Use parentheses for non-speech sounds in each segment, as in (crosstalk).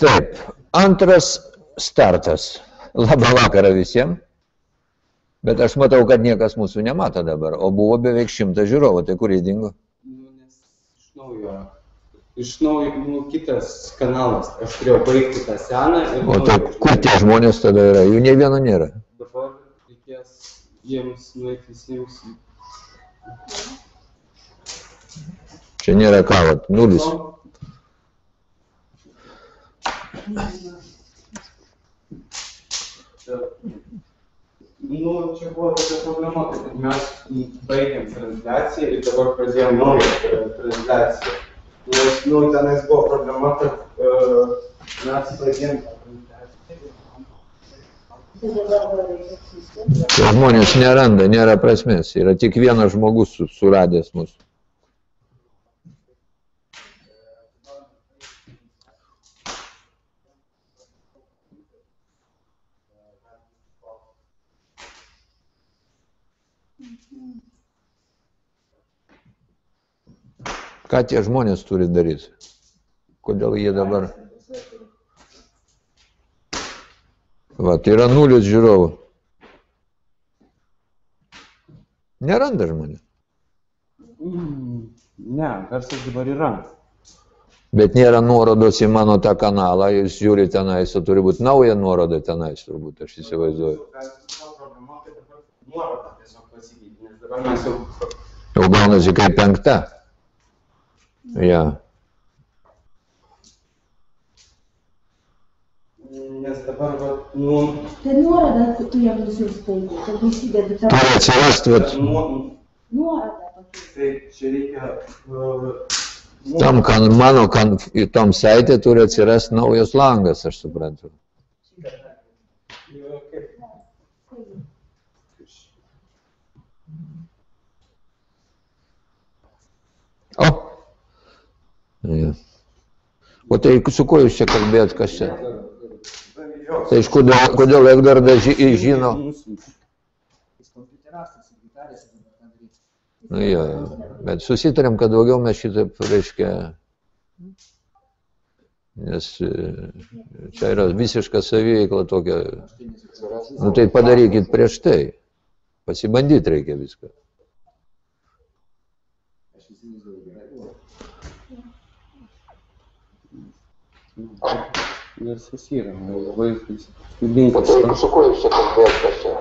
Taip, antras startas. Labą vakarą visiems. Bet aš matau, kad niekas mūsų nemato dabar, o buvo beveik šimtas žiūrovų, tai kur jie dingo? Nu, nes iš naujo. Iš naujo, nu, kitas kanalas. Aš turėjau baigti tą seną ir... O tai kur tie žmonės tada yra? Jų nei vieno nėra. Dabar reikės jiems nueiti visiems. Čia nėra ką, vat, nulis. Nu, čia buvo tokia problema, kad mes baigėm transliaciją ir dabar pradėjom naują tra- transliaciją. Nes, nu, tenais buvo problema, kad uh, mes baigėm transliaciją. Žmonės neranda, nėra prasmės. Yra tik vienas žmogus su- suradęs mus. Ką tie žmonės turi daryti? Kodėl jie dabar... Va, tai yra nulis žiūrovų. Neranda žmonių. Mm, ne, garsas dabar yra. Bet nėra nuorodos į mano tą kanalą, jūs žiūrite tenais, o turi būti nauja nuoroda tenais, turbūt, aš įsivaizduoju. Jau gaunasi kaip penkta. Ja. Nes dabar, va, nu, Tai nuorodą tu jam nusiustai, kad įsidedi tą Turi atsirasti, vat, nu, pakeisti. tai čia reikia, uh, tam, kan, mano, kan, tom saitė turi atsirasti naujas langas, aš suprantu. kaip, O. O tai su kuo jūs čia kalbėjot, kas čia? Tai iš kodėl, kodėl Edgardas ži- žino? Nu, jo, jo. Bet susitarėm, kad daugiau mes šitaip, reiškia, nes e, čia yra visiška saviveikla tokia. Nu tai padarykit prieš tai. Pasibandyti reikia viską. Nes jis yra, labai linkęs. su kuo jūs čia kalbėjot, kas čia?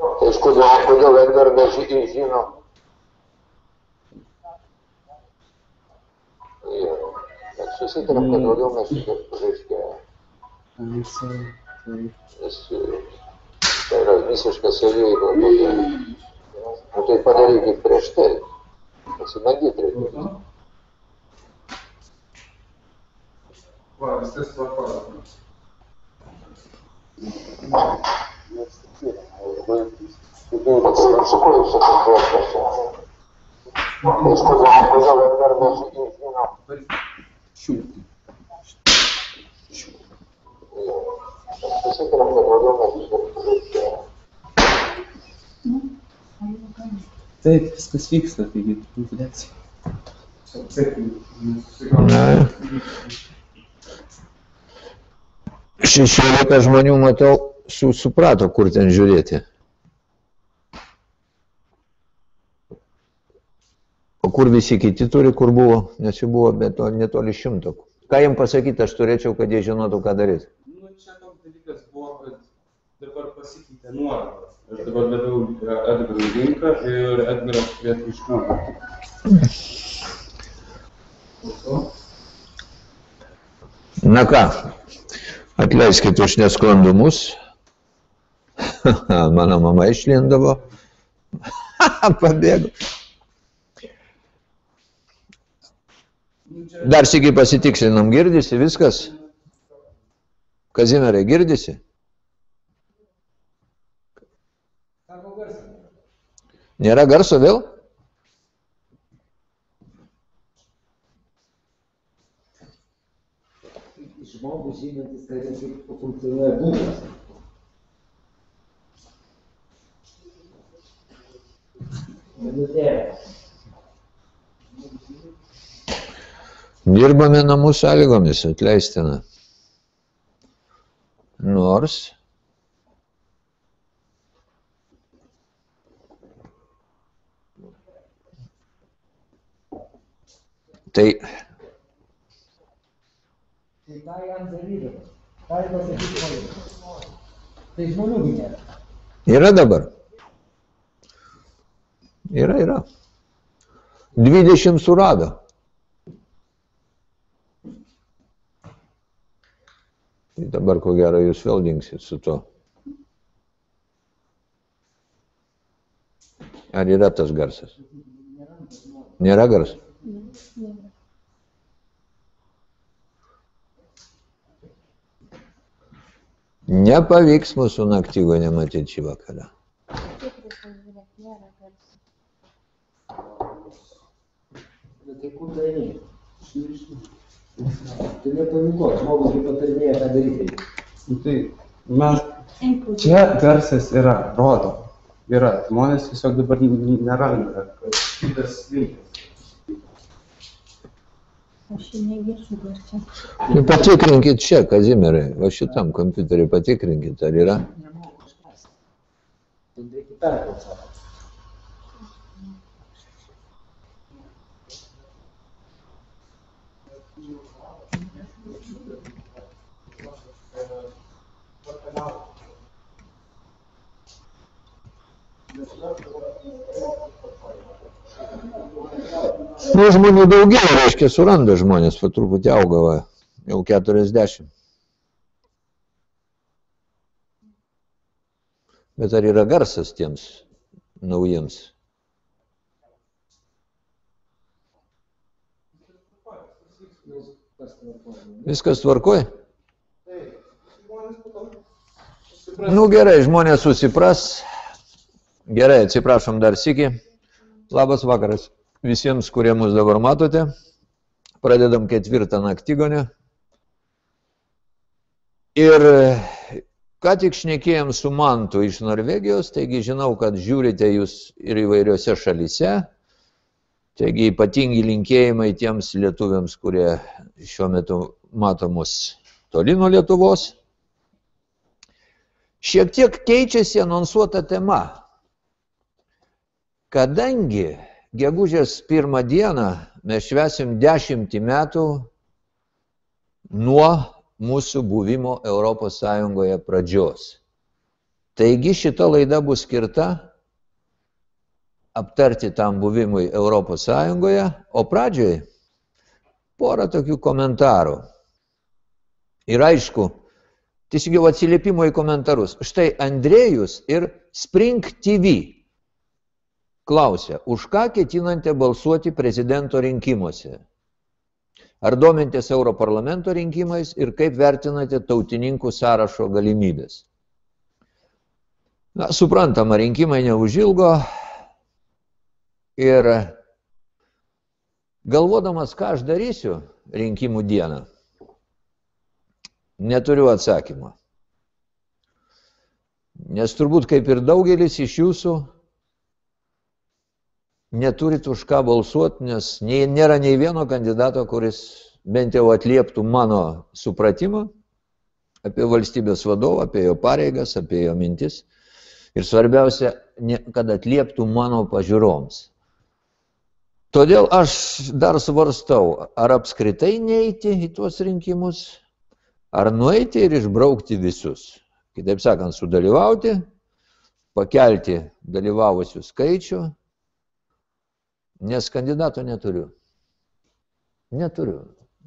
Tai iš kodėl, kodėl Edgardas ži- žino? Jo, bet susitarėm, kad daugiau mes šitaip, reiškia, nes e, tai Акваріум, мистецтво акваріуму. Щупки. Це специфік стратегії, блядь. Це 16 žmonių, matau, su, suprato, kur ten žiūrėti. O kur visi kiti turi, kur buvo, nes jų buvo bet to, netoli šimto. Ką jiem pasakyti, aš turėčiau, kad jie žinotų, ką daryti. Nu, čia toks dalykas buvo, kad dabar pasikeitė nuorodas. Aš dabar daviau Edgarui rinką ir Edgaras turėtų iš naujo. Na ką, atleiskit už nesklandumus. (laughs) Mano mama išlindavo. (laughs) Pabėgo. Dar sėki pasitikslinam, girdisi viskas? Kazimierai, girdisi? Nėra garso vėl? Žmogus žinantis, tai kaip funkcionuoja būgnas. Minutėlė. Dirbame namų sąlygomis, atleistina. Nors tai Tai ką jam daryti? Ką jam pasakyti žmonėms? Tai žmonių nėra. yra dabar. Yra, yra. 20 surado. Tai dabar ko gero jūs vėl dingsit su tuo. Ar yra tas garsas? Nėra garsas. Nepavyks mūsų naktygo nematyti šį vakarą. Tai kur eini? Tai nepavyko, žmogus kaip patarinėja, ką daryti. Tai mes. Čia garsas yra, rodo. Yra. Žmonės tiesiog dabar neranda, kad šitas linkas. Aš jį negirsiu garso. Nu, patikrinkit čia, Kazimirai, va šitam kompiuteriu patikrinkit, ar yra. Nemoku kažkas. Tai reikia perklausyti. Nu, žmonių daugiau, reiškia, suranda žmonės, po truputį auga, va, jau 40. Bet ar yra garsas tiems naujiems? Viskas tvarkoj? Nu gerai, žmonės susipras. Gerai, atsiprašom dar sėki. Labas vakaras visiems, kurie mus dabar matote. Pradedam ketvirtą naktigonę. Ir ką tik šnekėjom su Mantu iš Norvegijos, taigi žinau, kad žiūrite jūs ir įvairiose šalyse. Taigi ypatingi linkėjimai tiems lietuviams, kurie šiuo metu matomus toli nuo Lietuvos. Šiek tiek keičiasi anonsuota tema. Kadangi gegužės pirmą dieną mes švesim dešimtį metų nuo mūsų buvimo ES pradžios. Taigi šita laida bus skirta aptarti tam buvimui ES, o pradžioj porą tokių komentarų. Ir aišku, tiesiog atsiliepimo į komentarus. Štai Andrėjus ir Spring TV klausia, už ką ketinate balsuoti prezidento rinkimuose? Ar domintės Europarlamento rinkimais ir kaip vertinate tautininkų sąrašo galimybės? Na, suprantama, rinkimai neužilgo ir galvodamas, ką aš darysiu rinkimų dieną, neturiu atsakymo. Nes turbūt kaip ir daugelis iš jūsų neturit už ką balsuoti, nes nei, nėra nei vieno kandidato, kuris bent jau atlieptų mano supratimą apie valstybės vadovą, apie jo pareigas, apie jo mintis. Ir svarbiausia, kad atlieptų mano pažiūroms. Todėl aš dar svarstau, ar apskritai neiti į tuos rinkimus, ar nueiti ir išbraukti visus. Kitaip sakant, sudalyvauti, pakelti dalyvavusių skaičių, nes kandidato neturiu. Neturiu.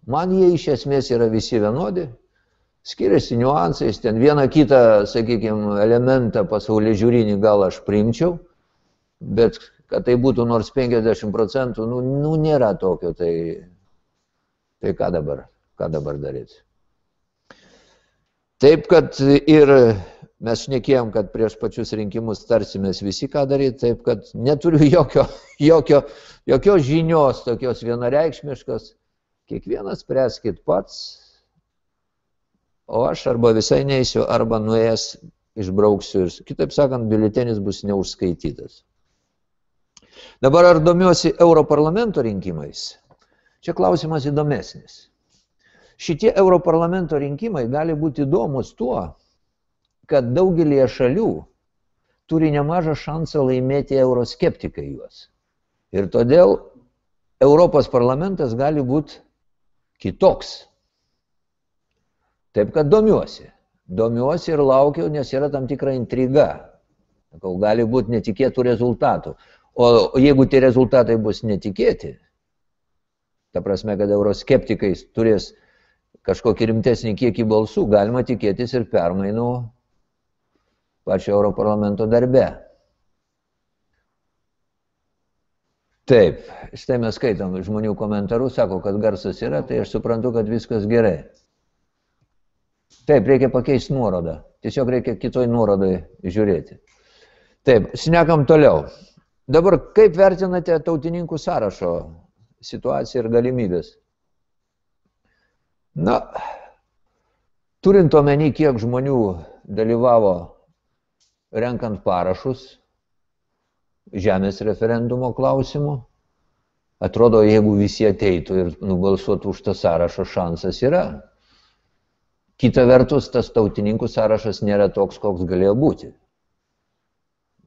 Man jie iš esmės yra visi vienodi, skiriasi niuansais, ten vieną kitą, sakykime, elementą pasaulyje žiūrinį gal aš priimčiau, bet kad tai būtų nors 50 procentų, nu, nu nėra tokio, tai, tai ką dabar, ką dabar daryti. Taip, kad ir mes šnekėjom, kad prieš pačius rinkimus tarsimės visi ką daryti, taip, kad neturiu (laughs) jokio, jokio, jokios žinios, tokios vienareikšmiškos. Kiekvienas spręskit pats, o aš arba visai neįsiu, arba nuėjęs išbrauksiu ir, kitaip sakant, biuletenis bus neužskaitytas. Dabar ar domiuosi Europarlamento rinkimais? Čia klausimas įdomesnis. Šitie Europarlamento rinkimai gali būti įdomus tuo, kad daugelie šalių turi nemažą šansą laimėti euroskeptikai juos. Ir todėl Europos parlamentas gali būti kitoks. Taip kad domiuosi. Domiuosi ir laukiu, nes yra tam tikra intriga. Sakau, gali būti netikėtų rezultatų. O jeigu tie rezultatai bus netikėti, ta prasme, kad euroskeptikai turės kažkokį rimtesnį kiekį balsų, galima tikėtis ir permainų pačio Europarlamento darbe. Taip, štai mes skaitom žmonių komentarus, sako, kad garsas yra, tai aš suprantu, kad viskas gerai. Taip, reikia pakeisti nuorodą. Tiesiog reikia kitoj nuorodai žiūrėti. Taip, šnekam toliau. Dabar kaip vertinate tautininkų sąrašo situaciją ir galimybės? Na, turint omeny, kiek žmonių dalyvavo renkant parašus žemės referendumo klausimu, atrodo, jeigu visi ateitų ir nubalsuotų už tą sąrašą, šansas yra. Kita vertus, tas tautininkų sąrašas nėra toks, koks galėjo būti.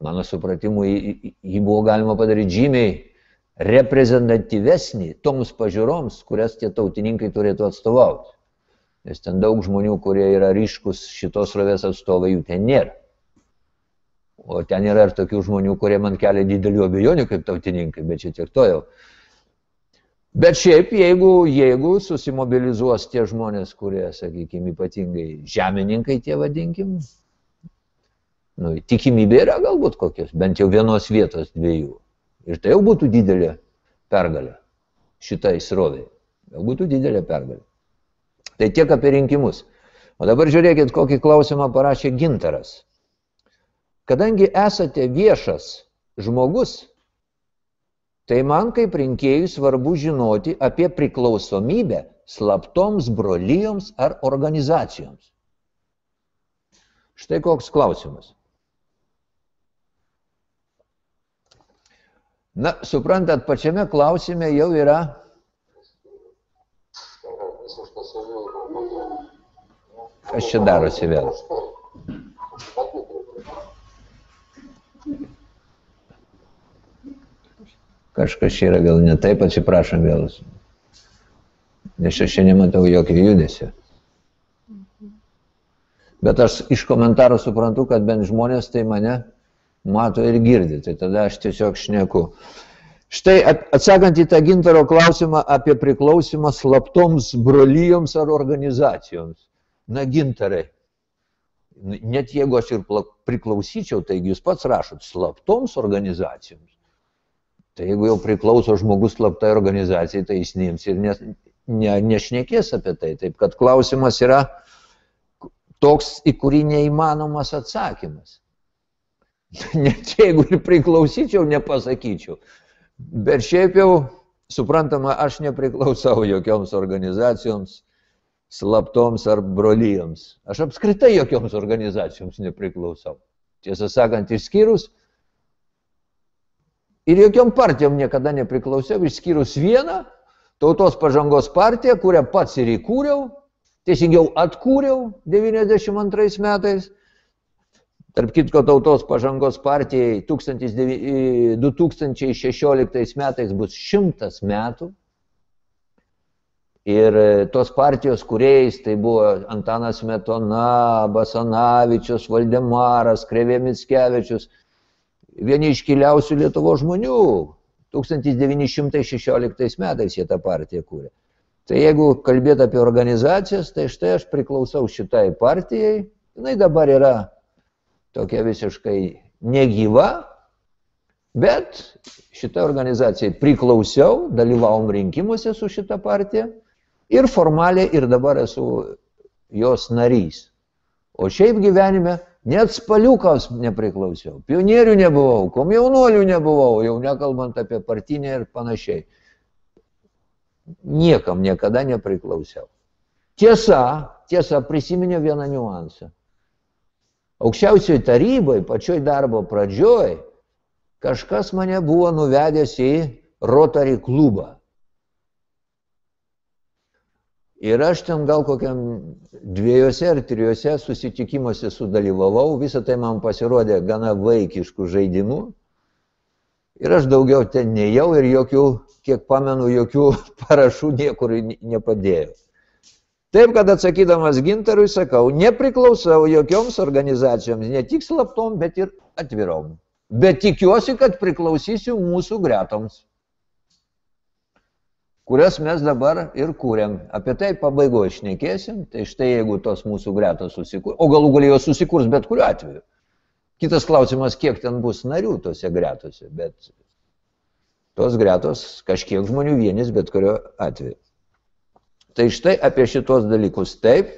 Mano supratimu, jį buvo galima padaryti žymiai reprezentatyvesnį toms pažiūroms, kurias tie tautininkai turėtų atstovauti. Nes ten daug žmonių, kurie yra ryškus šitos rovės atstovai, jų ten nėra. O ten yra ir tokių žmonių, kurie man kelia didelių abejonių kaip tautininkai, bet čia tiek to jau. Bet šiaip, jeigu, jeigu susimobilizuos tie žmonės, kurie, sakykime, ypatingai žemininkai tie vadinkim, nu, tikimybė yra galbūt kokios, bent jau vienos vietos dviejų. Ir tai jau būtų didelė pergalė šitai sroviai. Jau būtų didelė pergalė. Tai tiek apie rinkimus. O dabar žiūrėkit, kokį klausimą parašė Gintaras. Kadangi esate viešas žmogus, Tai man kaip rinkėjui svarbu žinoti apie priklausomybę slaptoms brolyjoms ar organizacijoms. Štai koks klausimas. Na, suprantat, pačiame klausime jau yra Kas čia darosi vėl? Kažkas čia yra gal ne taip, atsiprašom vėl. Nes aš čia nematau jokio judesio. Bet aš iš komentarų suprantu, kad bent žmonės tai mane mato ir girdi, tai tada aš tiesiog šneku. Štai atsakant į tą gintaro klausimą apie priklausimą slaptoms brolyjoms ar organizacijoms. Na, gintarai, net jeigu aš ir priklausyčiau, taigi jūs pats rašot, slaptoms organizacijoms. Tai jeigu jau priklauso žmogus slaptai organizacijai, tai jis neįms ir ne, ne, nešnekės apie tai. Taip kad klausimas yra toks, į kurį neįmanomas atsakymas. (laughs) Net jeigu ir priklausyčiau, nepasakyčiau. Bet šiaip jau, suprantama, aš nepriklausau jokioms organizacijoms, slaptoms ar brolyjoms. Aš apskritai jokioms organizacijoms nepriklausau. Tiesą sakant, išskyrus Ir jokiom partijom niekada nepriklausiau, išskyrus vieną tautos pažangos partiją, kurią pats ir įkūriau, teisingiau atkūriau 92 metais. Tarp kitko, tautos pažangos partijai 2016 metais bus šimtas metų. Ir tos partijos kuriejais tai buvo Antanas Metona, Basanavičius, Valdemaras, Krevė Mitskevičius – vieni iškiliausių Lietuvo žmonių. 1916 metais jie tą partiją kūrė. Tai jeigu kalbėt apie organizacijas, tai štai aš priklausau šitai partijai. Jis dabar yra tokia visiškai negyva, bet šitą organizaciją priklausiau, dalyvavom rinkimuose su šita partija ir formaliai ir dabar esu jos narys. O šiaip gyvenime Net spaliukams nepriklausiau, pionierių nebuvau, komjaunuolių nebuvau, jau nekalbant apie partinę ir panašiai. Niekam niekada nepriklausiau. Tiesa, tiesa, prisiminiau vieną niuansą. Aukščiausioji taryboje, pačioj darbo pradžioj, kažkas mane buvo nuvedęs į Rotary klubą. Ir aš ten gal kokiam dviejose ar trijose susitikimuose sudalyvavau, visą tai man pasirodė gana vaikiškų žaidimų. Ir aš daugiau ten nejau ir jokių, kiek pamenu, jokių (laughs) parašų niekur nepadėjau. Taip, kad atsakydamas gintarui sakau, nepriklausau jokioms organizacijoms, ne tik slaptom, bet ir atvirom. Bet tikiuosi, kad priklausysiu mūsų gretoms, kurias mes dabar ir kūrėm. Apie tai pabaigoje išnekėsim, tai štai jeigu tos mūsų gretos susikūrė, o galų galėjo susikurs bet kuriuo atveju. Kitas klausimas, kiek ten bus narių tose gretose, bet tos gretos kažkiek žmonių vienis bet kuriuo atveju. Tai štai apie šitos dalykus taip.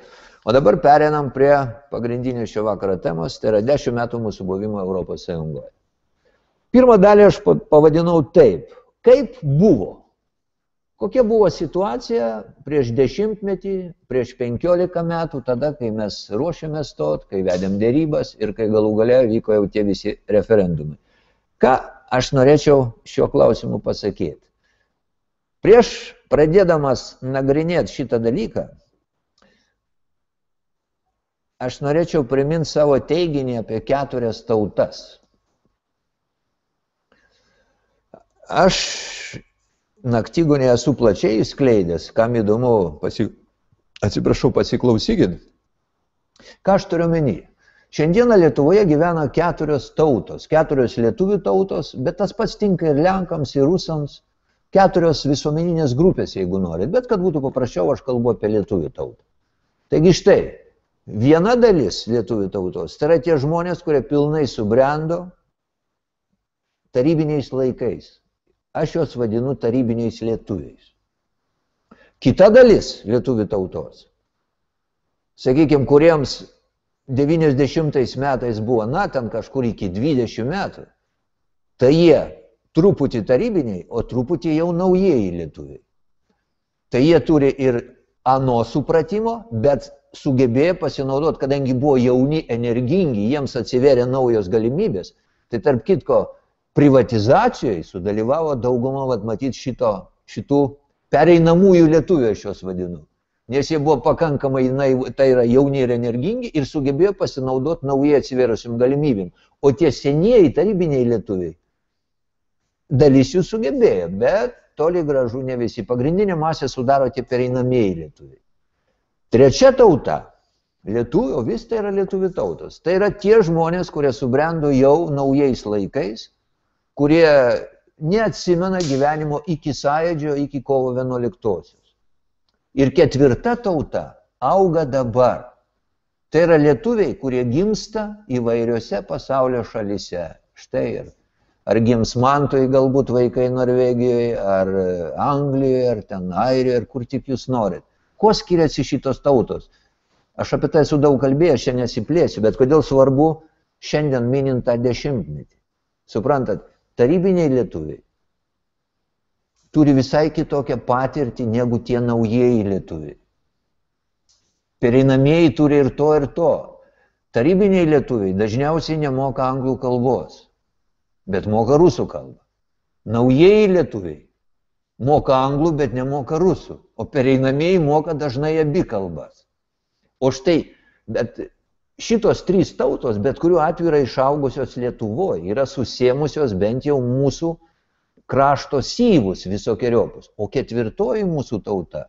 O dabar pereinam prie pagrindinės šio vakaro temos, tai yra 10 metų mūsų buvimo Europos Sąjungoje. Pirmą dalį aš pavadinau taip. Kaip buvo? Kokia buvo situacija prieš dešimtmetį, prieš penkiolika metų, tada, kai mes ruošėme stot, kai vedėm dėrybas ir kai galų gale vyko jau tie visi referendumai. Ką aš norėčiau šiuo klausimu pasakyti? Prieš pradėdamas nagrinėti šitą dalyką, aš norėčiau priminti savo teiginį apie keturias tautas. Aš naktigonė esu plačiai įskleidęs, kam įdomu, pasi... atsiprašau, pasiklausykit. Ką aš turiu menį? Šiandieną Lietuvoje gyvena keturios tautos, keturios lietuvių tautos, bet tas pats tinka ir Lenkams, ir Rusams, keturios visuomeninės grupės, jeigu norit, bet kad būtų paprasčiau, aš kalbu apie lietuvių tautą. Taigi štai, viena dalis lietuvių tautos, tai yra tie žmonės, kurie pilnai subrendo tarybiniais laikais. Aš juos vadinu tarybiniais lietuviais. Kita dalis lietuvių tautos, sakykime, kuriems 90 metais buvo, na, ten kažkur iki 20 metų, tai jie truputį tarybiniai, o truputį jau naujieji lietuviai. Tai jie turi ir ano supratimo, bet sugebėjo pasinaudoti, kadangi buvo jauni, energingi, jiems atsiveria naujos galimybės. Tai tarp kitko, privatizacijoje sudalyvavo dauguma, vad matyti, šito, šitų pereinamųjų lietuvių, aš juos vadinu. Nes jie buvo pakankamai, tai yra jauni ir energingi ir sugebėjo pasinaudoti naujai atsiverusiam galimybėm. O tie senieji tarybiniai lietuviai Dalis jų sugebėjo, bet toli gražu ne visi. Pagrindinė masė sudaro tie pereinamieji lietuviai. Trečia tauta - lietuvių, vis tai yra lietuvių tautos. Tai yra tie žmonės, kurie subrendo jau naujais laikais, kurie neatsimena gyvenimo iki sąjūdžio, iki kovo 11-osios. Ir ketvirta tauta auga dabar. Tai yra lietuviai, kurie gimsta įvairiose pasaulio šalise. Štai ir ar gims mantoj galbūt vaikai Norvegijoje, ar Anglijoje, ar ten Airijoje, ar kur tik jūs norit. Kuo skiriasi šitos tautos? Aš apie tai esu daug kalbėjęs, čia nesiplėsiu, bet kodėl svarbu šiandien minint tą dešimtmetį? Suprantat, tarybiniai lietuviai turi visai kitokią patirtį negu tie naujieji lietuviai. Pereinamieji turi ir to, ir to. Tarybiniai lietuviai dažniausiai nemoka anglų kalbos bet moka rusų kalbą. Naujieji lietuviai moka anglų, bet nemoka rusų, o pereinamieji moka dažnai abi kalbas. O štai, bet šitos trys tautos, bet kuriuo atveju yra išaugusios Lietuvoje, yra susėmusios bent jau mūsų krašto syvus visokiojopus. O ketvirtoji mūsų tauta,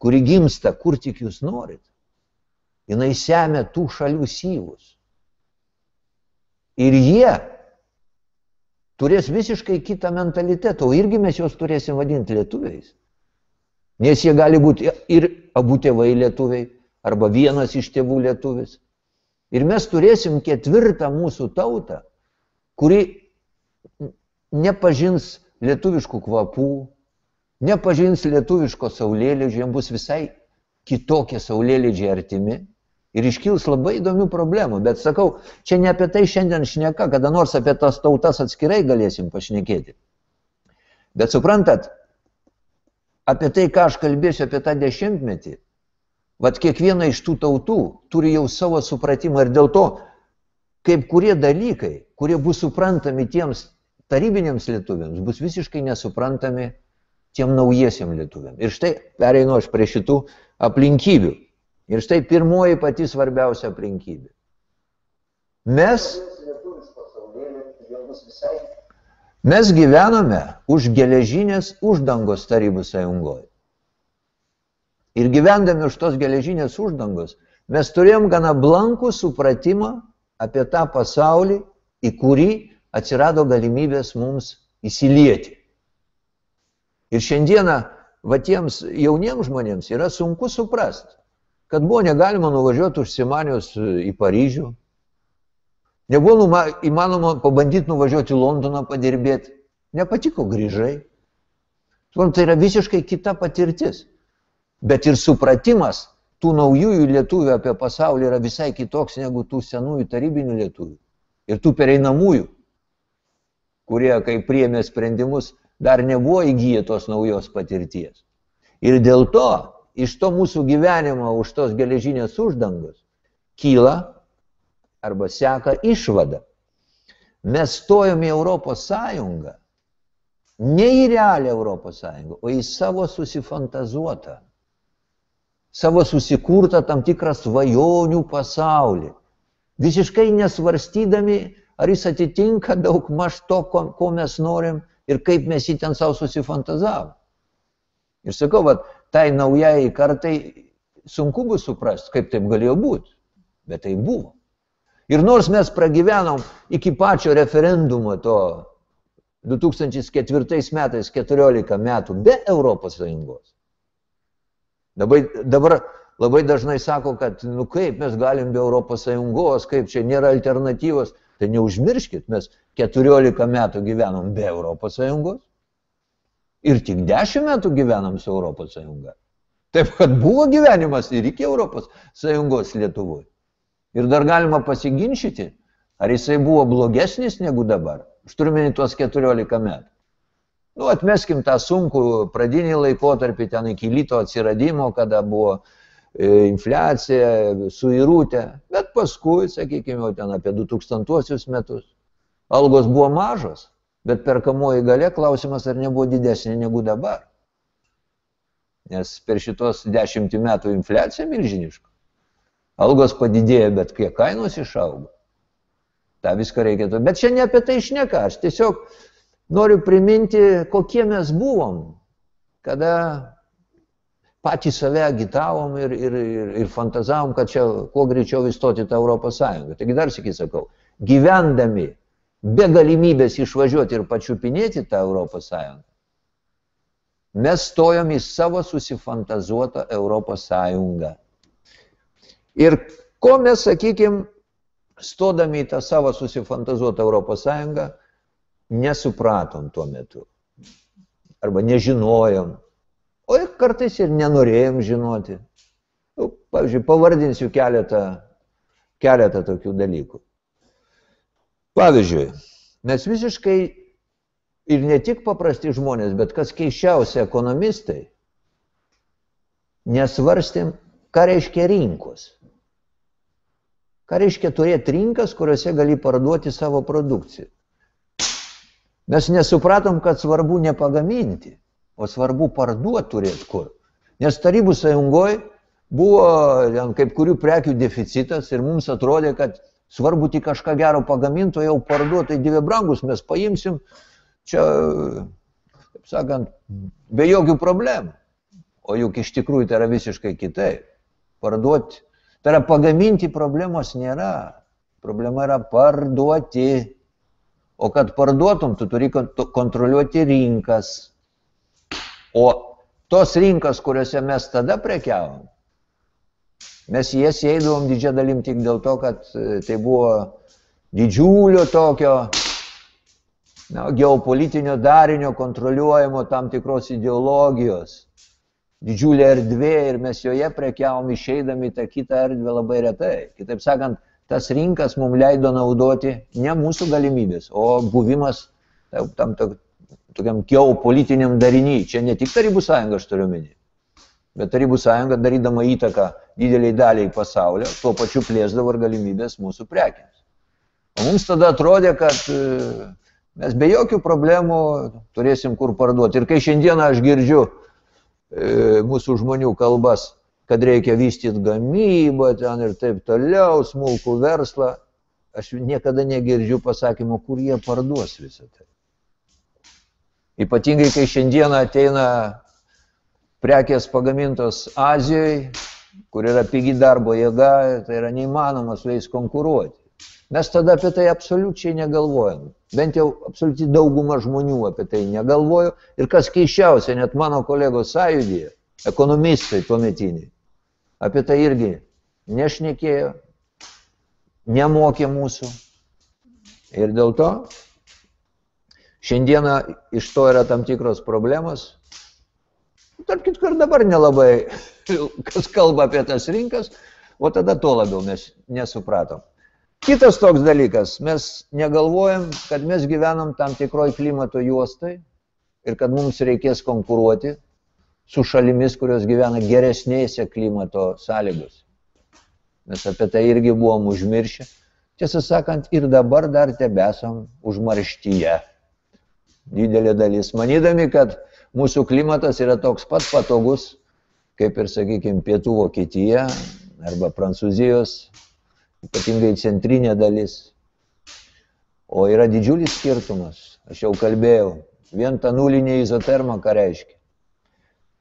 kuri gimsta, kur tik jūs norit, jinai semia tų šalių syvus. Ir jie turės visiškai kitą mentalitetą, o irgi mes juos turėsim vadinti lietuviais. Nes jie gali būti ir abu tėvai lietuviai, arba vienas iš tėvų lietuvis. Ir mes turėsim ketvirtą mūsų tautą, kuri nepažins lietuviškų kvapų, nepažins lietuviško saulėlydžio, jiems bus visai kitokie saulėlydžiai artimi ir iškils labai įdomių problemų. Bet sakau, čia ne apie tai šiandien šneka, kada nors apie tas tautas atskirai galėsim pašnekėti. Bet suprantat, apie tai, ką aš kalbėsiu apie tą dešimtmetį, vad kiekviena iš tų tautų turi jau savo supratimą ir dėl to, kaip kurie dalykai, kurie bus suprantami tiems tarybiniams lietuviams, bus visiškai nesuprantami tiem naujiesiam lietuviam. Ir štai pereinu aš prie šitų aplinkybių. Ir štai pirmoji pati svarbiausia aplinkybė. Mes, mes gyvename už geležinės uždangos tarybų sąjungoje. Ir gyvendami už tos geležinės uždangos, mes turėjom gana blankų supratimą apie tą pasaulį, į kurį atsirado galimybės mums įsilieti. Ir šiandieną, va tiems jauniems žmonėms yra sunku suprasti, kad buvo negalima nuvažiuoti užsimanius į Paryžių, nebuvo įmanoma pabandyti nuvažiuoti į Londoną padirbėti, nepatiko grįžai. Tai yra visiškai kita patirtis. Bet ir supratimas tų naujųjų lietuvių apie pasaulį yra visai kitoks negu tų senųjų tarybinių lietuvių. Ir tų pereinamųjų, kurie, kai priemė sprendimus, dar nebuvo įgyję tos naujos patirties. Ir dėl to iš to mūsų gyvenimo už tos geležinės uždangos kyla arba seka išvada. Mes stojom į Europos Sąjungą, ne į realią Europos Sąjungą, o į savo susifantazuotą savo susikurtą tam tikrą svajonių pasaulį. Visiškai nesvarstydami, ar jis atitinka daug maž to, ko, ko mes norim ir kaip mes jį ten savo susifantazavom. Ir sakau, va, tai naujai kartai sunku bus suprasti, kaip taip galėjo būti, bet tai buvo. Ir nors mes pragyvenom iki pačio referendumo to 2004 metais 14 metų be Europos Sąjungos, Dabar, dabar labai dažnai sako, kad, nu kaip mes galim be Europos Sąjungos, kaip čia nėra alternatyvos. Tai neužmirškit, mes 14 metų gyvenom be Europos Sąjungos ir tik 10 metų gyvenam su Europos Sąjunga. Taip, kad buvo gyvenimas ir iki Europos Sąjungos Lietuvoje. Ir dar galima pasiginčyti, ar jisai buvo blogesnis negu dabar. Aš turiu tuos 14 metų. Nu, atmeskim tą sunkų pradinį laikotarpį ten iki lyto atsiradimo, kada buvo e, infliacija, suirūtė, bet paskui, sakykime, jau ten apie 2000 metus, algos buvo mažos, bet perkamoji gale klausimas, ar nebuvo didesnė negu dabar. Nes per šitos dešimtį metų infliacija milžiniška. Algos padidėjo, bet kiek kainos išaugo. Ta viską reikėtų. Bet čia ne apie tai išneka. Aš tiesiog Noriu priminti, kokie mes buvom, kada patys save agitavom ir, ir, ir, ir fantazavom, kad čia kuo greičiau įstoti tą Europos Sąjungą. Taigi dar sakys sakau, gyvendami be galimybės išvažiuoti ir pačiupinėti tą Europos Sąjungą, mes stojom į savo susifantazuotą Europos Sąjungą. Ir ko mes, sakykime, stodami į tą savo susifantazuotą Europos Sąjungą, nesupratom tuo metu. Arba nežinojom. O kartais ir nenorėjom žinoti. Nu, pavyzdžiui, pavardinsiu keletą, keletą tokių dalykų. Pavyzdžiui, mes visiškai ir ne tik paprasti žmonės, bet kas keiščiausia ekonomistai, nesvarstėm, ką reiškia rinkos. Ką reiškia turėti rinkas, kuriuose gali parduoti savo produkciją. Mes nesupratom, kad svarbu ne pagaminti, o svarbu parduoti turėti kur. Nes Tarybų sąjungoje buvo kaip kurių prekių deficitas ir mums atrodė, kad svarbu tik kažką gero pagaminti, o jau parduoti, tai dieve brangus mes paimsim čia, taip sakant, be jokių problemų. O juk iš tikrųjų tai yra visiškai kitaip. Parduoti, tai yra pagaminti problemos nėra. Problema yra parduoti. O kad parduotum, tu turi kontroliuoti rinkas. O tos rinkas, kuriuose mes tada prekiavom, mes jas įeidavom didžią dalim tik dėl to, kad e, tai buvo didžiulio tokio na, geopolitinio darinio kontroliuojamo tam tikros ideologijos. Didžiulė erdvė ir mes joje prekiavom išeidami tą kitą erdvę labai retai. Kitaip sakant, tas rinkas mums leido naudoti ne mūsų galimybės, o buvimas tam tokiam geopolitiniam dariniai. Čia ne tik Tarybų sąjunga aš turiu minėti, bet Tarybų sąjunga darydama įtaką dideliai daliai pasaulio, tuo pačiu plėsdavo ir galimybės mūsų prekiams. O mums tada atrodė, kad e, mes be jokių problemų turėsim kur parduoti. Ir kai šiandieną aš girdžiu e, mūsų žmonių kalbas kad reikia vystyti gamybą ten ir taip toliau, smulkų verslą. Aš niekada negirdžiu pasakymo, kur jie parduos visą tai. Ypatingai, kai šiandieną ateina prekės pagamintos Azijoje, kur yra pigi darbo jėga, tai yra neįmanoma su jais konkuruoti. Mes tada apie tai absoliučiai negalvojam. Bent jau absoliučiai dauguma žmonių apie tai negalvojo. Ir kas keiščiausia, net mano kolegos sąjūdėje, ekonomistai tuometiniai, apie tai irgi nešnekėjo, nemokė mūsų. Ir dėl to šiandieną iš to yra tam tikros problemos. Tarp kitko ir dabar nelabai (laughs) kas kalba apie tas rinkas, o tada to labiau mes nesupratom. Kitas toks dalykas, mes negalvojam, kad mes gyvenam tam tikroj klimato juostai ir kad mums reikės konkuruoti su šalimis, kurios gyvena geresnėse klimato sąlygos. Mes apie tai irgi buvom užmiršę. Tiesą sakant, ir dabar dar tebesam užmarštyje. Didelė dalis, manydami, kad mūsų klimatas yra toks pat patogus, kaip ir, sakykime, pietų Vokietija arba Prancūzijos ypatingai centrinė dalis. O yra didžiulis skirtumas, aš jau kalbėjau, vien ta nulinė izoterma ką reiškia.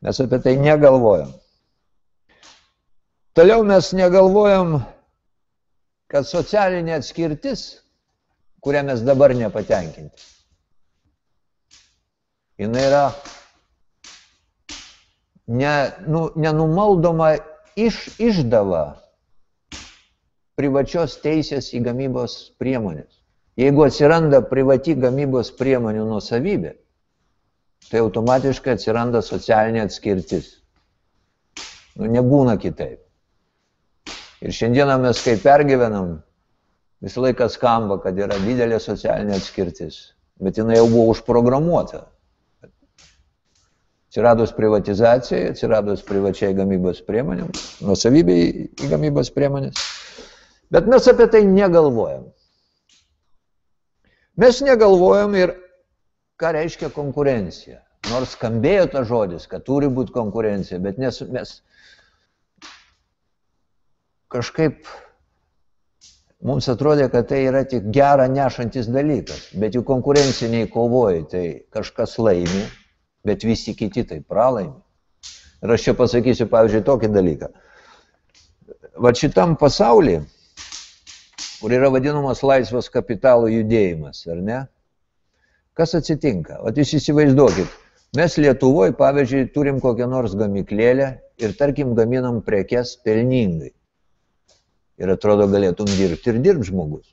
Mes apie tai negalvojam. Toliau mes negalvojam, kad socialinė atskirtis, kurią mes dabar nepatenkinti, jinai yra ne, nu, nenumaldoma iš, išdava privačios teisės į gamybos priemonės. Jeigu atsiranda privati gamybos priemonių nusavybė, tai automatiškai atsiranda socialinė atskirtis. Nu, nebūna kitaip. Ir šiandieną mes kaip pergyvenam, visą laiką skamba, kad yra didelė socialinė atskirtis, bet jinai jau buvo užprogramuota. Atsiradus privatizacijai, atsiradus privačiai gamybos priemonėms, nusavybei į gamybos priemonės, Bet mes apie tai negalvojam. Mes negalvojam ir ką reiškia konkurencija. Nors skambėjo ta žodis, kad turi būti konkurencija, bet nes, mes kažkaip mums atrodė, kad tai yra tik gerą nešantis dalykas. Bet jų konkurenciniai kovoji, tai kažkas laimi, bet visi kiti tai pralaimi. Ir aš čia pasakysiu, pavyzdžiui, tokį dalyką. Va šitam pasaulyje kur yra vadinamas laisvas kapitalo judėjimas, ar ne? Kas atsitinka? O jūs įsivaizduokit, mes Lietuvoje, pavyzdžiui, turim kokią nors gamyklėlę ir, tarkim, gaminam prekes pelningai. Ir atrodo, galėtum dirbti ir dirbti žmogus.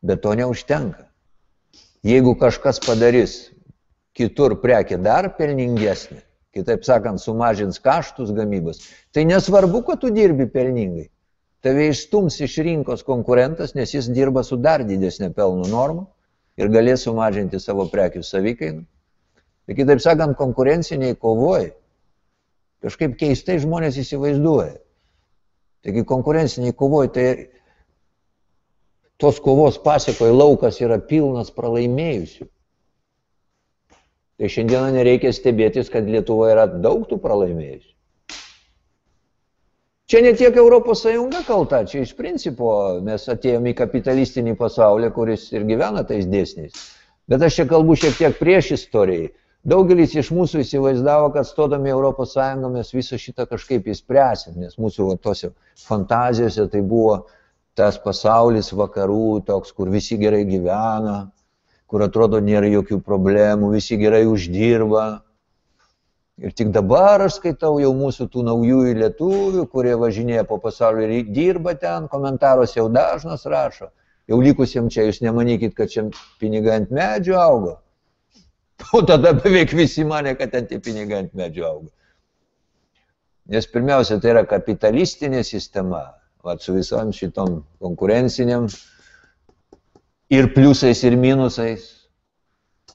Bet to neužtenka. Jeigu kažkas padarys kitur prekė dar pelningesnė, kitaip sakant, sumažins kaštus gamybos, tai nesvarbu, kad tu dirbi pelningai tave išstums iš rinkos konkurentas, nes jis dirba su dar didesnė pelno norma ir galės sumažinti savo prekių savikainą. Tai kitaip sakant, konkurenciniai kovoj kažkaip keistai žmonės įsivaizduoja. Taigi konkurenciniai kovoj tai tos kovos pasiekoje laukas yra pilnas pralaimėjusių. Tai šiandieną nereikia stebėtis, kad Lietuvoje yra daug tų pralaimėjusių. Čia ne tiek Europos Sąjunga kalta, čia iš principo mes atėjome į kapitalistinį pasaulį, kuris ir gyvena tais dėsniais. Bet aš čia kalbu šiek tiek prieš istorijai. Daugelis iš mūsų įsivaizdavo, kad stodami Europos Sąjungą mes visą šitą kažkaip įspręsim, nes mūsų tose fantazijose tai buvo tas pasaulis vakarų, toks, kur visi gerai gyvena, kur atrodo nėra jokių problemų, visi gerai uždirba, Ir tik dabar aš skaitau jau mūsų tų naujųjų lietuvių, kurie važinėja po pasaulį ir dirba ten, komentaruose jau dažnas rašo. Jau likusiems čia jūs nemanykit, kad čia pinigai ant medžio auga. (laughs) O tada beveik visi mane, kad ten tie pinigai ant medžio auga. Nes pirmiausia, tai yra kapitalistinė sistema, vat, su visom šitom konkurenciniam ir pliusais ir minusais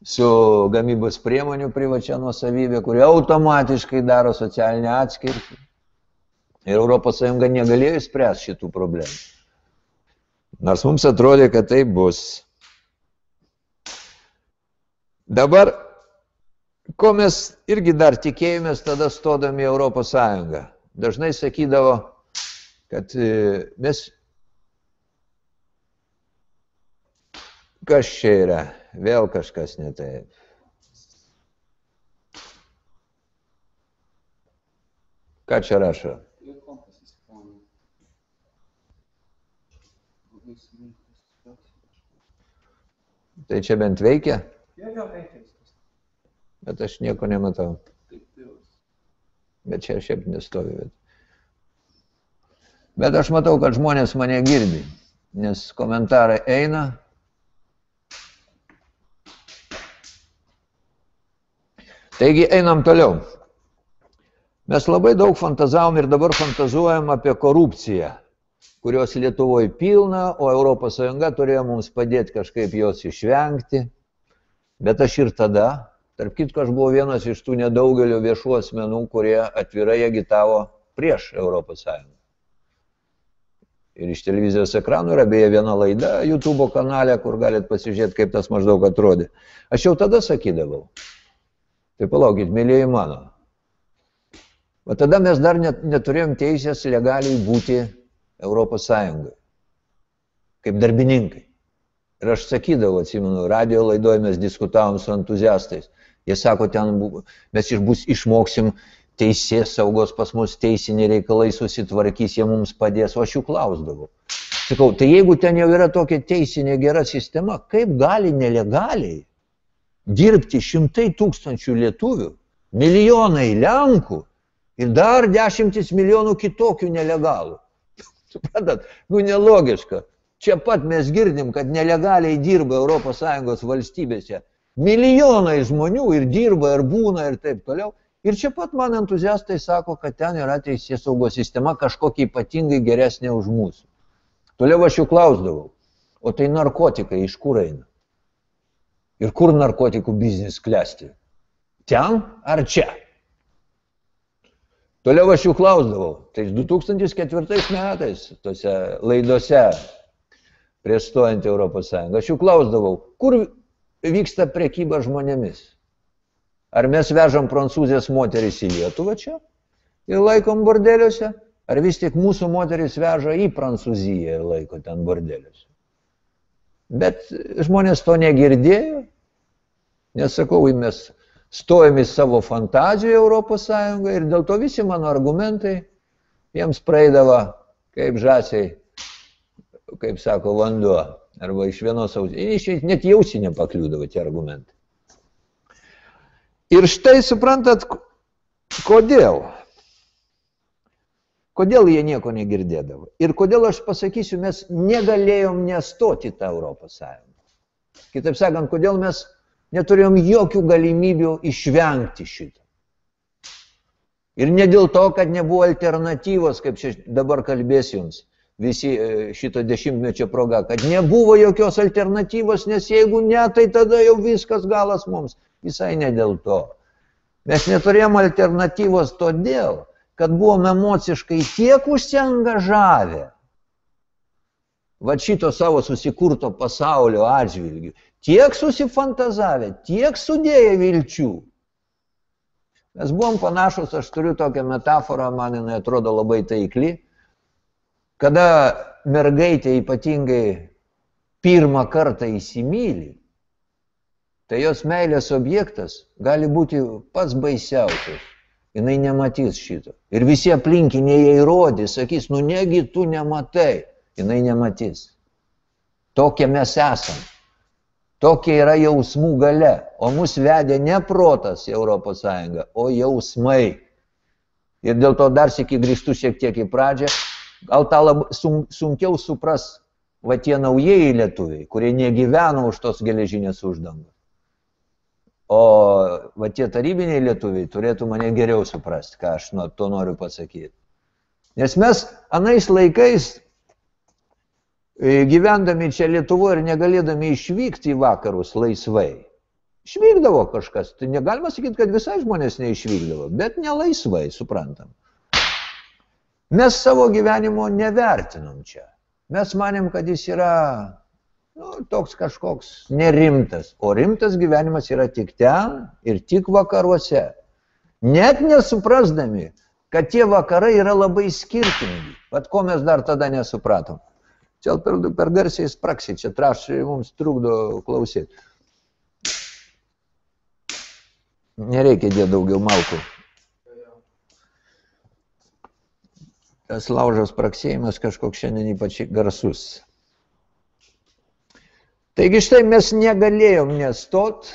su gamybos priemonių privačia nuosavybė, kuri automatiškai daro socialinę atskirtį. Ir ES negalėjo išspręsti šitų problemų. Nors mums atrodė, kad tai bus. Dabar, ko mes irgi dar tikėjomės tada stodami į ES? dažnai sakydavo, kad e, mes Kas čia yra? Vėl kažkas ne taip. Ką čia rašo? Tai čia bent veikia? Bet aš nieko nematau. Bet čia šiaip nestovi. Bet. bet aš matau, kad žmonės mane girdi, nes komentarai eina, Taigi einam toliau. Mes labai daug fantazavom ir dabar fantazuojam apie korupciją, kurios Lietuvoje pilna, o ES turėjo mums padėti kažkaip jos išvengti. Bet aš ir tada, tarp kitko, aš buvau vienas iš tų nedaugelio viešų asmenų, kurie atvirai agitavo prieš ES. Ir iš televizijos ekranų yra beje viena laida YouTube kanale, kur galite pasižiūrėti, kaip tas maždaug atrodė. Aš jau tada sakydavau, Tai palaukit, mėlyje mano. O tada mes dar net, neturėjom teisės legaliai būti Europos Sąjungoje, kaip darbininkai. Ir aš sakydavau, atsimenu, radio laidoje mes diskutavom su entuziastais. Jie sako, ten buvo, mes išbus, išmoksim teisės saugos pas mus teisiniai reikalai susitvarkys, jie mums padės, o aš jų klausdavau. Sakau, tai jeigu ten jau yra tokia teisinė gera sistema, kaip gali nelegaliai dirbti šimtai tūkstančių lietuvių, milijonai lenkų ir dar dešimtis milijonų kitokių nelegalų. (laughs) Suprantat, nu nelogiška. Čia pat mes girdim, kad nelegaliai dirba ES valstybėse milijonai žmonių ir dirba, ir būna, ir taip toliau. Ir čia pat man entuziastai sako, kad ten yra teisės saugos sistema kažkokia ypatingai geresnė už mūsų. Toliau aš jų klausdavau, o tai narkotikai iš kur eina? Ir kur narkotikų biznis klesti? Ten ar čia? Toliau aš jų klausdavau. Tai 2004 metais tose laidose prieš stojant Europos Sąjungą, aš jų klausdavau, kur vyksta prekyba žmonėmis. Ar mes vežam prancūzės moteris į Lietuvą čia ir laikom bordeliuose, ar vis tik mūsų moteris veža į Prancūziją ir laiko ten bordeliuose. Bet žmonės to negirdėjo Nesakau, mes stojame į savo fantaziją Europos Sąjungoje ir dėl to visi mano argumentai jiems praeidavo kaip žasiai, kaip sako, vanduo. Arba iš vienos ausinės, net jausinė pakliūdavo tie argumentai. Ir štai suprantat, kodėl. Kodėl jie nieko negirdėdavo. Ir kodėl aš pasakysiu, mes negalėjom nestoti tą Europos Sąjungą. Kitaip sakant, kodėl mes neturėjom jokių galimybių išvengti šito. Ir ne dėl to, kad nebuvo alternatyvos, kaip dabar kalbės jums visi e, šito dešimtmečio proga, kad nebuvo jokios alternatyvos, nes jeigu ne, tai tada jau viskas galas mums. Visai ne dėl to. Mes neturėjom alternatyvos todėl, kad buvom emociškai tiek užsiengažavę, va šito savo susikurto pasaulio atžvilgių, tiek susifantazavę, tiek sudėję vilčių. Mes buvom panašus, aš turiu tokią metaforą, man jinai atrodo labai taikli, kada mergaitė ypatingai pirmą kartą įsimylį, tai jos meilės objektas gali būti pats baisiausias. Jis nematys šito. Ir visi aplinkiniai jai rodys, sakys, nu negi tu nematai jinai nematys. Tokie mes esam. Tokia yra jausmų gale. O mus vedė ne protas į ES, o jausmai. Ir dėl to dar sėki grįžtu šiek tiek į pradžią. Gal tą lab, sun, sunkiau supras va tie naujieji lietuviai, kurie negyveno už tos geležinės uždangos. O va tie tarybiniai lietuviai turėtų mane geriau suprasti, ką aš nuo to noriu pasakyti. Nes mes anais laikais E, gyvendami čia Lietuvoje ir negalėdami išvykti į vakarus laisvai. Išvykdavo kažkas, tai negalima sakyti, kad visai žmonės neišvykdavo, bet nelaisvai, suprantam. Mes savo gyvenimo nevertinom čia. Mes manėm, kad jis yra nu, toks kažkoks nerimtas, o rimtas gyvenimas yra tik ten ir tik vakaruose. Net nesuprasdami, kad tie vakarai yra labai skirtingi. Vat ko mes dar tada nesupratom. Čia per, per garsiai spraksi, čia trašai mums trukdo klausyti. Nereikia dėti daugiau malkų. Tas laužos praksėjimas kažkoks šiandien ypač garsus. Taigi štai mes negalėjom nestot,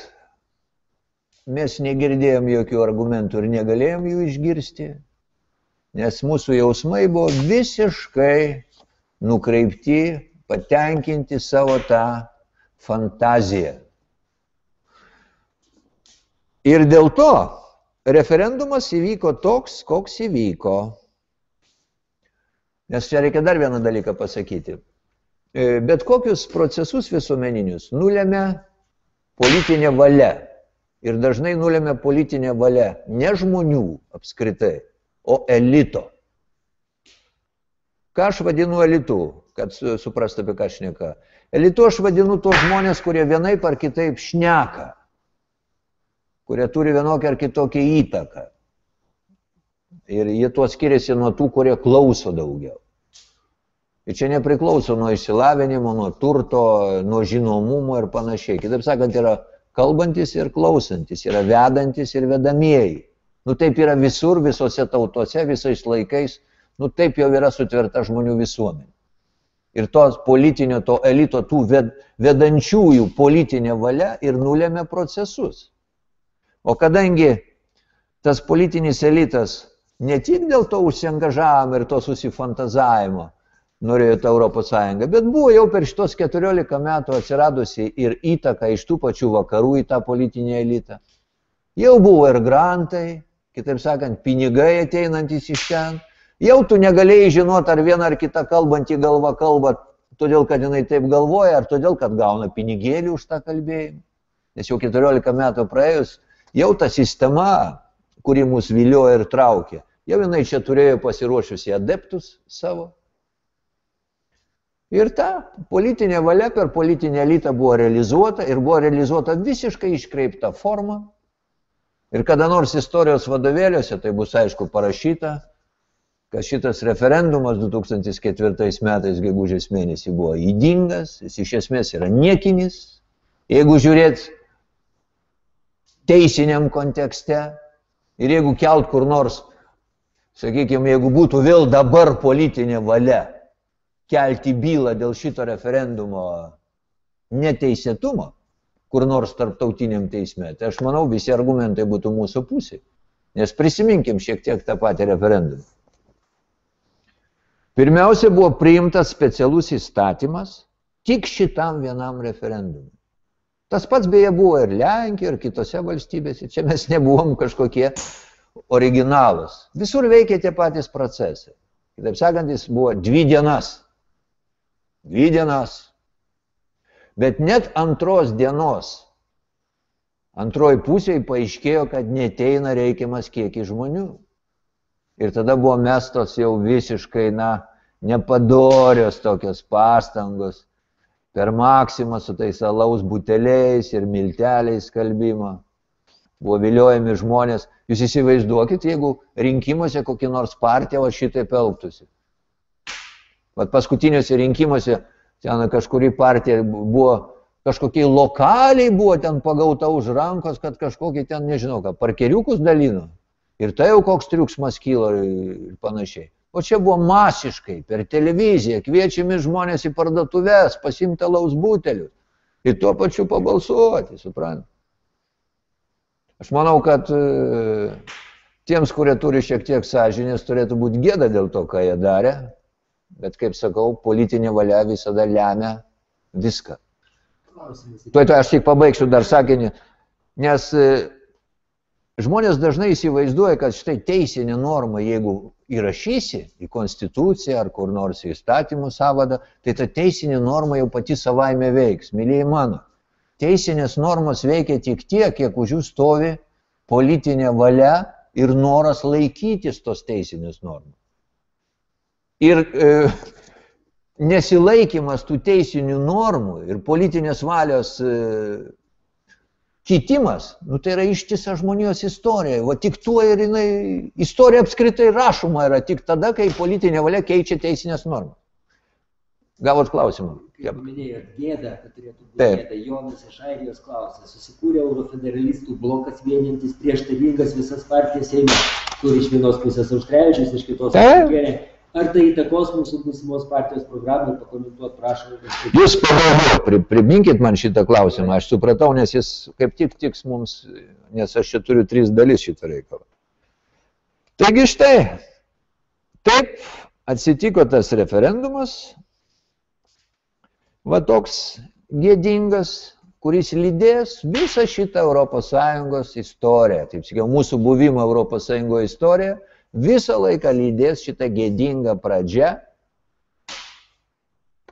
mes negirdėjom jokių argumentų ir negalėjom jų išgirsti, nes mūsų jausmai buvo visiškai nukreipti, patenkinti savo tą fantaziją. Ir dėl to referendumas įvyko toks, koks įvyko. Nes čia reikia dar vieną dalyką pasakyti. E, bet kokius procesus visuomeninius nulėmė politinė valia. Ir dažnai nulėmė politinė valia ne žmonių apskritai, o elito. Ką aš vadinu elitu, kad suprastų apie ką šneka? Elitu aš vadinu tos žmonės, kurie vienaip ar kitaip šneka, kurie turi vienokią ar kitokią įtaką. Ir jie tuo skiriasi nuo tų, kurie klauso daugiau. Ir čia nepriklauso nuo išsilavinimo, nuo turto, nuo žinomumo ir panašiai. Kitaip sakant, yra kalbantis ir klausantis, yra vedantis ir vedamieji. Nu taip yra visur, visose tautose, visais laikais Nu taip jau yra sutverta žmonių visuomenė. Ir tos politinio, to elito, tų ved, vedančiųjų politinė valia ir nulėmė procesus. O kadangi tas politinis elitas ne tik dėl to užsiengažavimo ir to susifantazavimo norėjo tą Europos Sąjungą, bet buvo jau per šitos 14 metų atsiradusi ir įtaka iš tų pačių vakarų į tą politinį elitą. Jau buvo ir grantai, kitaip sakant, pinigai ateinantis iš ten, Jau tu negalėjai žinoti, ar viena ar kita kalbantį galva kalba, todėl kad jinai taip galvoja, ar todėl, kad gauna pinigėlį už tą kalbėjimą. Nes jau 14 metų praėjus, jau ta sistema, kuri mus vilioja ir traukia, jau jinai čia turėjo pasiruošusi adeptus savo. Ir ta politinė valia per politinę elitą buvo realizuota ir buvo realizuota visiškai iškreipta forma. Ir kada nors istorijos vadovėliuose tai bus aišku parašyta, kad šitas referendumas 2004 metais gegužės mėnesį buvo įdingas, jis iš esmės yra niekinis, jeigu žiūrėt teisiniam kontekste ir jeigu kelt kur nors, sakykime, jeigu būtų vėl dabar politinė valia kelti bylą dėl šito referendumo neteisėtumo, kur nors tarptautiniam teisme, tai aš manau visi argumentai būtų mūsų pusė. Nes prisiminkim šiek tiek tą patį referendumą. Pirmiausia buvo priimtas specialus įstatymas tik šitam vienam referendumui. Tas pats beje buvo ir Lenkijoje, ir kitose valstybėse. Čia mes nebuvom kažkokie originalus. Visur veikia tie patys procesai. Kitaip sakant, jis buvo dvi dienas. Dvi dienas. Bet net antros dienos, antroji pusėje paaiškėjo, kad neteina reikiamas kiekis žmonių. Ir tada buvo mestos jau visiškai, na, nepadorios tokios pastangos per maksimą su tais alaus buteliais ir milteliais kalbimo. Buvo viliojami žmonės. Jūs įsivaizduokit, jeigu rinkimuose kokį nors partiją šitaip elgtųsi. Vat paskutiniuose rinkimuose ten kažkuri partija buvo kažkokiai lokaliai buvo ten pagauta už rankos, kad kažkokį ten, nežinau ką, parkeriukus dalino. Ir tai jau koks triukšmas kyla ir panašiai. O čia buvo masiškai, per televiziją, kviečiami žmonės į parduotuvės, pasimti laus butelius ir tuo pačiu pabalsuoti, suprant. Aš manau, kad e, tiems, kurie turi šiek tiek sąžinės, turėtų būti gėda dėl to, ką jie darė, bet kaip sakau, politinė valia visada lemia viską. Tuoj to aš tik pabaigsiu dar sakinį, nes e, Žmonės dažnai įsivaizduoja, kad štai teisinė norma, jeigu įrašysi į konstituciją ar kur nors į įstatymų savadą, tai ta teisinė norma jau pati savaime veiks. Mylėjai mano, teisinės normos veikia tik tiek, kiek už jų stovi politinė valia ir noras laikytis tos teisinės normos. Ir e, nesilaikimas tų teisinių normų ir politinės valios e, kitimas, nu, tai yra ištisa žmonijos istorija. Va tik tuo ir jinai, istorija apskritai rašoma yra tik tada, kai politinė valia keičia teisinės normas. Gavot klausimą? Kaip minėjot, gėda, kad turėtų būti Taip. gėda. Jonas iš Airijos klausė, susikūrė eurofederalistų blokas vienintis prieštaringas visas partijas Seime, kur iš vienos pusės Auštrevičius, iš kitos Auštrevičius. Ar tai įtakos mūsų būsimos partijos programą ir pakomentuot, prašau. Jūs pagalvojate, pri, priminkit man šitą klausimą, aš supratau, nes jis kaip tik tiks mums, nes aš čia turiu tris dalis šitą reikalą. Taigi štai, taip atsitiko tas referendumas, va toks gėdingas, kuris lydės visą šitą ES istoriją, taip sakiau, mūsų buvimo ES istoriją, visą laiką lydės šitą gėdingą pradžią,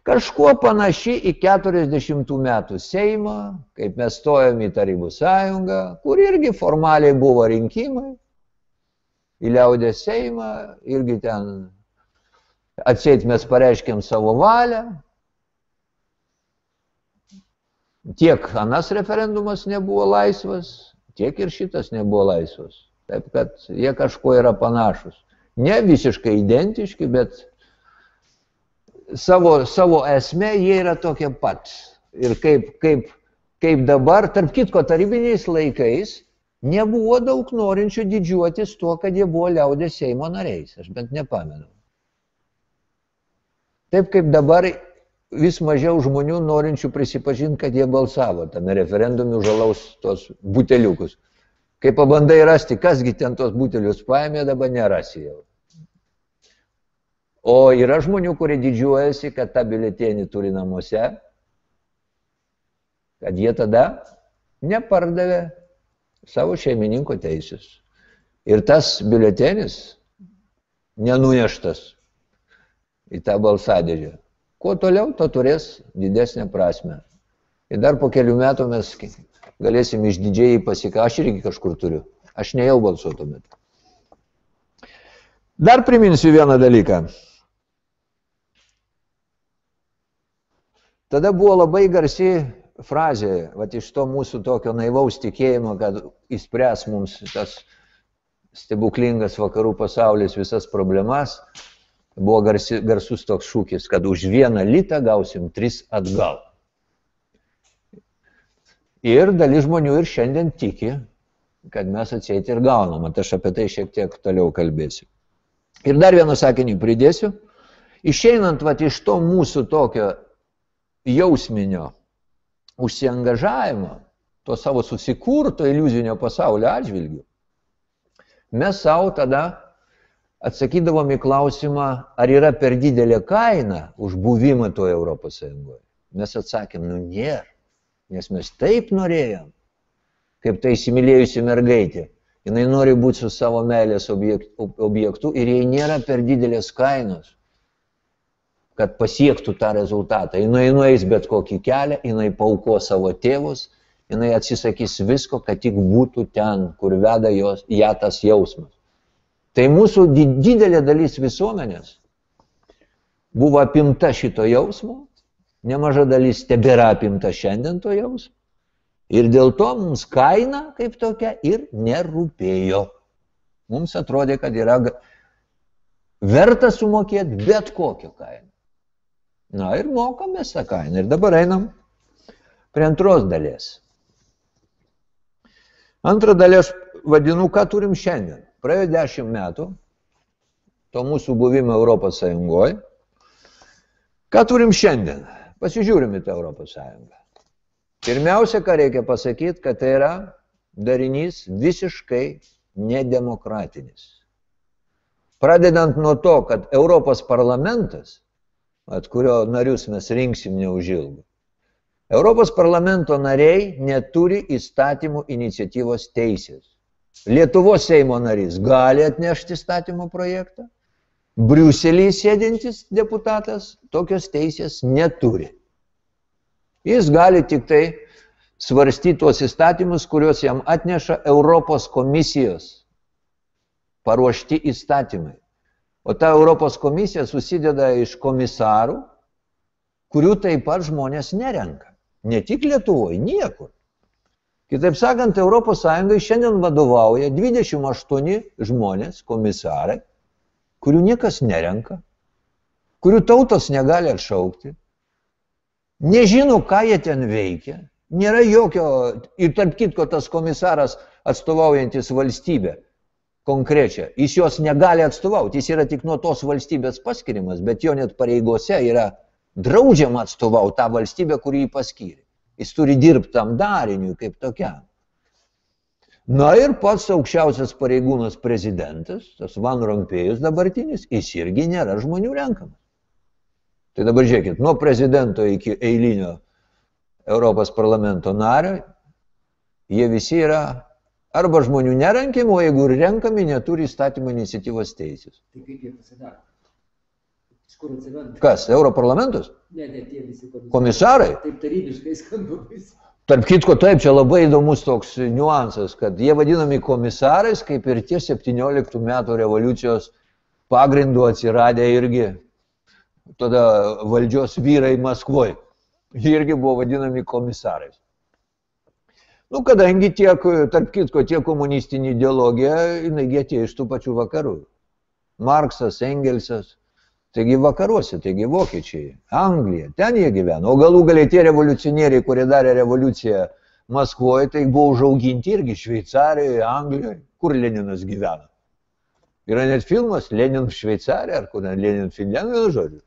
kažkuo panaši į 40 metų Seimą, kaip mes stojom į Tarybų sąjungą, kur irgi formaliai buvo rinkimai, į liaudės Seimą, irgi ten atseit mes pareiškėm savo valią, tiek anas referendumas nebuvo laisvas, tiek ir šitas nebuvo laisvas. Taip kad jie kažkuo yra panašus. Ne visiškai identiški, bet savo, savo esmė jie yra tokie pat. Ir kaip, kaip, kaip dabar, tarp kitko, tarybiniais laikais nebuvo daug norinčių didžiuotis tuo, kad jie buvo liaudės Seimo nariais. Aš bent nepamenu. Taip kaip dabar vis mažiau žmonių norinčių prisipažinti, kad jie balsavo tame referendume už alaus tos buteliukus. Kai pabandai rasti, kasgi ten tos butelius paėmė, dabar nerasi jau. O yra žmonių, kurie didžiuojasi, kad tą biuletenį turi namuose, kad jie tada nepardavė savo šeimininko teisės. Ir tas biuletenis nenuneštas į tą balsadėžę. Kuo toliau, to turės didesnę prasme. Ir dar po kelių metų mes galėsim išdidžiai pasika, aš irgi kažkur turiu. Aš nejau balsuotumėt. Dar priminsiu vieną dalyką. Tada buvo labai garsi frazė, va iš to mūsų tokio naivaus tikėjimo, kad įspręs mums tas stebuklingas vakarų pasaulis visas problemas, buvo garsi, garsus toks šūkis, kad už vieną litą gausim tris atgal. Ir dalis žmonių ir šiandien tiki, kad mes atsėti ir gaunam. Aš apie tai šiek tiek toliau kalbėsiu. Ir dar vieną sakinį pridėsiu. Išeinant vat, iš to mūsų tokio jausminio užsiengažavimo, to savo susikurto iliuzinio pasaulio atžvilgių, mes savo tada atsakydavom į klausimą, ar yra per didelė kaina už buvimą toje Europos Sąjungoje. Mes atsakėm, nu nėra, nes mes taip norėjom, kaip tai įsimylėjusi mergaitė. Jis nori būti su savo meilės objektu ir jai nėra per didelės kainos, kad pasiektų tą rezultatą. Jis nueis bet kokį kelią, jis pauko savo tėvus, jis atsisakys visko, kad tik būtų ten, kur veda jos, ją tas jausmas. Tai mūsų didelė dalis visuomenės buvo apimta šito jausmo, nemaža dalis tebėra apimta šiandien to jausmo. Ir dėl to mums kaina kaip tokia ir nerūpėjo. Mums atrodė, kad yra verta sumokėti bet kokią kainą. Na ir mokomės tą kainą. Ir dabar einam prie antros dalies. Antrą dalį aš vadinu, ką turim šiandien. Praėjo dešimt metų to mūsų buvimo Europos Sąjungoje. Ką turim šiandien? Pasižiūrim į tą Europos Sąjungą. Pirmiausia, ką reikia pasakyti, kad tai yra darinys visiškai nedemokratinis. Pradedant nuo to, kad Europos parlamentas, at kurio narius mes rinksim neužilgo, Europos parlamento nariai neturi įstatymų iniciatyvos teisės. Lietuvos Seimo narys gali atnešti statymo projektą, Briuselėje sėdintis deputatas tokios teisės neturi. Jis gali tik tai svarstyti tuos įstatymus, kuriuos jam atneša Europos komisijos paruošti įstatymai. O ta Europos komisija susideda iš komisarų, kurių taip pat žmonės nerenka. Ne tik Lietuvoje, niekur. Kitaip sakant, ES šiandien vadovauja 28 žmonės, komisarai, kurių niekas nerenka, kurių tautos negali atšaukti, nežino, ką jie ten veikia, nėra jokio, ir tarp kitko tas komisaras atstovaujantis valstybę konkrečią, jis jos negali atstovauti, jis yra tik nuo tos valstybės paskirimas, bet jo net pareigose yra draudžiama atstovauti tą valstybę, kurį jį paskyrė. Jis turi dirbti tam dariniui kaip tokiam. Na ir pats aukščiausias pareigūnas prezidentas, tas Van Rompėjus dabartinis, jis irgi nėra žmonių renkamas. Tai dabar žiūrėkit, nuo prezidento iki eilinio Europos parlamento nario, jie visi yra arba žmonių nerankimi, o jeigu ir renkami, neturi įstatymo iniciatyvos teisės. Tai kaip jie pasidaro? Iš kur atsiranda? Kas, Europarlamentas? Ne, ne, tie visi komisarai. Komisarai? Taip tarybiškai skamba visi. Tarp kitko, taip, čia labai įdomus toks niuansas, kad jie vadinami komisarais, kaip ir tie 17 metų revoliucijos pagrindų atsiradę irgi tada valdžios vyrai Maskvoje. Jie irgi buvo vadinami komisarais. Nu, kadangi tiek, tarp kitko, tiek komunistinė ideologija, jinai atėjo iš tų pačių vakarų. Marksas, Engelsas, Taigi vakaruose, taigi vokiečiai, Anglija, ten jie gyveno. O galų galiai tie revoliucionieriai, kurie darė revoliuciją Maskvoje, tai buvo užauginti irgi Šveicarijoje, Anglijoje. Kur Leninas gyvena? Yra net filmas Lenin Šveicarija, ar kur Lenin Finlandijoje, žodžiu.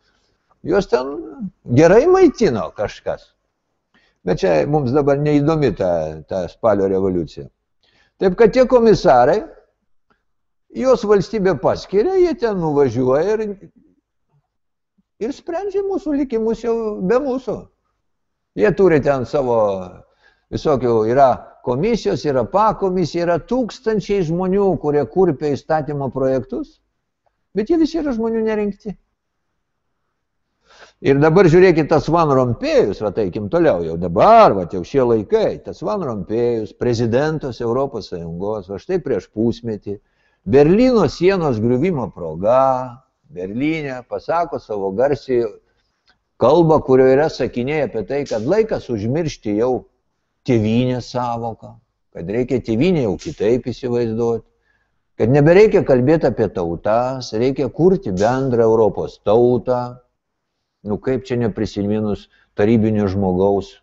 Juos ten gerai maitino kažkas. Bet čia mums dabar neįdomi ta, ta spalio revoliucija. Taip kad tie komisarai, juos valstybė paskiria, jie ten nuvažiuoja ir ir sprendžia mūsų likimus jau be mūsų. Jie turi ten savo visokių, yra komisijos, yra pakomisija, yra tūkstančiai žmonių, kurie kurpia įstatymo projektus, bet jie visi yra žmonių nerinkti. Ir dabar žiūrėkit, tas Van Rompėjus, va taikim toliau, jau dabar, va jau šie laikai, tas Van Rompėjus, prezidentas Europos Sąjungos, va štai prieš pusmetį, Berlyno sienos griuvimo proga, Berlyne, pasako savo garsiai kalbą, kurioje yra sakiniai apie tai, kad laikas užmiršti jau tėvynės savoką, kad reikia tėvynę jau kitaip įsivaizduoti, kad nebereikia kalbėti apie tautas, reikia kurti bendrą Europos tautą, nu kaip čia neprisiminus tarybinio žmogaus,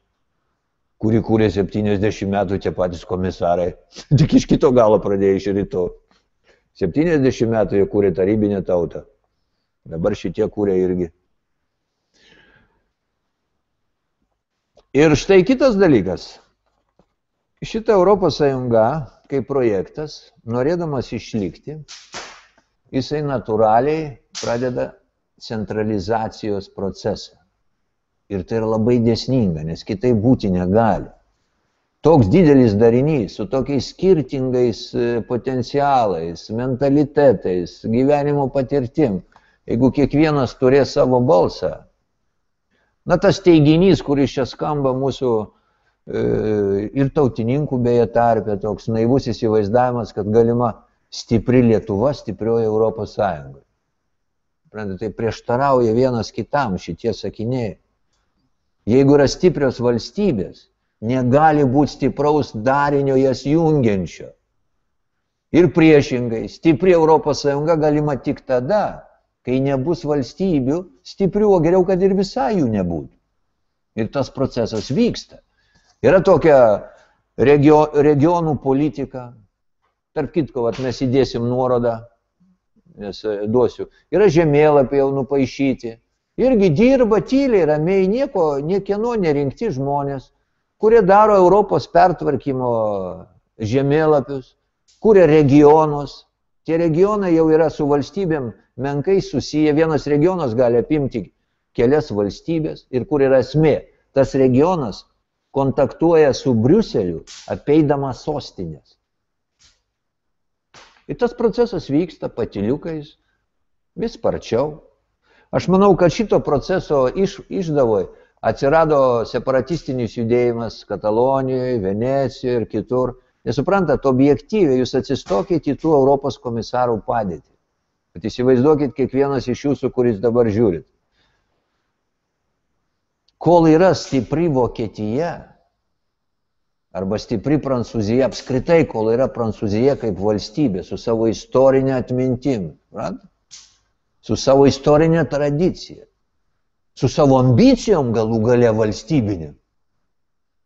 kurį kūrė 70 metų tie patys komisarai, (laughs) tik iš kito galo pradėjo iš ryto. 70 metų jie kūrė tarybinę tautą. Dabar šitie kūrė irgi. Ir štai kitas dalykas. Šitą Europos Sąjunga kaip projektas, norėdamas išlikti, jisai natūraliai pradeda centralizacijos procesą. Ir tai yra labai dėsninga, nes kitai būti negali. Toks didelis darinys su tokiais skirtingais e, potencialais, mentalitetais, gyvenimo patirtim jeigu kiekvienas turės savo balsą. Na tas teiginys, kuris čia skamba mūsų e, ir tautininkų beje tarpė, toks naivus įsivaizdavimas, kad galima stipri Lietuva, stiprioji Europos Sąjunga. Tai prieštarauja vienas kitam šitie sakiniai. Jeigu yra stiprios valstybės, negali būti stipraus darinio jas jungiančio. Ir priešingai, stipri Europos Sąjunga galima tik tada, kai nebus valstybių stiprių, o geriau, kad ir visai jų nebūtų. Ir tas procesas vyksta. Yra tokia regio, regionų politika. Tarp kitko, vat, mes įdėsim nuorodą, nes e, duosiu. Yra žemėlapiai jau nupaišyti. Irgi dirba tyliai, ramiai, nieko, niekieno nerinkti žmonės, kurie daro Europos pertvarkymo žemėlapius, kuria regionus. Tie regionai jau yra su valstybėm menkai susiję. Vienas regionas gali apimti kelias valstybės ir kur yra esmė. Tas regionas kontaktuoja su Briuseliu, apeidamas sostinės. Ir tas procesas vyksta patiliukais, vis sparčiau. Aš manau, kad šito proceso iš, išdavoje atsirado separatistinis judėjimas Katalonijoje, Venecijoje ir kitur. Nesuprantat, objektyviai jūs atsistokite į tų Europos komisarų padėtį. Bet įsivaizduokit kiekvienas iš jūsų, kuris dabar žiūrit. Kol yra stipri Vokietija, arba stipri Prancūzija apskritai, kol yra Prancūzija kaip valstybė su savo istorinė atmintim, rad? su savo istorinė tradicija, su savo ambicijom galų gale valstybinė,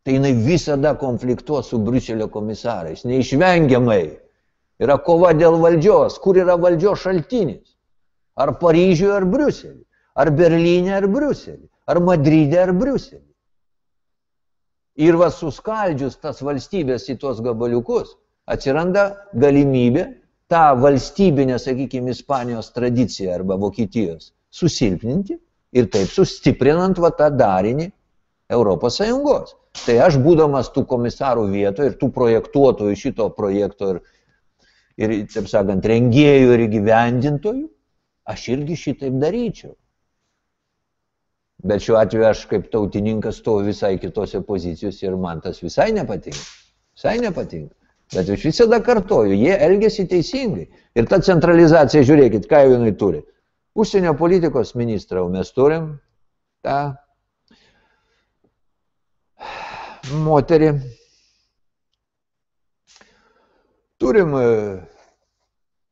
tai jinai visada konfliktuos su Briuselio komisarais, neišvengiamai. Yra kova dėl valdžios, kur yra valdžios šaltinis. Ar Paryžiuje, ar Briuselį, ar Berlyne, ar Briuselį, ar Madride, ar Briuselį. Ir va suskaldžius tas valstybės į tuos gabaliukus, atsiranda galimybė tą valstybinę, sakykime, Ispanijos tradiciją arba Vokietijos susilpninti ir taip sustiprinant va tą darinį Europos Sąjungos. Tai aš būdamas tų komisarų vietoje ir tų projektuotojų šito projekto ir, ir taip sakant, rengėjų ir įgyvendintojų, aš irgi šitaip daryčiau. Bet šiuo atveju aš kaip tautininkas stoviu visai kitose pozicijose ir man tas visai nepatinka. Visai nepatinka. Bet aš visada kartoju, jie elgesi teisingai. Ir ta centralizacija, žiūrėkit, ką jau jinai turi. Užsienio politikos ministrą mes turim, tą moterį. Turim e,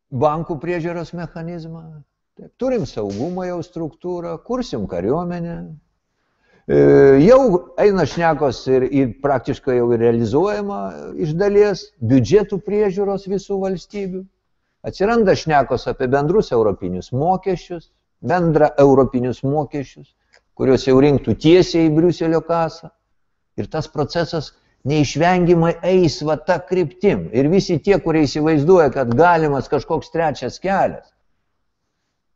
bankų priežiūros mechanizmą, taip, turim saugumo jau struktūrą, kursim kariuomenę. E, jau eina šnekos ir, ir praktiškai jau realizuojama iš dalies biudžetų priežiūros visų valstybių. Atsiranda šnekos apie bendrus europinius mokesčius, bendra europinius mokesčius, kuriuos jau rinktų tiesiai į Briuselio kasą. Ir tas procesas neišvengiamai eis va tą kryptim. Ir visi tie, kurie įsivaizduoja, kad galimas kažkoks trečias kelias,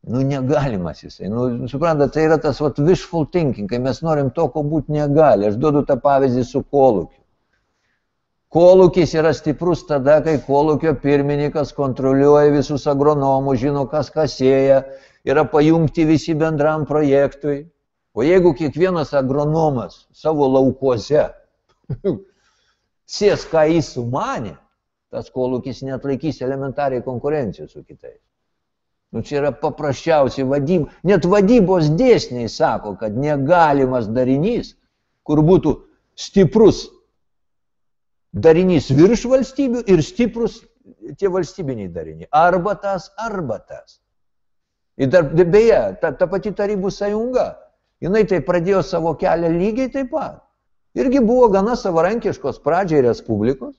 nu negalimas jisai. Nu, suprantate, tai yra tas vat, wishful thinking, kai mes norim to, ko būti negali. Aš duodu tą pavyzdį su kolūkiu. Kolūkis yra stiprus tada, kai kolūkio pirmininkas kontroliuoja visus agronomus, žino, kas kasėja, yra pajungti visi bendram projektui. O jeigu kiekvienas agronomas savo laukuose (laughs) sės, ką jis sumanė, tas kolūkis net laikys elementariai konkurenciją su kitais. Nu, čia yra paprasčiausiai vadyba. Net vadybos dėsniai sako, kad negalimas darinys, kur būtų stiprus darinys virš valstybių ir stiprus tie valstybiniai dariniai. Arba tas, arba tas. Ir dar, beje, ta, ta pati tarybų sąjunga jinai tai pradėjo savo kelią lygiai taip pat. Irgi buvo gana savarankiškos pradžiai Respublikos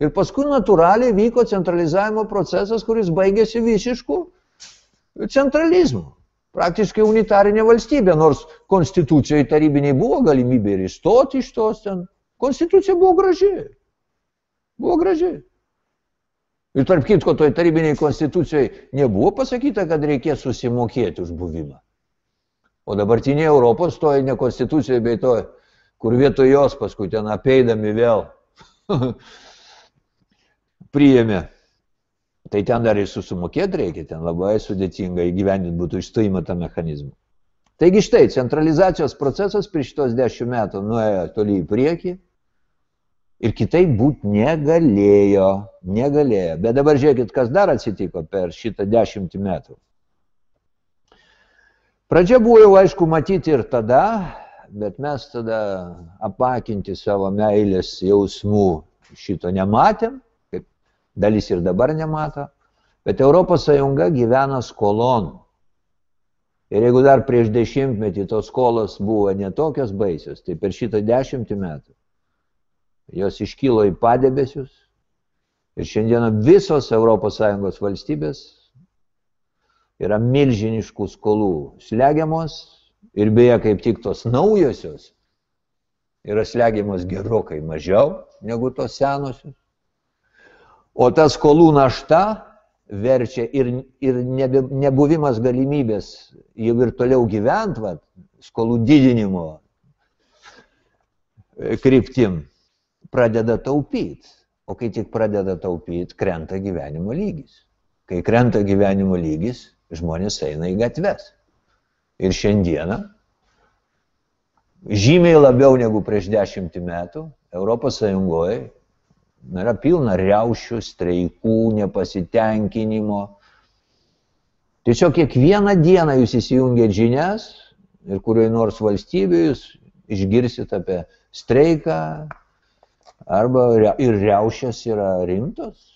ir paskui natūraliai vyko centralizavimo procesas, kuris baigėsi visišku centralizmu. Praktiškai unitarinė valstybė, nors konstitucijoje tarybiniai buvo galimybė ir įstoti iš tos ten. Konstitucija buvo graži. Buvo graži. Ir tarp kitko, toje tarybiniai konstitucijoje nebuvo pasakyta, kad reikės susimokėti už buvimą. O dabartinė Europos toje ne konstitucijoje, bei to, kur vietoj jos paskui ten apeidami vėl (laughs) priėmė. Tai ten dar ir susimokėti reikia, ten labai sudėtinga įgyvendinti būtų išstojimo tą mechanizmą. Taigi štai, centralizacijos procesas prieš šitos dešimt metų nuėjo toli į priekį ir kitaip būti negalėjo, negalėjo. Bet dabar žiūrėkit, kas dar atsitiko per šitą dešimtį metų. Pradžia buvo jau aišku matyti ir tada, bet mes tada apakinti savo meilės jausmų šito nematėm, kaip dalis ir dabar nemato, bet ES gyvena skolon. Ir jeigu dar prieš dešimtmetį tos skolos buvo netokios baisios, tai per šitą dešimtį metų jos iškilo į padebesius ir šiandieną visos ES valstybės yra milžiniškų skolų slegiamos ir beje kaip tik tos naujosios yra slegiamos gerokai mažiau negu tos senosios. O ta skolų našta verčia ir, ir nebe, nebuvimas galimybės jau ir toliau gyventi, va, skolų didinimo kryptim, pradeda taupyti. O kai tik pradeda taupyti, krenta gyvenimo lygis. Kai krenta gyvenimo lygis, žmonės eina į gatves. Ir šiandieną, žymiai labiau negu prieš dešimtį metų, Europos Sąjungoje yra pilna riaušių, streikų, nepasitenkinimo. Tiesiog kiekvieną dieną jūs įsijungėt žinias ir kurioje nors valstybėje jūs išgirsit apie streiką, Arba ir riaušės yra rimtos,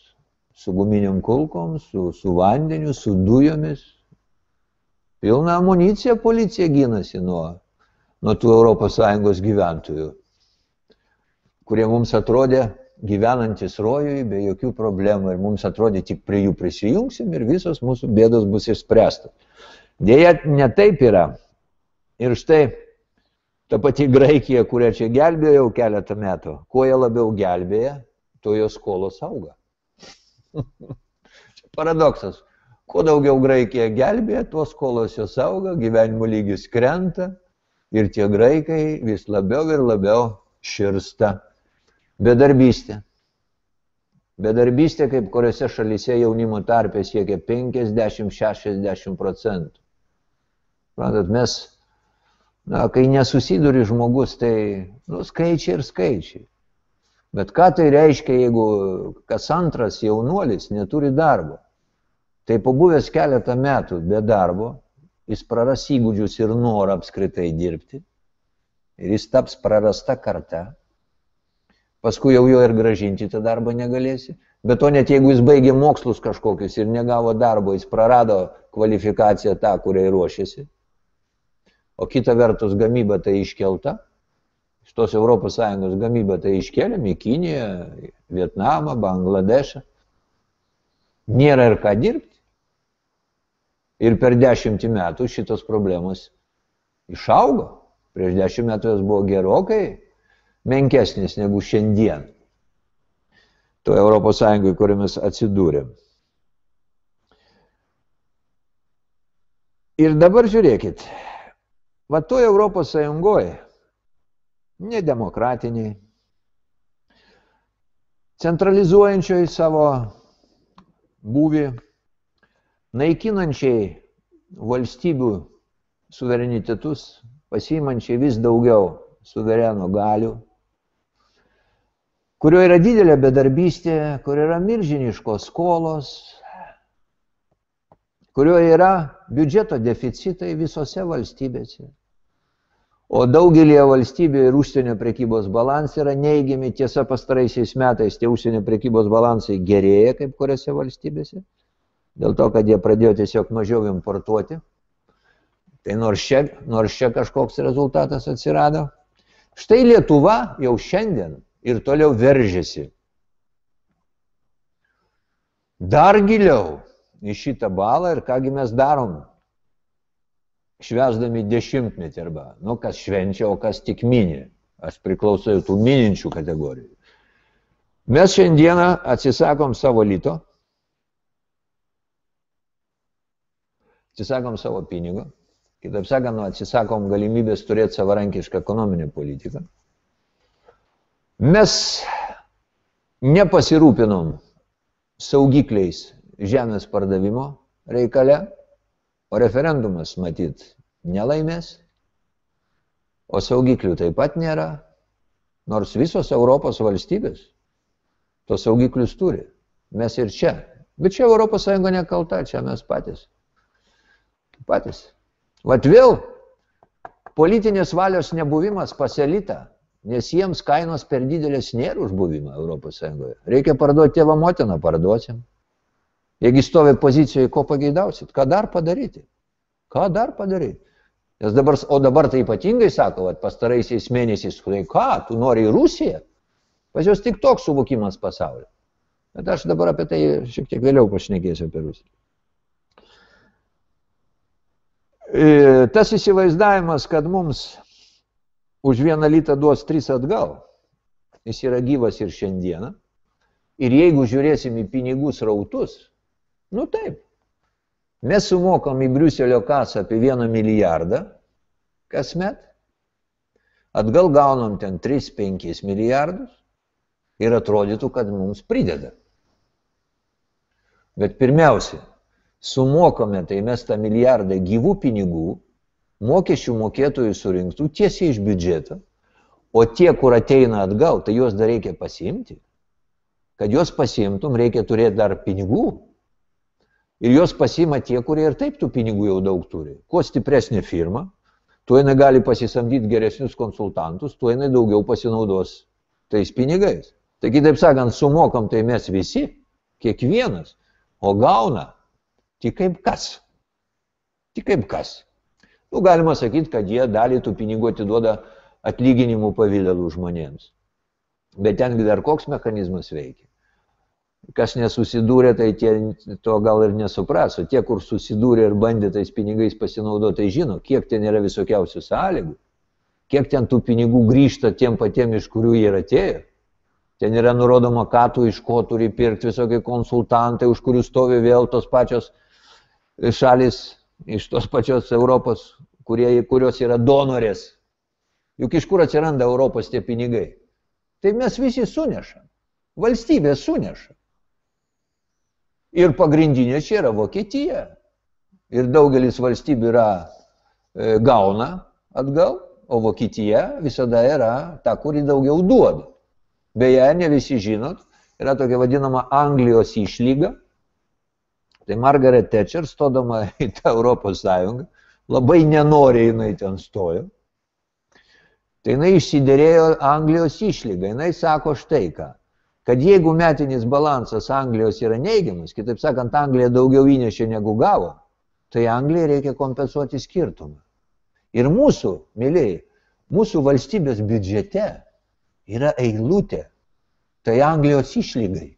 su guminiam kulkom, su, su vandeniu, su dujomis. Pilna amunicija policija gynasi nuo, nuo tų ES gyventojų, kurie mums atrodė gyvenantis rojui be jokių problemų ir mums atrodė tik prie jų prisijungsim ir visos mūsų bėdos bus išspręstos. Dėja, ne taip yra. Ir štai ta pati Graikija, kurią čia gelbėjo jau keletą metų, kuo jie labiau gelbėja, tuo jos skolos auga. (laughs) paradoksas. Kuo daugiau Graikija gelbėja, tuo skolos jos auga, gyvenimo lygis krenta ir tie graikai vis labiau ir labiau širsta. Bedarbystė. Bedarbystė, kaip kuriuose šalyse jaunimo tarpė siekia 50-60 procentų. Pratat, mes, na, kai nesusiduri žmogus, tai, nu, skaičiai ir skaičiai. Bet ką tai reiškia, jeigu kas antras jaunuolis neturi darbo? Tai pabuvęs keletą metų be darbo, jis praras įgūdžius ir norą apskritai dirbti. Ir jis taps prarasta karta paskui jau jo ir gražinti tą darbą negalėsi. Bet to net jeigu jis baigė mokslus kažkokius ir negavo darbo, jis prarado kvalifikaciją tą, kuriai ruošėsi. O kita vertus gamyba tai iškelta. Iš tos ES gamybą tai iškeliam į Kiniją, Vietnamą, Bangladešą. Nėra ir ką dirbti. Ir per dešimtį metų šitos problemos išaugo. Prieš dešimt metų jos buvo gerokai menkesnis negu šiandien. To Europos Sąjungai, kuriomis atsidūrėm. Ir dabar žiūrėkit, va to Europos Sąjungoje, nedemokratiniai, centralizuojančiai savo būvį, naikinančiai valstybių suverenitetus, pasiimančiai vis daugiau suvereno galių, kurio yra didelė bedarbystė, kur yra milžiniškos skolos, kurio yra biudžeto deficitai visose valstybėse. O daugelie valstybių ir užsienio prekybos balansai yra neigiami. Tiesa, pastaraisiais metais tie užsienio prekybos balansai gerėja kaip kuriuose valstybėse. Dėl to, kad jie pradėjo tiesiog mažiau importuoti. Tai nors čia, nors čia kažkoks rezultatas atsirado. Štai Lietuva jau šiandien ir toliau veržiasi. Dar giliau į šitą balą ir kągi mes darom, švesdami dešimtmetį arba, nu kas švenčia, o kas tik mini. Aš priklausau tų mininčių kategorijų. Mes šiandieną atsisakom savo lito, atsisakom savo pinigo, kitaip sakant, nu, atsisakom galimybės turėti savarankišką ekonominę politiką. Mes nepasirūpinom saugikliais žemės pardavimo reikale, o referendumas matyt nelaimės, o saugiklių taip pat nėra, nors visos Europos valstybės tos saugiklius turi. Mes ir čia. Bet čia Europos Sąjunga nekalta, čia mes patys. Patys. Vat vėl politinės valios nebuvimas pas elitą nes jiems kainos per didelės nėra už buvimą ES. Reikia parduoti tėvą motiną, parduosim. Jeigu stovi pozicijoje, ko pageidausit, ką dar padaryti? Ką dar padaryti? Nes dabar, o dabar tai ypatingai sako, kad pastaraisiais mėnesiais, tai ką, tu nori į Rusiją? Pas juos tik toks suvokimas pasaulio. Bet aš dabar apie tai šiek tiek vėliau pašnekėsiu apie Rusiją. E, tas įsivaizdavimas, kad mums už vieną litą duos tris atgal. Jis yra gyvas ir šiandieną. Ir jeigu žiūrėsim į pinigų srautus, nu taip, mes sumokam į Briuselio kasą apie vieną milijardą kasmet, atgal gaunam ten 3-5 milijardus ir atrodytų, kad mums prideda. Bet pirmiausia, sumokame, tai mes tą milijardą gyvų pinigų mokesčių mokėtojų surinktų tiesiai iš biudžeto, o tie, kur ateina atgal, tai juos dar reikia pasiimti. Kad juos pasiimtum, reikia turėti dar pinigų. Ir juos pasima tie, kurie ir taip tų pinigų jau daug turi. Kuo stipresnė firma, tuo jinai gali pasisamdyti geresnius konsultantus, tuo jinai daugiau pasinaudos tais pinigais. Tai kitaip sakant, sumokam tai mes visi, kiekvienas, o gauna tik kaip kas. Tik kaip kas. Nu, galima sakyti, kad jie dalį tų pinigų atiduoda atlyginimų pavydalų žmonėms. Bet ten dar koks mechanizmas veikia. Kas nesusidūrė, tai tie to gal ir nesupras, o tie, kur susidūrė ir bandė tais pinigais pasinaudoti, tai žino, kiek ten yra visokiausių sąlygų, kiek ten tų pinigų grįžta tiem patiem, iš kurių jie atėjo. Ten yra nurodoma, ką tu iš ko turi pirkti, visokie konsultantai, už kurių stovi vėl tos pačios šalis iš tos pačios Europos, kurie, kurios yra donorės. Juk iš kur atsiranda Europos tie pinigai? Tai mes visi sunešam. Valstybė suneša. Ir pagrindinė čia yra Vokietija. Ir daugelis valstybių yra e, gauna atgal, o Vokietija visada yra ta, kuri daugiau duoda. Beje, ne visi žinot, yra tokia vadinama Anglijos išlyga. Tai Margaret Thatcher, stodama (laughs) į tą Europos Sąjungą, labai nenoriai jinai ten stojo. Tai jinai išsiderėjo Anglijos išlygą. Jinai sako štai ką kad jeigu metinis balansas Anglijos yra neigiamas, kitaip sakant, Anglija daugiau įnešė negu gavo, tai Anglijai reikia kompensuoti skirtumą. Ir mūsų, mėlyjei, mūsų valstybės biudžete yra eilutė, tai Anglijos išlygai.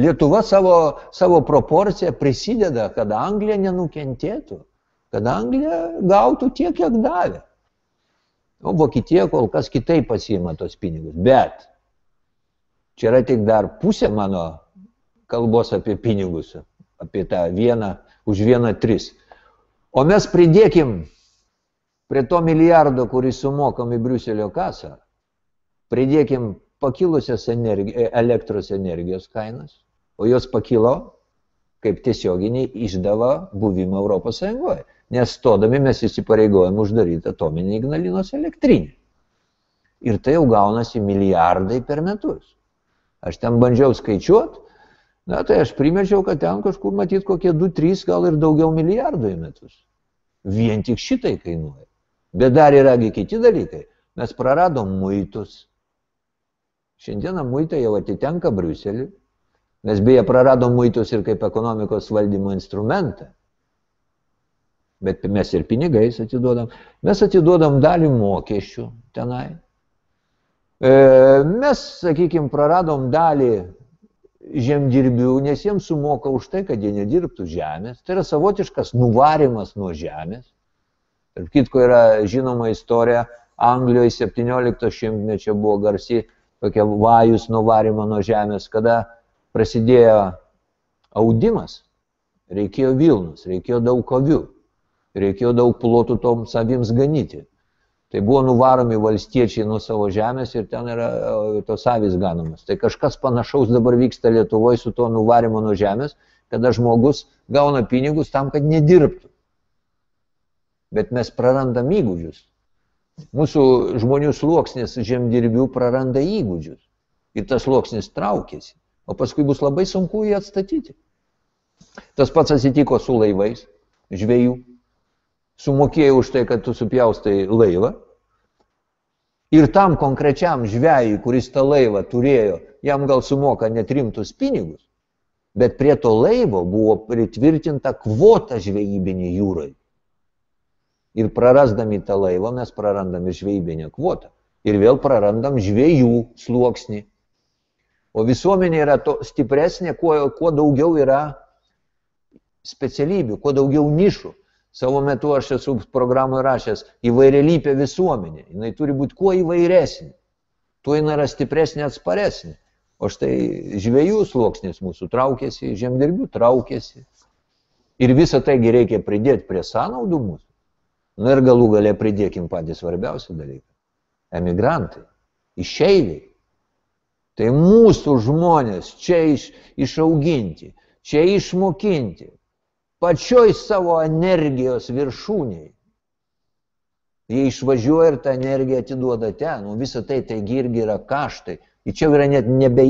Lietuva savo, savo proporciją prisideda, kad Anglija nenukentėtų, kad Anglija gautų tiek, kiek davė. O Vokietija kol kas kitaip pasiima tos pinigus. Bet Čia yra tik dar pusė mano kalbos apie pinigus, apie tą vieną už vieną tris. O mes pridėkim prie to milijardo, kurį sumokam į Briuselio kasą, pridėkim pakilusias energi elektros energijos kainas, o jos pakilo kaip tiesioginiai išdava buvimą Europos Sąjungoje. Nes stodami mes įsipareigojom uždaryti atominį Ignalinos elektrinį. Ir tai jau gaunasi milijardai per metus. Aš ten bandžiau skaičiuoti, na tai aš primečiau, kad ten kažkur matyt kokie 2-3 gal ir daugiau milijardų į metus. Vien tik šitai kainuoja. Bet dar yragi kiti dalykai. Mes praradom muitus. Šiandieną muitai jau atitenka Briuseliui. Mes beje praradom muitus ir kaip ekonomikos valdymo instrumentą. Bet mes ir pinigais atiduodam. Mes atiduodam dalį mokesčių tenai. E, mes, sakykime, praradom dalį žemdirbių, nes jiems sumoka už tai, kad jie nedirbtų žemės. Tai yra savotiškas nuvarimas nuo žemės. Tarp kitko yra žinoma istorija, Anglijoje 17 šimtmečio buvo garsi tokia vajus nuvarimo nuo žemės, kada prasidėjo audimas, reikėjo Vilnus, reikėjo daug avių, reikėjo daug plotų toms avims ganyti. Tai buvo nuvaromi valstiečiai nuo savo žemės ir ten yra tos avis ganamas. Tai kažkas panašaus dabar vyksta Lietuvoje su tuo nuvarimo nuo žemės, kada žmogus gauna pinigus tam, kad nedirbtų. Bet mes prarandam įgūdžius. Mūsų žmonių sluoksnis žemdirbių praranda įgūdžius. Ir tas sluoksnis traukiasi. O paskui bus labai sunku jį atstatyti. Tas pats atsitiko su laivais, žvėjų sumokėjai už tai, kad tu supjaustai laivą. Ir tam konkrečiam žvėjui, kuris tą laivą turėjo, jam gal sumoka net rimtus pinigus, bet prie to laivo buvo pritvirtinta kvota žvejybinė jūrai. Ir prarasdami tą laivą mes prarandam ir žvejybinę kvotą. Ir vėl prarandam žvėjų sluoksnį. O visuomenė yra to stipresnė, kuo, kuo daugiau yra specialybių, kuo daugiau nišų. Savo metu aš esu programoje rašęs įvairialypė visuomenė. Jis turi būti kuo įvairesnė. Tuo jinai yra stipresnė, atsparesnė. O štai žvėjų sluoksnis mūsų traukėsi, žemdirbių traukėsi. Ir visą taigi reikia pridėti prie sąnaudų mūsų. Na ir galų galę pridėkim patį svarbiausią dalyką. Emigrantai, išeiviai. Tai mūsų žmonės čia iš, išauginti, čia išmokinti, pačioj savo energijos viršūniai. Jie išvažiuoja ir tą energiją atiduoda ten, o visą tai taigi irgi yra kaštai. Ir čia yra net nebe,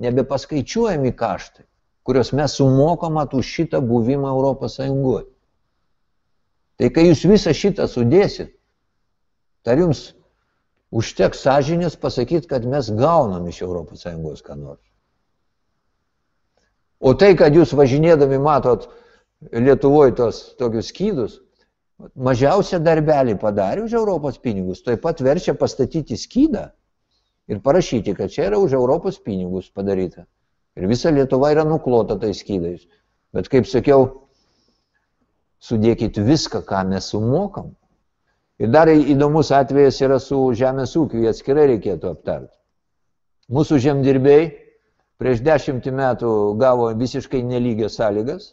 nebepaskaičiuojami kaštai, kuriuos mes sumokamat už šitą buvimą Europos Sąjungoje. Tai kai jūs visą šitą sudėsit, tai jums Užteks sąžinės pasakyti, kad mes gaunam iš ES ką nors. O tai, kad jūs važinėdami matot Lietuvoje tos tokius skydus, mažiausią darbelį padarė už Europos pinigus, taip pat verčia pastatyti skydą ir parašyti, kad čia yra už Europos pinigus padaryta. Ir visa Lietuva yra nuklota tais skydais. Bet kaip sakiau, sudėkit viską, ką mes sumokam. Ir dar įdomus atvejas yra su žemės ūkiu, jį atskirai reikėtų aptarti. Mūsų žemdirbėjai prieš dešimtį metų gavo visiškai nelygias sąlygas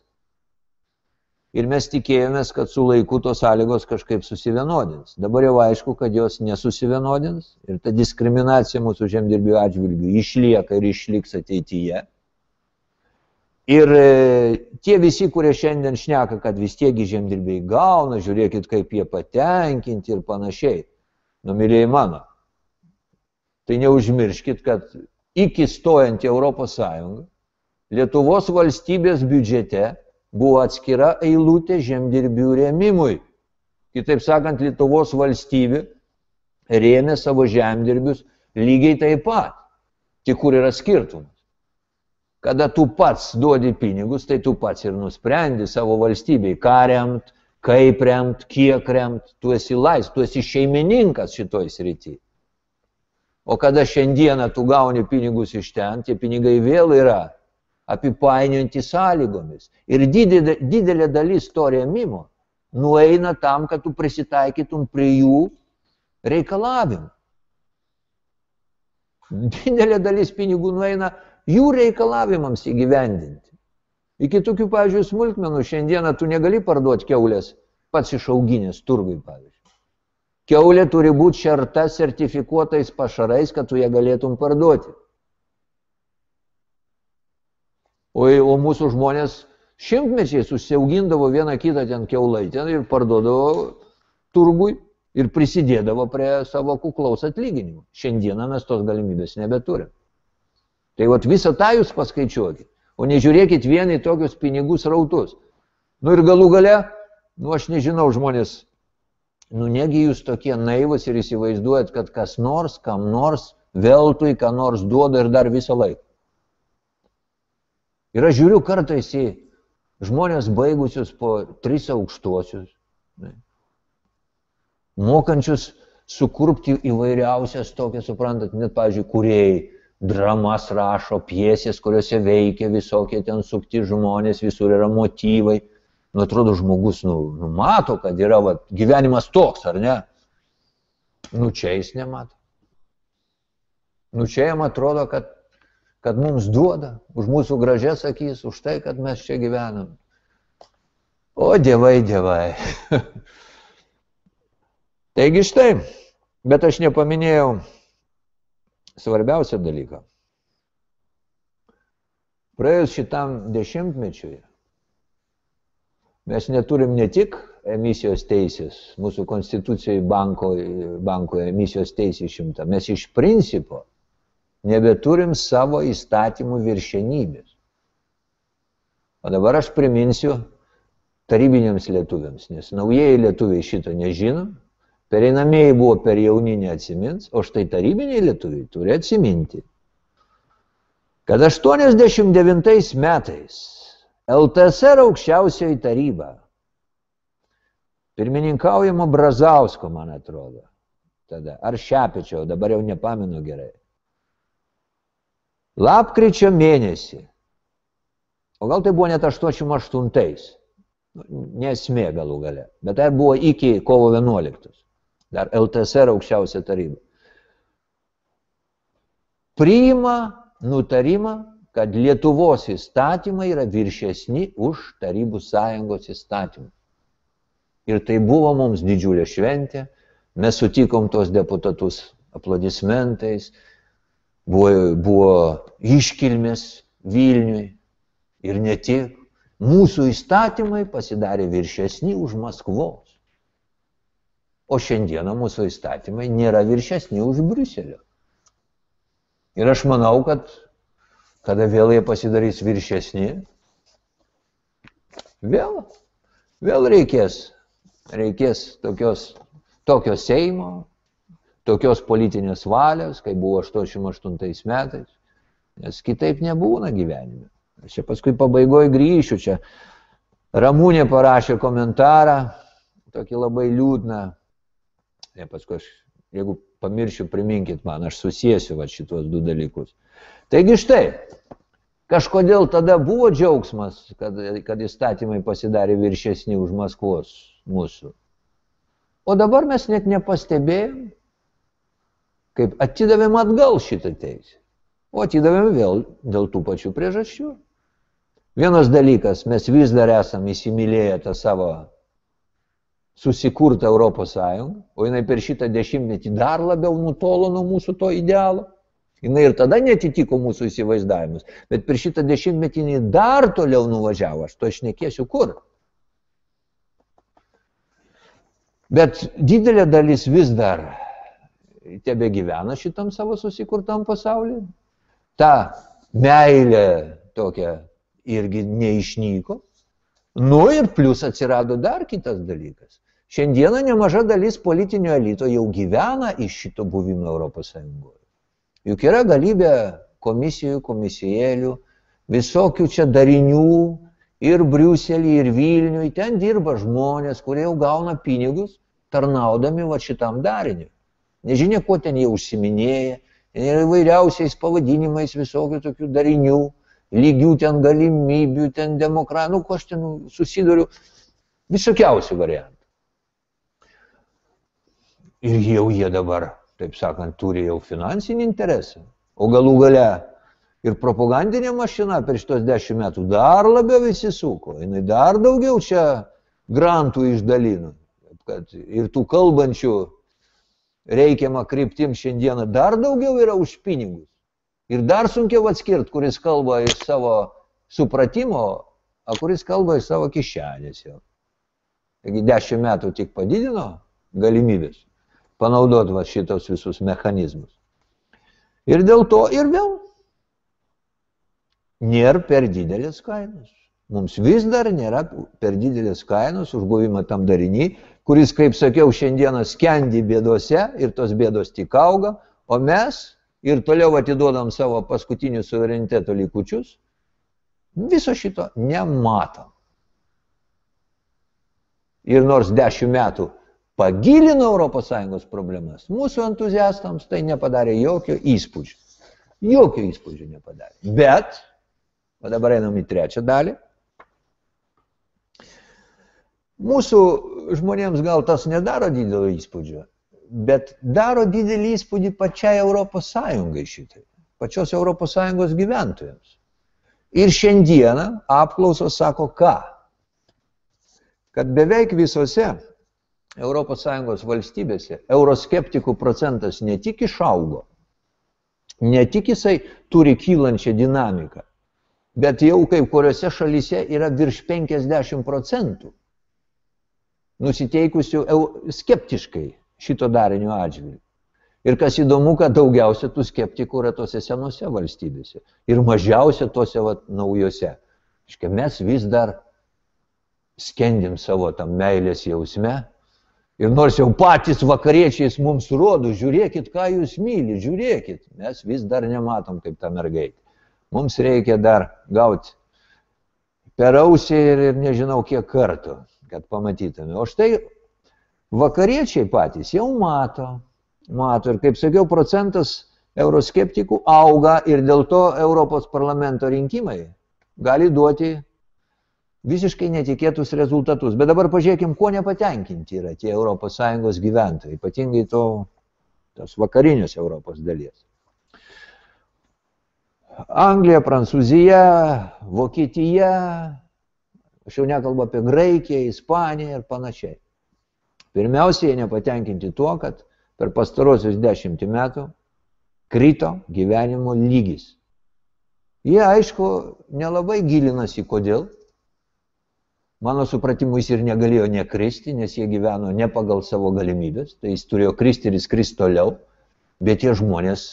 ir mes tikėjomės, kad su laiku tos sąlygos kažkaip susivienodins. Dabar jau aišku, kad jos nesusivienodins ir ta diskriminacija mūsų žemdirbių atžvilgių išlieka ir išliks ateityje. Ir e, tie visi, kurie šiandien šneka, kad vis tiek žemdirbiai gauna, žiūrėkit, kaip jie patenkinti ir panašiai. Numylėjai mano. Tai neužmirškit, kad iki stojant į Europos Sąjungą Lietuvos valstybės biudžete buvo atskira eilutė žemdirbių rėmimui. Kitaip sakant, Lietuvos valstybė rėmė savo žemdirbius lygiai taip pat. Tik kur yra skirtumas? Kada tu pats duodi pinigus, tai tu pats ir nusprendi savo valstybei, ką remt, kaip remt, kiek remt, tu esi laisvas, tu esi šeimininkas šitoj srity. O kada šiandieną tu gauni pinigus iš ten, tie pinigai vėl yra apipainiojantį sąlygomis. Ir didelė, didelė dalis to rėmimo nueina tam, kad tu prisitaikytum prie jų reikalavimų. Didelė dalis pinigų nueina jų reikalavimams įgyvendinti. Iki tokių, pavyzdžiui, smulkmenų šiandieną tu negali parduoti keulės pats išauginęs turgui, pavyzdžiui. Keulė turi būti šerta sertifikuotais pašarais, kad tu ją galėtum parduoti. O, o mūsų žmonės šimtmečiai susiaugindavo vieną kitą ten keulaitę ir parduodavo turgui ir prisidėdavo prie savo kuklaus atlyginimo. Šiandieną mes tos galimybės nebeturim. Tai vat visą tą jūs paskaičiuokit, o nežiūrėkit vien į tokius pinigų srautus. Nu ir galų gale, nu aš nežinau žmonės, nu negi jūs tokie naivus ir įsivaizduojat, kad kas nors, kam nors, veltui, ką nors duoda ir dar visą laiką. Ir aš žiūriu kartais į žmonės baigusius po tris aukštuosius, ne, mokančius sukurpti įvairiausias tokias, suprantat, net, pavyzdžiui, kuriejai, dramas rašo, piesės, kuriuose veikia visokie ten sukti žmonės, visur yra motyvai. Nu, atrodo, žmogus, nu, nu mato, kad yra va, gyvenimas toks, ar ne? Nu, čia jis nemato. Nu, čia jam atrodo, kad kad mums duoda, už mūsų gražias akis, už tai, kad mes čia gyvenam. O dievai, dievai. (laughs) Taigi štai, bet aš nepaminėjau svarbiausią dalyką. Praėjus šitam dešimtmečiui mes neturim ne tik emisijos teisės, mūsų konstitucijoje banko, banko emisijos teisė išimta, mes iš principo nebeturim savo įstatymų viršenybės. O dabar aš priminsiu tarybiniams lietuviams, nes naujieji lietuviai šito nežino, pereinamieji buvo per jauni neatsimins, o štai tarybiniai lietuviai turi atsiminti, kad 89 metais LTSR aukščiausioji taryba, pirmininkaujama Brazausko, man atrodo, tada, ar Šepečio, dabar jau nepamenu gerai, Lapkričio mėnesį, o gal tai buvo net 88, nu, nesmė galų gale, bet tai buvo iki kovo 11, dar LTSR aukščiausia taryba, priima nutarimą, kad Lietuvos įstatymai yra viršesni už Tarybų sąjungos įstatymą. Ir tai buvo mums didžiulė šventė, mes sutikom tos deputatus aplodismentais, buvo, buvo iškilmės Vilniui ir ne tik. Mūsų įstatymai pasidarė viršesni už Maskvos. O šiandieną mūsų įstatymai nėra viršesni už Briuselio. Ir aš manau, kad kada vėl jie pasidarys viršesni, vėl, vėl reikės, reikės tokios, tokio Seimo, tokios politinės valios, kai buvo 88 metais, nes kitaip nebūna gyvenime. Aš čia paskui pabaigoje grįšiu, čia Ramūnė parašė komentarą, tokį labai liūdną, ne paskui aš, jeigu pamiršiu, priminkit man, aš susijęsiu va šitos du dalykus. Taigi štai, kažkodėl tada buvo džiaugsmas, kad, kad įstatymai pasidarė viršesni už Maskvos mūsų. O dabar mes net nepastebėjom, kaip atidavėm atgal šitą teisę. O atidavėm vėl dėl tų pačių priežasčių. Vienas dalykas, mes vis dar esam įsimylėję tą savo susikurtą Europos Sąjungą, o jinai per šitą dešimtmetį dar labiau nutolo nuo mūsų to idealo. Jinai ir tada netitiko mūsų įsivaizdavimus, bet per šitą dešimtmetį jinai dar toliau nuvažiavo, aš to išnekėsiu kur. Bet didelė dalis vis dar tebe gyvena šitam savo susikurtam pasaulyje. Ta meilė tokia irgi neišnyko. Nu ir plus atsirado dar kitas dalykas. Šiandieną nemaža dalis politinio elito jau gyvena iš šito buvimo Europos Sąjungoje. Juk yra galybė komisijų, komisijėlių, visokių čia darinių ir Briuselį, ir Vilniui. Ten dirba žmonės, kurie jau gauna pinigus, tarnaudami va šitam dariniui. Nežinia, kuo ten jie užsiminėja, ir įvairiausiais pavadinimais visokių tokių darinių lygių ten galimybių, ten demokratų, nu, ko aš ten susiduriu, visokiausių variantų. Ir jau jie dabar, taip sakant, turi jau finansinį interesą, o galų gale ir propagandinė mašina per šitos dešimt metų dar labiau įsisuko, jinai dar daugiau čia grantų išdalino, kad ir tų kalbančių reikiamą kryptim šiandieną dar daugiau yra už pinigus. Ir dar sunkiau atskirti, kuris kalba iš savo supratimo, o kuris kalba iš savo kišenės. Taigi dešimt metų tik padidino galimybės panaudoti va šitos visus mechanizmus. Ir dėl to ir vėl nėra per didelės kainos. Mums vis dar nėra per didelės kainos už buvimą tam darinį, kuris, kaip sakiau, šiandieną skendi bėdose ir tos bėdos tik auga, o mes ir toliau atiduodam savo paskutinius suvereniteto likučius, viso šito nematom. Ir nors dešimt metų pagilino ES problemas, mūsų entuziastams tai nepadarė jokio įspūdžio. Jokio įspūdžio nepadarė. Bet, o dabar einam į trečią dalį, mūsų žmonėms gal tas nedaro didelio įspūdžio, bet daro didelį įspūdį pačiai Sąjungai šitai, pačios Sąjungos gyventojams. Ir šiandieną apklausos sako ką? Kad beveik visose Sąjungos valstybėse euroskeptikų procentas ne tik išaugo, ne tik jisai turi kylančią dinamiką, bet jau kai kuriuose šalyse yra virš 50 procentų nusiteikusių skeptiškai šito darinio atžvilgiu. Ir kas įdomu, kad daugiausia tų skeptikų yra tose senose valstybėse ir mažiausia tose vat, naujose. Iškia, mes vis dar skendim savo tam meilės jausme. Ir nors jau patys vakariečiais mums rodo, žiūrėkit, ką jūs myli, žiūrėkit, mes vis dar nematom kaip ta mergaitė. Mums reikia dar gauti per ausį ir, ir nežinau kiek kartų, kad pamatytume. O štai Vakariečiai patys jau mato, mato ir kaip sakiau, procentas euroskeptikų auga ir dėl to Europos parlamento rinkimai gali duoti visiškai netikėtus rezultatus. Bet dabar pažiūrėkim, kuo nepatenkinti yra tie ES gyventojai, ypatingai to, tos vakarinius Europos dalies. Anglija, Prancūzija, Vokietija, aš jau nekalbu apie Graikiją, Ispaniją ir panašiai. Pirmiausia, jie nepatenkinti tuo, kad per pastarosius dešimtį metų krito gyvenimo lygis. Jie, aišku, nelabai gilinasi, kodėl. Mano supratimu, jis ir negalėjo nekristi, nes jie gyveno ne pagal savo galimybės, tai jis turėjo kristi ir jis kris toliau, bet tie žmonės,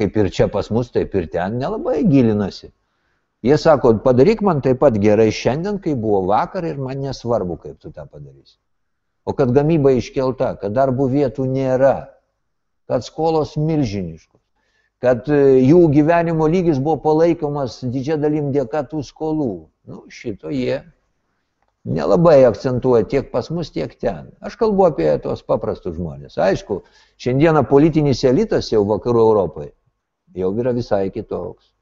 kaip ir čia pas mus, taip ir ten, nelabai gilinasi. Jie sako, padaryk man taip pat gerai šiandien, kai buvo vakar ir man nesvarbu, kaip tu tą padarysi. O kad gamyba iškelta, kad darbo vietų nėra, kad skolos milžiniškos, kad e, jų gyvenimo lygis buvo palaikomas didžia dalim dėka tų skolų. Nu, šito jie nelabai akcentuoja tiek pas mus, tiek ten. Aš kalbu apie tos paprastus žmonės. Aišku, šiandieną politinis elitas jau vakarų Europoje jau yra visai kitoks.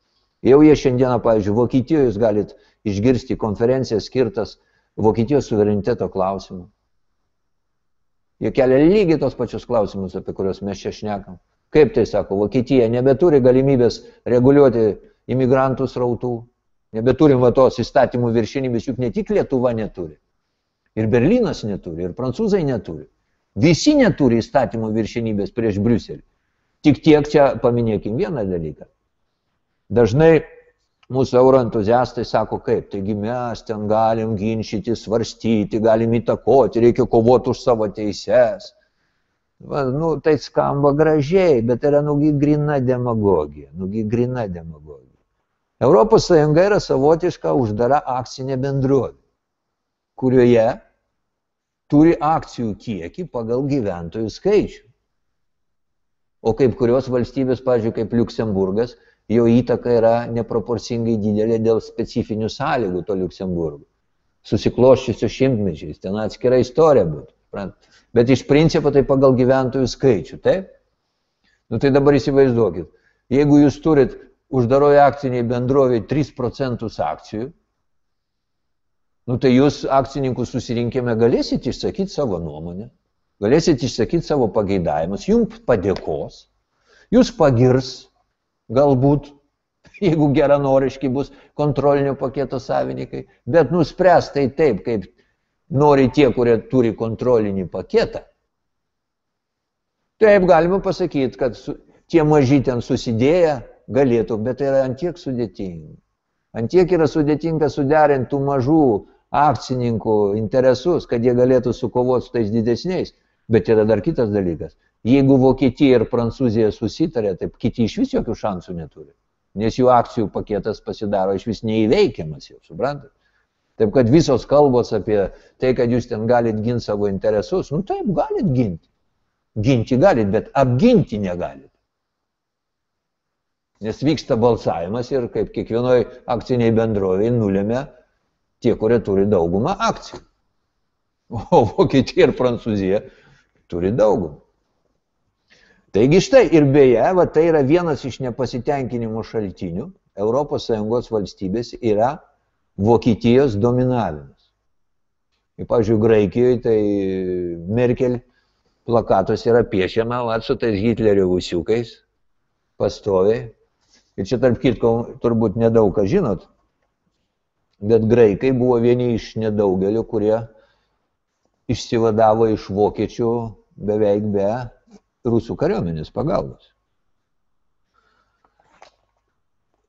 Jau jie šiandieną, pavyzdžiui, Vokietijoje jūs galit išgirsti konferencijas skirtas Vokietijos suvereniteto klausimu. Jie kelia lygiai tos pačius klausimus, apie kuriuos mes čia šnekam. Kaip tai sako, Vokietija nebeturi galimybės reguliuoti imigrantų srautų, Nebeturim va tos įstatymų viršinybės, juk ne tik Lietuva neturi. Ir Berlynas neturi, ir prancūzai neturi. Visi neturi įstatymų viršinybės prieš Briuselį. Tik tiek čia paminėkim vieną dalyką. Dažnai mūsų euroentuziastai sako, kaip, taigi mes ten galim ginčyti, svarstyti, galim įtakoti, reikia kovoti už savo teises. Va, nu, tai skamba gražiai, bet yra nugi grina demagogija. Nugi grina demagogija. Europos Sąjunga yra savotiška uždara akcinė bendrovė, kurioje turi akcijų kiekį pagal gyventojų skaičių. O kaip kurios valstybės, pažiūrėjau, kaip Luksemburgas, jo įtaka yra neproporcingai didelė dėl specifinių sąlygų to Luksemburgo. Susikloščiusių šimtmečiais, ten atskira istorija būtų. Bet iš principo tai pagal gyventojų skaičių, taip? Nu tai dabar įsivaizduokit, jeigu jūs turit uždaroji akciniai bendroviai 3 procentus akcijų, nu tai jūs akcininkų susirinkime galėsite išsakyti savo nuomonę, galėsite išsakyti savo pageidavimus, jums padėkos, jūs pagirs, galbūt, (laughs) jeigu geranoriški bus kontrolinio paketo savininkai, bet nuspręs tai taip, kaip nori tie, kurie turi kontrolinį paketą. Taip galima pasakyti, kad tie maži ten susidėję galėtų, bet tai yra antiek sudėtinga. Antiek yra sudėtinga suderinti tų mažų akcininkų interesus, kad jie galėtų sukovoti su tais didesniais. Bet yra dar kitas dalykas. Jeigu Vokietija ir Prancūzija susitarė, taip kiti iš vis jokių šansų neturi. Nes jų akcijų paketas pasidaro iš vis neįveikiamas jau, suprantate? Taip kad visos kalbos apie tai, kad jūs ten galit ginti savo interesus, nu taip, galit ginti. Ginti galit, bet apginti negalit. Nes vyksta balsavimas ir kaip kiekvienoje akciniai bendroviai nulėmė tie, kurie turi daugumą akcijų. O (laughs) Vokietija ir Prancūzija turi daugumą. Taigi štai ir beje, va, tai yra vienas iš nepasitenkinimo šaltinių ES valstybės yra Vokietijos dominavimas. Ir, pavyzdžiui, Graikijoje tai Merkel plakatos yra piešiama va, su tais Hitlerio ūsiukais pastoviai Ir čia tarp kitko turbūt nedaug ką žinot, bet graikai buvo vieni iš nedaugelio, kurie išsivadavo iš vokiečių beveik be rusų kariuomenės pagalbos.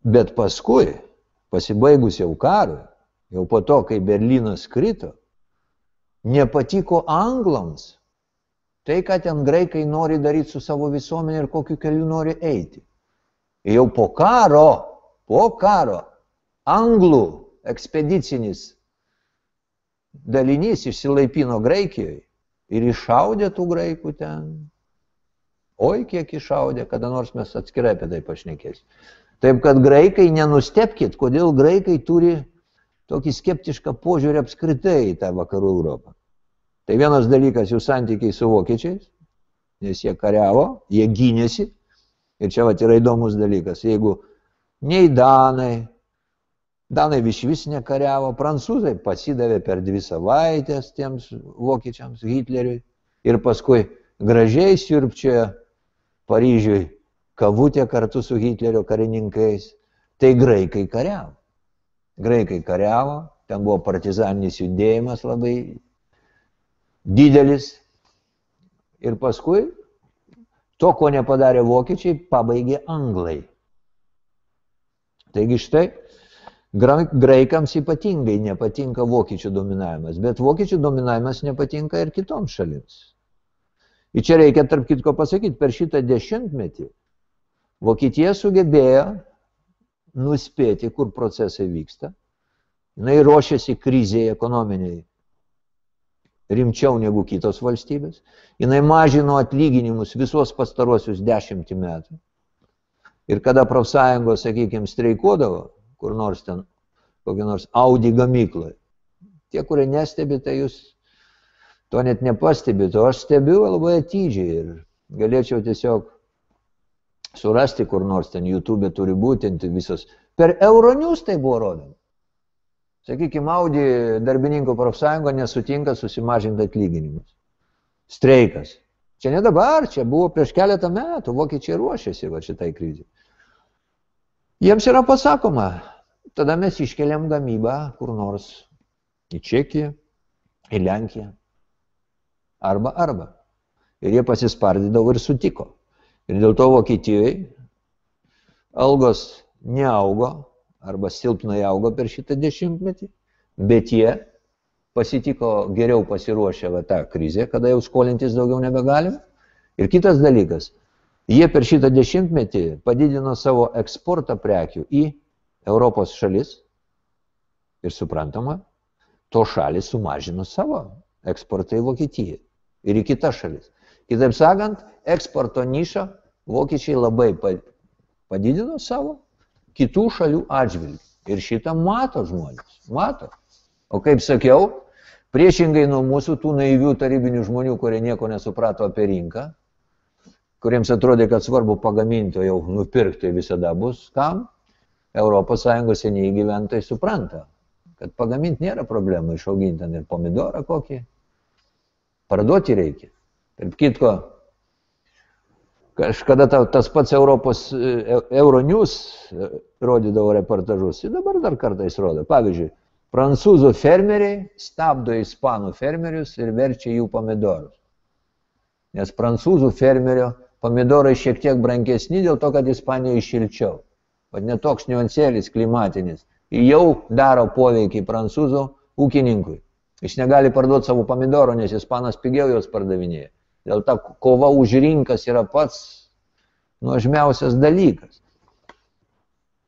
Bet paskui, pasibaigus jau karui, jau po to, kai Berlynas krito, nepatiko anglams tai, ką ten graikai nori daryti su savo visuomenė ir kokiu keliu nori eiti jau po karo, po karo, anglų ekspedicinis dalinys išsilaipino Graikijoje ir iššaudė tų graikų ten. Oi, kiek iššaudė, kada nors mes atskirai apie tai pašnekėsim. Taip kad graikai, nenustepkit, kodėl graikai turi tokį skeptišką požiūrį apskritai į tą vakarų Europą. Tai vienas dalykas jų santykiai su vokiečiais, nes jie kariavo, jie gynėsi, Ir čia vat yra įdomus dalykas. Jeigu nei Danai, Danai vis vis nekariavo, prancūzai pasidavė per dvi savaitės tiems vokiečiams, Hitleriui. Ir paskui gražiai siurbčiojo Paryžiui kavutė kartu su Hitlerio karininkais. Tai graikai kariavo. Graikai kariavo, ten buvo partizaninis judėjimas labai didelis. Ir paskui To, ko nepadarė vokiečiai, pabaigė anglai. Taigi štai, graikams ypatingai nepatinka vokiečių dominavimas, bet vokiečių dominavimas nepatinka ir kitoms šalims. Ir čia reikia tarp kitko pasakyti, per šitą dešimtmetį Vokietija sugebėjo nuspėti, kur procesai vyksta. Jis ruošiasi kriziai ekonominiai rimčiau negu kitos valstybės. Jinai mažino atlyginimus visos pastarosius dešimtį metų. Ir kada profsąjungos, sakykime, streikuodavo, kur nors ten, kokią nors Audi gamyklą, tie, kurie nestebi, tai jūs to net nepastebit, o aš stebiu labai atidžiai ir galėčiau tiesiog surasti kur nors ten YouTube turi būti visos. Per Euronius tai buvo rodoma. Sakykime, Audi darbininkų profsąjunga nesutinka susimažinti atlyginimus. Streikas. Čia ne dabar, čia buvo prieš keletą metų, vokiečiai ruošiasi va šitai krizai. Jiems yra pasakoma, tada mes iškeliam gamybą kur nors į Čekiją, į Lenkiją. Arba, arba. Ir jie pasispardydavo ir sutiko. Ir dėl to Vokietijoje algos neaugo, arba silpnai augo per šitą dešimtmetį, bet jie pasitiko geriau pasiruošę va, tą krizę, kada jau skolintis daugiau nebegalim. Ir kitas dalykas, jie per šitą dešimtmetį padidino savo eksportą prekių į Europos šalis ir suprantama, to šalis sumažino savo eksportą į Vokietiją ir į kitas šalis. Kitaip sakant, eksporto nišą vokiečiai labai padidino savo kitų šalių atžvilgių. Ir šitą mato žmonės, mato. O kaip sakiau, priešingai nuo mūsų tų naivių tarybinių žmonių, kurie nieko nesuprato apie rinką, kuriems atrodė, kad svarbu pagaminti, jau nupirkti visada bus kam, ES seniai gyventojai supranta, kad pagaminti nėra problemų, išauginti ten ir pomidorą kokį, parduoti reikia. Tarp kitko, Kažkada ta, tas pats Europos e, Euronews e, rodydavo reportažus ir dabar dar kartais rodo. Pavyzdžiui, prancūzų fermeriai stabdo ispanų fermerius ir verčia jų pomidorus. Nes prancūzų fermerio pomidorai šiek tiek brangesni dėl to, kad Ispanijoje šilčiau. Vat netoks niuansėlis klimatinis. Jau daro poveikį prancūzų ūkininkui. Jis negali parduoti savo pomidoro, nes ispanas pigiau juos pardavinėja. Dėl ta kova už rinkas yra pats nuožmiausias dalykas.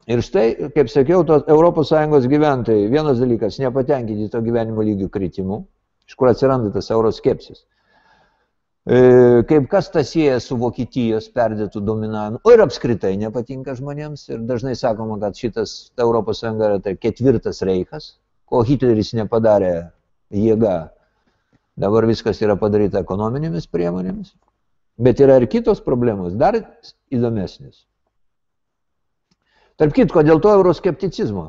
Ir štai, kaip sakiau, tos ES gyventojai, vienas dalykas, nepatenkinti to gyvenimo lygių kritimu, iš kur atsiranda tas euroskepsis. E, kaip kas tas sieja su Vokietijos perdėtų dominavimu, o ir apskritai nepatinka žmonėms. Ir dažnai sakoma, kad šitas ES yra tai ketvirtas reikas, ko Hitleris nepadarė jėga Dabar viskas yra padaryta ekonominėmis priemonėmis. Bet yra ir kitos problemos, dar įdomesnės. Tarp kitko, dėl to euroskepticizmo.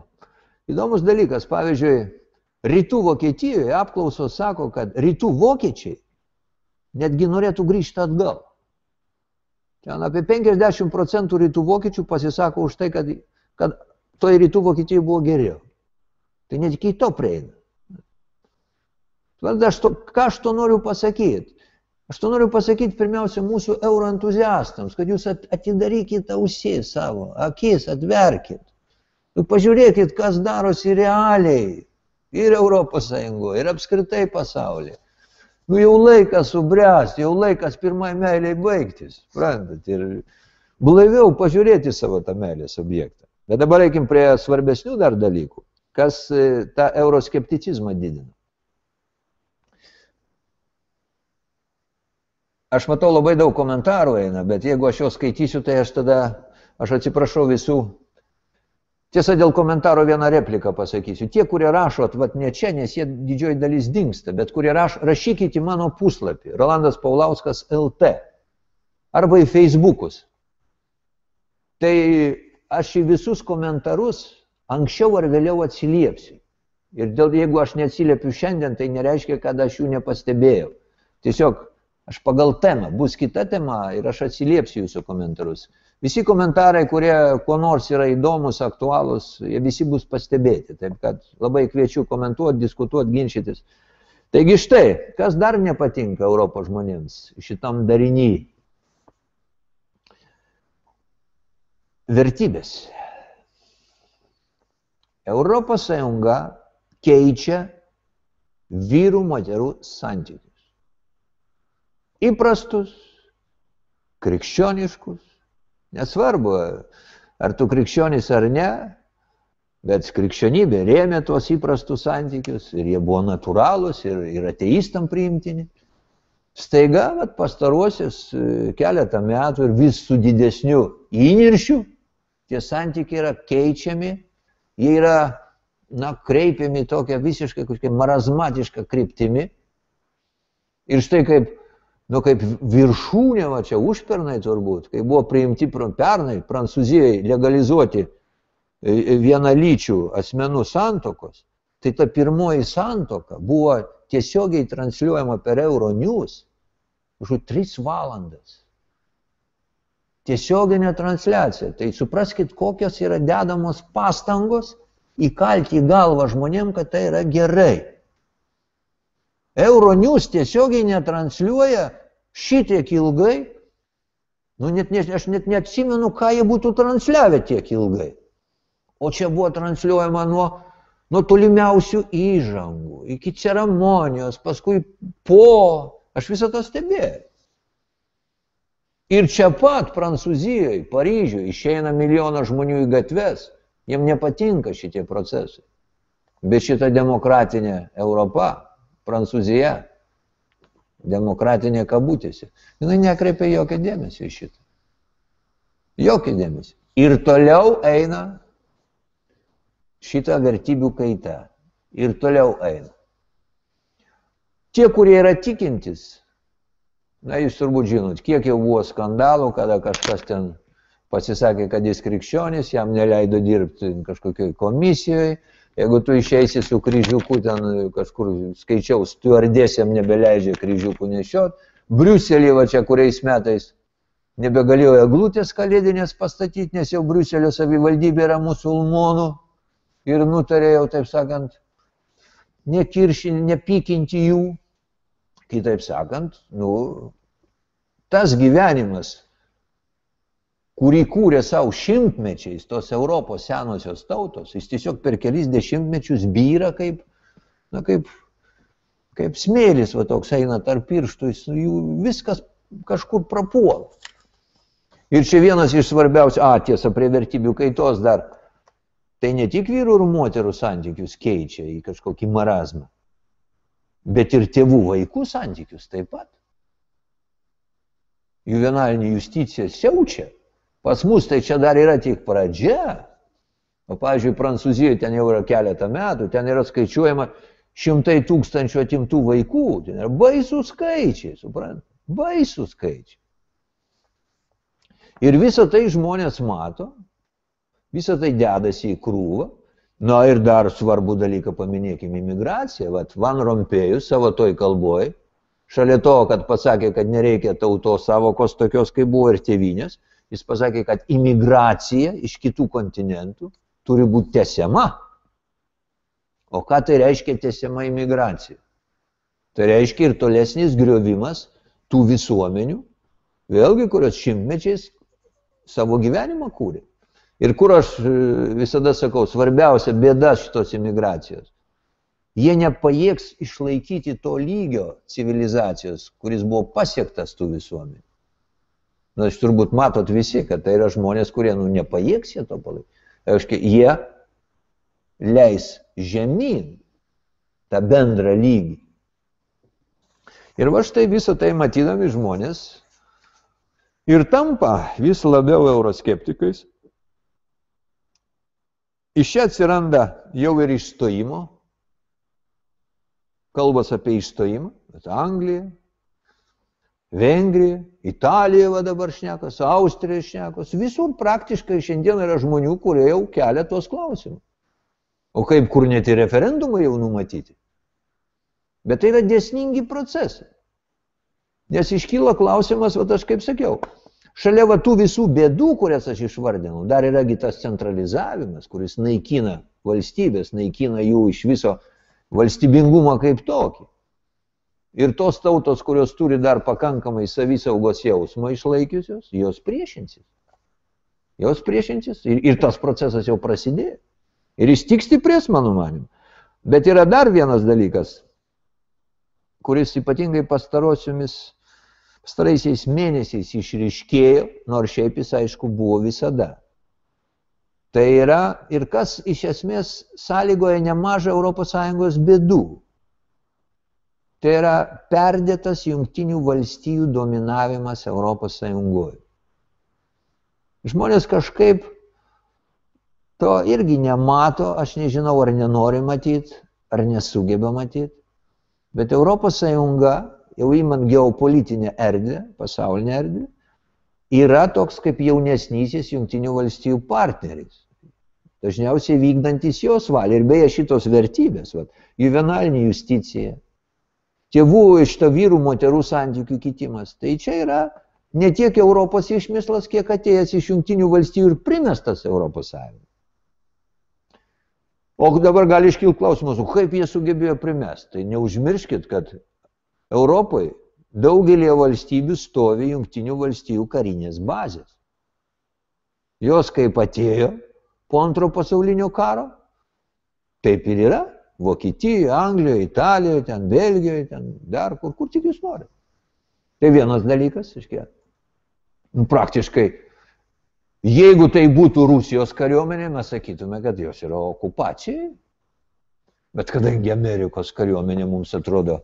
Įdomus dalykas, pavyzdžiui, rytų Vokietijoje apklausos sako, kad rytų vokiečiai netgi norėtų grįžti atgal. Ten apie 50 procentų rytų vokiečių pasisako už tai, kad, kad toj rytų Vokietijoje buvo geriau. Tai net iki to prieina. Aš to, ką aš to noriu pasakyti? Aš to noriu pasakyti pirmiausia mūsų euroentuziastams, kad jūs atidarykite ausis savo, akis atverkit. Nu, pažiūrėkit, kas darosi realiai ir Europos Sąjungoje, ir apskritai pasaulyje. Nu, jau laikas subręs, jau laikas pirmai meiliai baigtis, suprantat, ir blaiviau pažiūrėti savo tą meilės objektą. Bet dabar reikim prie svarbesnių dar dalykų, kas e, tą euroskepticizmą didina. Aš matau labai daug komentarų eina, bet jeigu aš juos skaitysiu, tai aš tada, aš atsiprašau visų. Tiesa, dėl komentaro vieną repliką pasakysiu. Tie, kurie rašot, vat ne čia, nes jie didžioji dalis dinksta, bet kurie raš, rašykite į mano puslapį, Rolandas Paulauskas LT, arba į Facebookus. Tai aš į visus komentarus anksčiau ar vėliau atsiliepsiu. Ir dėl, jeigu aš neatsiliepiu šiandien, tai nereiškia, kad aš jų nepastebėjau. Tiesiog Aš pagal temą, bus kita tema ir aš atsiliepsiu jūsų komentarus. Visi komentarai, kurie kuo nors yra įdomus, aktualūs, jie visi bus pastebėti. Taip kad labai kviečiu komentuoti, diskutuoti, ginčytis. Taigi štai, kas dar nepatinka Europos žmonėms šitam darinį. Vertybės. Europos Sąjunga keičia vyrų moterų santykius įprastus, krikščioniškus, nesvarbu, ar tu krikščionis ar ne, Bet krikščionybė rėmė tuos įprastus santykius ir jie buvo natūralūs ir, ir ateistam priimtini. Staiga, vat, pastaruosius e, keletą metų ir vis su didesniu įniršiu tie santykiai yra keičiami, jie yra, na, kreipiami tokia visiškai kažkokia marazmatiška kryptimi. Ir štai kaip, nu, kaip viršūnė, va čia užpernai turbūt, kai buvo priimti pernai Prancūzijai legalizuoti E, e, vienalyčių asmenų santokos, tai ta pirmoji santoka buvo tiesiogiai transliuojama per Euronews už 3 valandas. Tiesioginė transliacija. Tai supraskite, kokios yra dedamos pastangos įkalti į galvą žmonėm, kad tai yra gerai. Euronews tiesiogiai netransliuoja šitiek ilgai, nu net, ne, aš net neatsimenu, ką jie būtų transliavę tiek ilgai. O čia buvo transliuojama nuo, nuo tolimiausių įžangų, iki ceremonijos, paskui po. Aš visą tą stebėjau. Ir čia pat Prancūzijoje, Paryžiuje išeina milijonas žmonių į gatves. Jiem nepatinka šitie procesai. Bet šita demokratinė Europa, Prancūzija, demokratinė kabutėse, jinai nekreipia jokio dėmesio į šitą. Jokio dėmesio. Ir toliau eina šitą vertybių kaitą ir toliau eina. Tie, kurie yra tikintis, na jūs turbūt žinot, kiek jau buvo skandalų, kada kažkas ten pasisakė, kad jis krikščionis, jam neleido dirbti kažkokioj komisijoje, jeigu tu išeisi su kryžiuku, ten kažkur skaičiau, stuardėsiam nebeleidžia kryžiukų nešiot, Briuselį va čia kuriais metais nebegalėjo eglutės kalėdinės pastatyti, nes jau Briuselio savivaldybė yra musulmonų ir nutarė jau, taip sakant, nekiršinti, nepykinti jų. Kitaip sakant, nu, tas gyvenimas, kurį kūrė savo šimtmečiais tos Europos senosios tautos, jis tiesiog per kelis dešimtmečius byra kaip, na, kaip, kaip smėlis, va toks eina tarp pirštų, jis, jų viskas kažkur prapuola. Ir čia vienas iš svarbiausių, a, tiesa, prie vertybių kaitos dar tai ne tik vyrų ir moterų santykius keičia į kažkokį marazmą, bet ir tėvų vaikų santykius taip pat. Juvenalinė justicija siaučia. Pas mus tai čia dar yra tik pradžia. O, pavyzdžiui, Prancūzijoje ten jau yra keletą metų, ten yra skaičiuojama šimtai tūkstančių atimtų vaikų. Ten yra baisų skaičiai, suprant? Baisų skaičiai. Ir visą tai žmonės mato, Visą tai dedasi į krūvą. Na ir dar svarbų dalyką paminėkime imigraciją. Vat Van Rompėjus savo toj kalboj, šalia to, kad pasakė, kad nereikia tautos savokos tokios, kaip buvo ir tėvinės, jis pasakė, kad imigracija iš kitų kontinentų turi būti tesiama. O ką tai reiškia tesiama imigracija? Tai reiškia ir tolesnis griovimas tų visuomenių, vėlgi, kurios šimtmečiais savo gyvenimą kūrė. Ir kur aš e, visada sakau, svarbiausia bėda šitos imigracijos. Jie nepajėgs išlaikyti to lygio civilizacijos, kuris buvo pasiektas tų visuomenių. Na, aš turbūt matot visi, kad tai yra žmonės, kurie, nu, nepajėgs jie to palaikyti. Aiškiai, jie leis žemyn tą bendrą lygį. Ir va štai visą tai matydami žmonės ir tampa vis labiau euroskeptikais, Iš čia atsiranda jau ir išstojimo, kalbas apie išstojimą, bet Anglija, Vengrija, Italija va dabar šnekos, Austrija šnekos, visur praktiškai šiandien yra žmonių, kurie jau kelia tuos klausimus. O kaip kur net ir referendumai jau numatyti. Bet tai yra dėsningi procesai. Nes iškyla klausimas, va aš kaip sakiau, Šalia va tų visų bėdų, kurias aš išvardinau, dar yragi tas centralizavimas, kuris naikina valstybės, naikina jų iš viso valstybingumą kaip tokį. Ir tos tautos, kurios turi dar pakankamai savisaugos jausmą išlaikiusios, jos priešinsis. Jos priešinsis ir, ir tas procesas jau prasidėjo. Ir jis tik stiprės, mano manim. Bet yra dar vienas dalykas, kuris ypatingai pastarosiomis pastaraisiais mėnesiais išriškėjo, nors šiaip jis aišku buvo visada. Tai yra ir kas iš esmės sąlygoja nemažą ES bėdų. Tai yra perdėtas jungtinių valstijų dominavimas ES. Žmonės kažkaip to irgi nemato, aš nežinau, ar nenori matyti, ar nesugeba matyti, bet ES, jau įmant geopolitinę erdvę, pasaulinę erdvę, yra toks kaip jaunesnysis jungtinių valstybių partneris. Dažniausiai vykdantis jos valią. Ir beje šitos vertybės, va, juvenalinė justicija, tėvų iš to vyrų moterų santykių kitimas, tai čia yra ne tiek Europos išmislas, kiek atėjęs iš jungtinių valstybių ir primestas Europos Sąjungai. O dabar gali iškilti klausimas, kaip jie sugebėjo primesti. Tai neužmirškit, kad Europoje daugelį valstybių stovi jungtinių valstybių karinės bazės. Jos kaip atėjo po antro pasaulinio karo, taip ir yra. Vokietijoje, Anglijoje, Italijoje, ten Belgijoje, ten dar kur, kur tik jūs norite. Tai vienas dalykas, iškia. Nu, praktiškai Jeigu tai būtų Rusijos kariuomenė, mes sakytume, kad jos yra okupacijai. Bet kadangi Amerikos kariuomenė mums atrodo,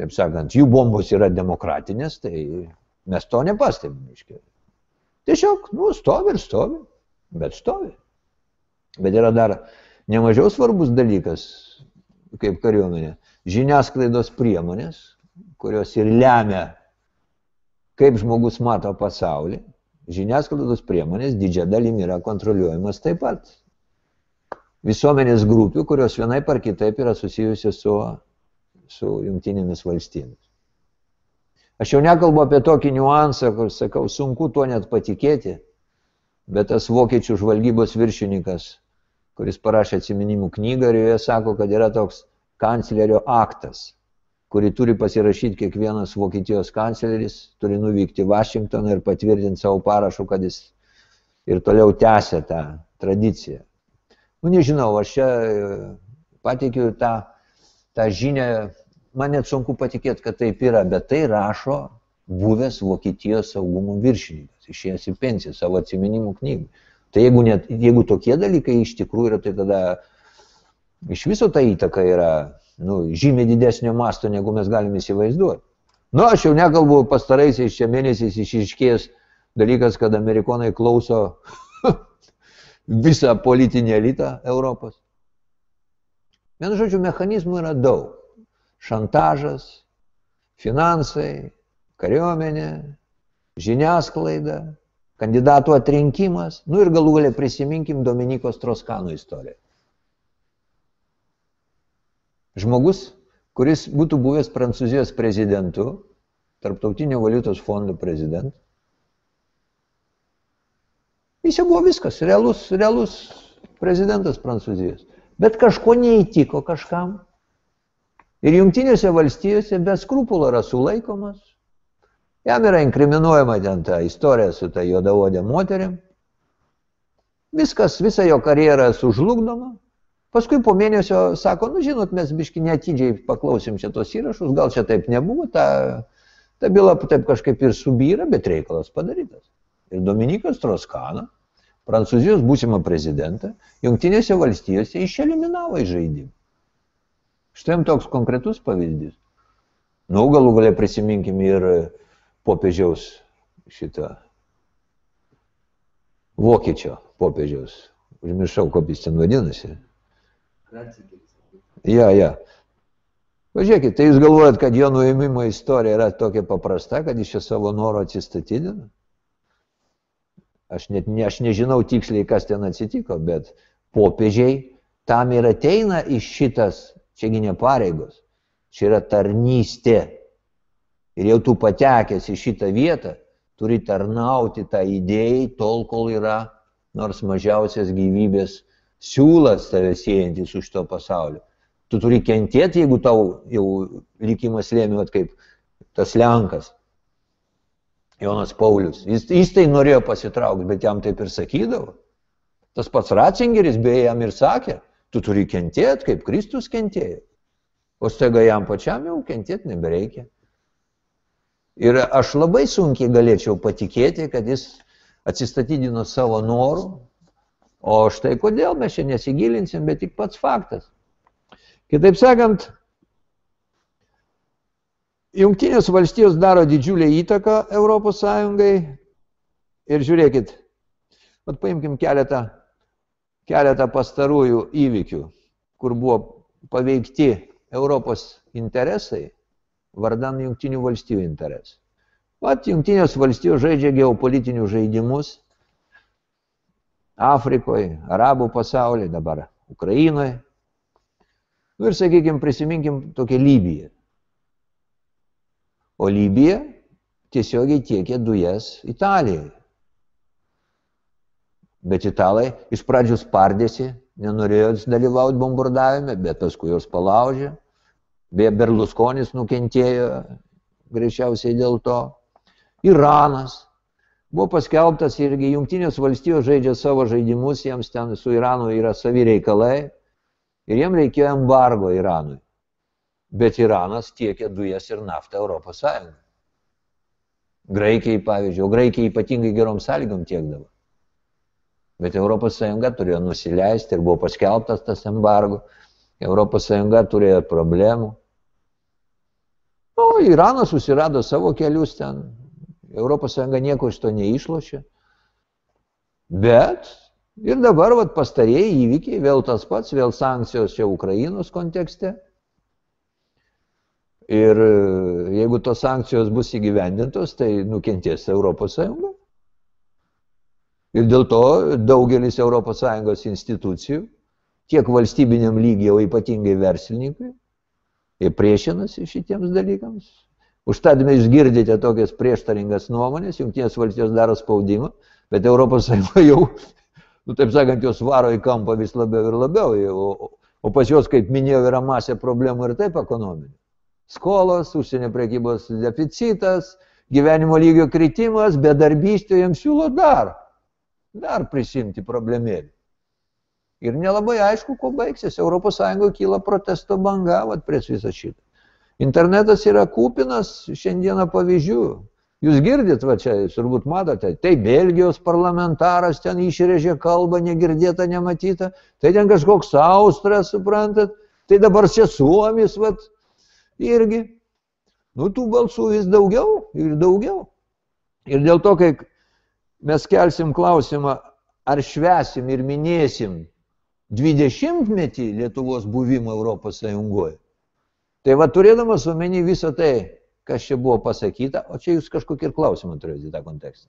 taip sakant, jų bombos yra demokratinės, tai mes to nepastebime. Tiesiog, nu, stovi ir stovi, bet stovi. Bet yra dar nemažiau svarbus dalykas, kaip kariuomenė, žiniasklaidos priemonės, kurios ir lemia, kaip žmogus mato pasaulį, žiniasklaidos priemonės didžia dalim yra kontroliuojamas taip pat. Visuomenės grupių, kurios vienaip ar kitaip yra susijusios su, su jungtinėmis valstybėmis. Aš jau nekalbu apie tokį niuansą, kur sakau, sunku tuo net patikėti, bet tas vokiečių žvalgybos viršininkas, kuris parašė atsiminimų knygą ir joje sako, kad yra toks kanclerio aktas – kurį turi pasirašyti kiekvienas Vokietijos kancleris, turi nuvykti Vašingtoną ir patvirtinti savo parašų, kad jis ir toliau tęsia tą tradiciją. Nu, nežinau, aš čia e, pateikiu tą, tą žinią, man net sunku patikėti, kad taip yra, bet tai rašo buvęs Vokietijos saugumo viršininkas, išėjęs į pensiją savo atsiminimų knygų. Tai jeigu, net, jeigu tokie dalykai iš tikrųjų yra, tai tada iš viso ta įtaka yra nu, žymiai didesnio masto, negu mes galime įsivaizduoti. Nu, aš jau nekalbu pastaraisiais čia mėnesiais išiškėjęs dalykas, kad amerikonai klauso (laughs) visą politinį elitą Europos. Vienu žodžiu, mechanizmų yra daug. Šantažas, finansai, kariuomenė, žiniasklaida, kandidatų atrinkimas, nu ir galų galę prisiminkim Dominikos Troskano istoriją. Žmogus, kuris būtų buvęs Prancūzijos prezidentu, Tarptautinio valiutos fondo prezidentu, jis jau buvo viskas, realus, realus prezidentas Prancūzijos. Bet kažko neįtiko kažkam. Ir jungtinėse valstijose be skrupulo yra sulaikomas. Jam yra inkriminuojama ten ta istorija su ta juodavodė moteriam. Viskas, visa jo karjera sužlugdoma. Paskui po mėnesio sako, nu žinot, mes biški netidžiai paklausėm šitos įrašus, gal čia taip nebuvo, ta, ta byla taip kažkaip ir subyra, bet reikalas padarytas. Ir Dominikas Troskana, Prancūzijos būsimą prezidentą, Junktinėse valstijose išeliminavo iš žaidimų. Štai jam toks konkretus pavyzdys. Nu, galų galia prisiminkim ir popiežiaus šitą vokiečio popiežiaus. Užmiršau, kaip jis ten vadinasi. Ja, ja. Pažiūrėkit, tai jūs galvojat, kad jo nuėmimo istorija yra tokia paprasta, kad jis čia savo noro atsistatydina? Aš, net, ne, aš nežinau tiksliai, kas ten atsitiko, bet popiežiai tam ir ateina iš šitas, čiagi ne pareigos, čia yra tarnystė. Ir jau tu patekęs į šitą vietą, turi tarnauti tą idėjai tol, kol yra nors mažiausias gyvybės siūlas tave siejantis už to pasaulio. Tu turi kentėti, jeigu tau jau likimas lėmė, kaip tas Lenkas, Jonas Paulius. Jis, jis tai norėjo pasitraukti, bet jam taip ir sakydavo. Tas pats Ratzingeris beje jam ir sakė, tu turi kentėti, kaip Kristus kentėjo. O staiga jam pačiam jau kentėti nebereikia. Ir aš labai sunkiai galėčiau patikėti, kad jis atsistatydino savo norų, O štai kodėl mes čia nesigilinsim, bet tik pats faktas. Kitaip sakant, Junktinės valstijos daro didžiulę įtaką Europos Sąjungai. Ir žiūrėkit, pat paimkim keletą, keletą pastarųjų įvykių, kur buvo paveikti Europos interesai vardan Junktinių valstijų interesų. Vat Junktinės valstijos žaidžia geopolitinius žaidimus Afrikoje, Arabų pasaulyje, dabar Ukrainoje. Nu ir sakykime, prisiminkim tokią Libiją. O Libija tiesiogiai tiekė dujas Italijai. Bet italai iš pradžių spardėsi, nenorėjo dalyvauti bombardavime, bet paskui jos palaužė. Beje, Berlusconis nukentėjo greičiausiai dėl to. Iranas. Buvo paskelbtas irgi Junktinės valstijos žaidžia savo žaidimus, jiems ten su Iranu yra savi reikalai ir jiems reikėjo embargo Iranui. Bet Iranas tiekia dujas ir naftą Europos Sąjungą. Graikijai, pavyzdžiui, o Graikijai ypatingai gerom sąlygom tiekdavo. Bet Europos Sąjunga turėjo nusileisti ir buvo paskelbtas tas embargo. Europos Sąjunga turėjo problemų. O Iranas susirado savo kelius ten. Europos Sąjunga nieko iš to neišlošė. Bet ir dabar vat, pastarėjai įvykiai, vėl tas pats, vėl sankcijos čia Ukrainos kontekste. Ir e, jeigu tos sankcijos bus įgyvendintos, tai nukentės Europos Sąjunga. Ir dėl to daugelis Europos Sąjungos institucijų, tiek valstybiniam lygiai, o ypatingai verslininkai, jie priešinasi šitiems dalykams. Užtat jūs girdite tokias prieštaringas nuomonės, jungtinės valstijos daro spaudimą, bet Europos Sąjunga jau, nu, taip sakant, jos varo į kampą vis labiau ir labiau. O, o pas juos, kaip minėjau, yra masė problemų ir taip ekonominių skolos, užsienio prekybos deficitas, gyvenimo lygio kritimas, bedarbystė jiems siūlo dar, dar prisimti problemėlį. Ir nelabai aišku, kuo baigsis. ES kyla protesto banga vat, prieš visą šitą. Internetas yra kupinas šiandieną pavyzdžių. Jūs girdit, va čia, jūs turbūt matote, tai Belgijos parlamentaras ten išrėžė kalbą, negirdėta, nematyta, tai ten kažkoks Austras, suprantat, tai dabar čia Suomis, va, irgi, nu tų balsų vis daugiau ir daugiau. Ir dėl to, kai mes kelsim klausimą, ar švesim ir minėsim 20-metį Lietuvos buvimo Europos Sąjungoje, tai va turėdamas omeny visą tai, kas čia buvo pasakyta, o čia jūs kažkokį ir klausimą turėjote į tą kontekstą,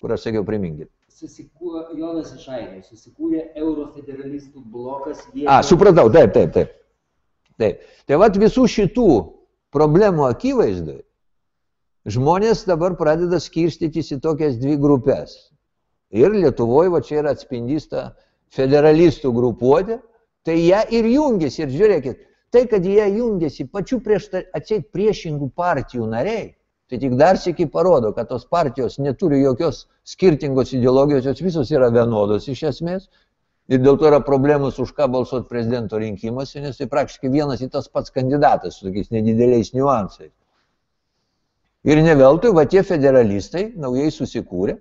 kur aš sakiau, priminkit. Susikūrė, Jonas iš Airijos, susikūrė eurofederalistų blokas. Vietos... A, supratau, taip, taip, taip. Taip. Tai vad visų šitų problemų akivaizdai žmonės dabar pradeda skirstytis į tokias dvi grupės. Ir Lietuvoje va čia yra atspindys ta federalistų grupuotė, tai jie ir jungiasi. Ir žiūrėkit, tai, kad jie jungiasi pačių prieš, atsieit priešingų partijų nariai, tai tik dar sėki parodo, kad tos partijos neturi jokios skirtingos ideologijos, jos visos yra vienodos iš esmės, Ir dėl to yra problemos, už ką balsuoti prezidento rinkimuose, nes tai praktiškai vienas į tas pats kandidatas su tokiais nedideliais niuansais. Ir ne veltui, va tie federalistai, naujai susikūrė,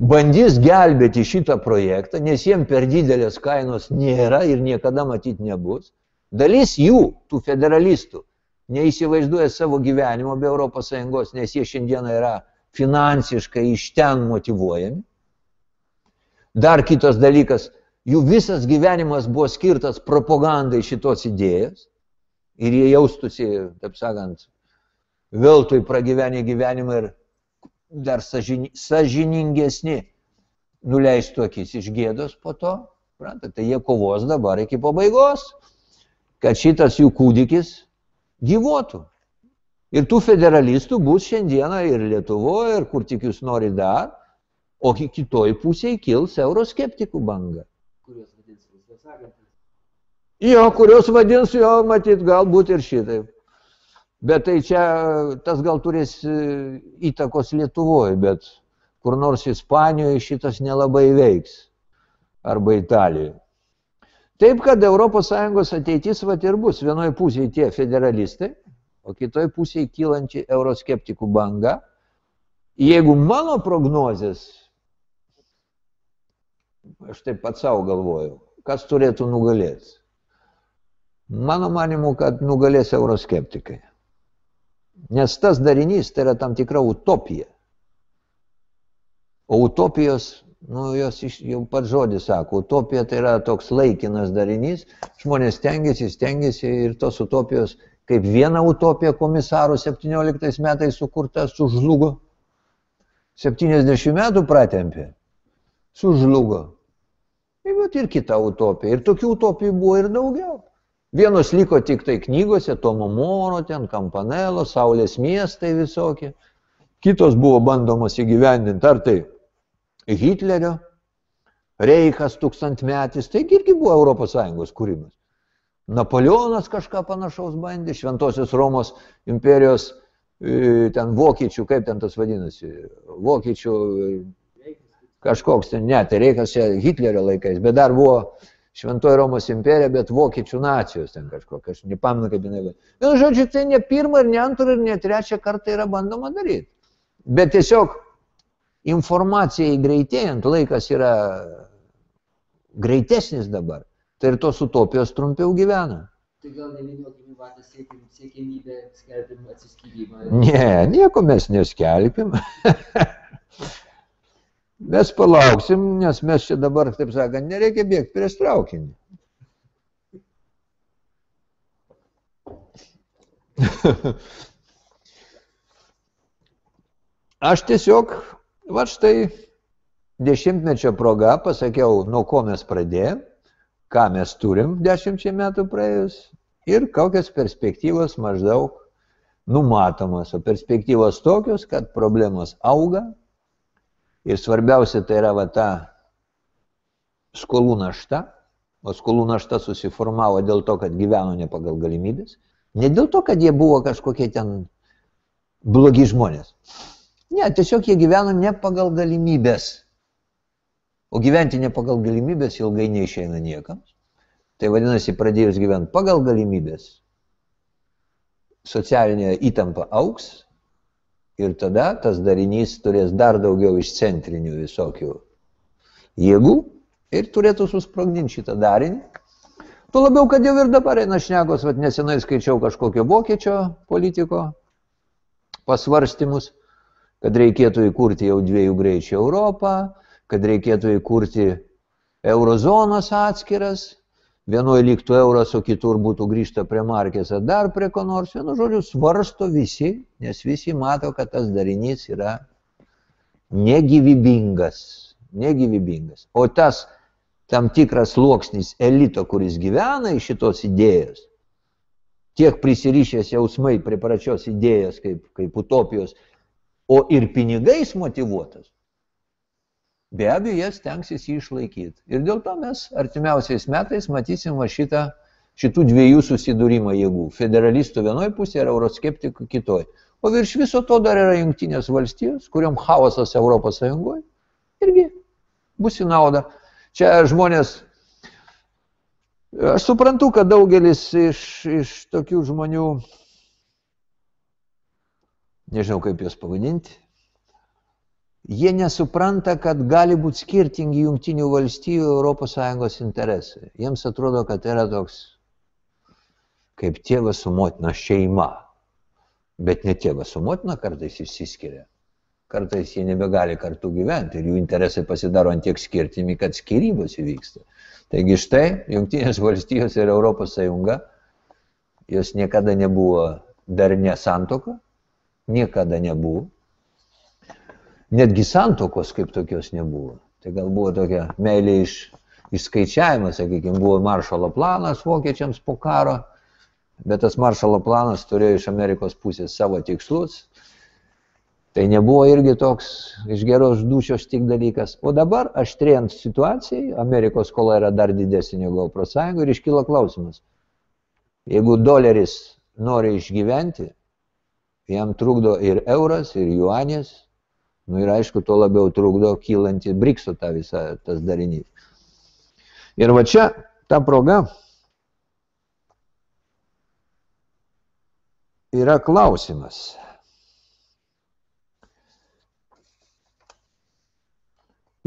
bandys gelbėti šitą projektą, nes jiem per didelės kainos nėra ir niekada matyti nebus. Dalis jų, tų federalistų, neįsivaizduoja savo gyvenimo be ES, nes jie šiandieną yra finansiškai iš ten motivuojami. Dar kitas dalykas, jų visas gyvenimas buvo skirtas propagandai šitos idėjos ir jie jaustųsi, taip sakant, veltui pragyvenę gyvenimą ir dar sažiningesni nuleistų akis iš gėdos po to, suprantate, tai jie kovos dabar iki pabaigos, kad šitas jų kūdikis gyvuotų. Ir tų federalistų bus šiandieną ir Lietuvoje, ir kur tik jūs nori dar, o kitoj pusėje kils euroskeptikų banga kuriuos vadins. Jo, kuriuos vadins jo, matyt, galbūt ir šitaip. Bet tai čia tas gal turės e, įtakos Lietuvoje, bet kur nors Ispanijoje šitas nelabai veiks. Arba Italijoje. Taip, kad ES ateitis vat ir bus. Vienoje pusėje tie federalistai, o kitoje pusėje kylančiai euroskeptikų banga. Jeigu mano prognozės aš taip pats savo galvoju, kas turėtų nugalėti. Mano manimu, kad nugalės euroskeptikai. Nes tas darinys tai yra tam tikra utopija. O utopijos, nu, jos iš, jau pats žodis sako, utopija tai yra toks laikinas darinys, žmonės stengiasi, stengiasi ir tos utopijos, kaip viena utopija komisaro 17 metais sukurta, sužlugo. 70 metų pratempė, sužlugo. Ir, ir kita utopija. Ir tokių utopijų buvo ir daugiau. Vienos liko tik tai knygose, Tomo Moro, ten Kampanelo, Saulės miestai visokie. Kitos buvo bandomos įgyvendinti, ar tai Hitlerio, Reikas tūkstantmetis, taigi irgi buvo ES kūrimas. Napoleonas kažką panašaus bandė, Šventosios Romos imperijos, e, ten vokiečių, kaip ten tas vadinasi, vokiečių e, kažkoks ten, ne, tai Reikas čia Hitlerio laikais, bet dar buvo Šventoji Romos imperija, bet vokiečių nacijos ten kažkokia, aš nepamenu kaip jinai. Vienu žodžiu, tai ne pirmą, ir ne antrą, ir ne trečią kartą yra bandoma daryti. Bet tiesiog informacijai greitėjant, laikas yra greitesnis dabar, tai ir tos utopijos trumpiau gyvena. Tai gal nevyniokime vatą siekim, siekimybę, skelbim atsiskydymą. Ne, nieko mes neskelbim. (laughs) Mes palauksim, nes mes čia dabar, taip sakant, nereikia bėgti prieš traukinį. (laughs) Aš tiesiog, va štai, dešimtmečio proga pasakiau, nuo ko mes pradėjome, ką mes turim dešimčiai metų praėjus ir kokios perspektyvos maždaug numatomas. O perspektyvos tokios, kad problemos auga, Ir svarbiausia tai yra va ta skolų našta, o skolų našta susiformavo dėl to, kad gyveno ne pagal galimybės, ne dėl to, kad jie buvo kažkokie ten blogi žmonės. Ne, tiesiog jie gyveno ne pagal galimybės. O gyventi ne pagal galimybės ilgai neišeina niekams. Tai vadinasi, pradėjus gyventi pagal galimybės, socialinė įtampa auks, Ir tada tas darinys turės dar daugiau iš centrinių visokių jėgų ir turėtų susprogdinti šitą darinį. Tuo labiau, kad jau ir dabar eina šnegos, vad nesenai skaičiau kažkokio vokiečio politiko pasvarstymus, kad reikėtų įkurti jau dviejų greičių Europą, kad reikėtų įkurti eurozonas atskiras, vienoje liktų euras, o kitur būtų grįžta prie markės ar dar prie ko nors. Vienu žodžiu, svarsto visi, nes visi mato, kad tas darinys yra negyvybingas. Negyvybingas. O tas tam tikras sluoksnis elito, kuris gyvena iš šitos idėjos, tiek prisirišęs jausmai prie pračios idėjos kaip, kaip utopijos, o ir pinigais motivuotas, be abejo, jie stengsis jį išlaikyti. Ir dėl to mes artimiausiais metais matysim va šitą, šitų dviejų susidūrimą jėgų. Federalistų vienoje pusėje ir euroskeptikų kitoje. O virš viso to dar yra jungtinės valstijos, kuriuom chaosas Europos Sąjungoje irgi bus į naudą. Čia žmonės, aš suprantu, kad daugelis iš, iš tokių žmonių, nežinau kaip juos pavadinti, jie nesupranta, kad gali būti skirtingi jungtinių valstybių ES interesai. Jiems atrodo, kad yra toks kaip tėvas su motina šeima. Bet ne tėvas su motina kartais išsiskiria. Kartais jie nebegali kartu gyventi ir jų interesai pasidaro ant tiek skirtimi, kad skirybos įvyksta. Taigi štai Junktinės valstijos ir Europos Sąjunga, jos niekada nebuvo dar nesantoka, niekada nebuvo netgi santokos kaip tokios nebuvo. Tai gal buvo tokia meilė iš, išskaičiavimas, sakykime, buvo maršalo planas vokiečiams po karo, bet tas maršalo planas turėjo iš Amerikos pusės savo tikslus. Tai nebuvo irgi toks iš geros dušios tik dalykas. O dabar, aštrėjant situacijai, Amerikos skola yra dar didesnė negu Europos Sąjunga ir iškyla klausimas. Jeigu doleris nori išgyventi, jam trukdo ir euras, ir juanės, Nu ir aišku, tuo labiau trukdo kylanti brikso tą visą tas darinys. Ir va čia ta proga yra klausimas.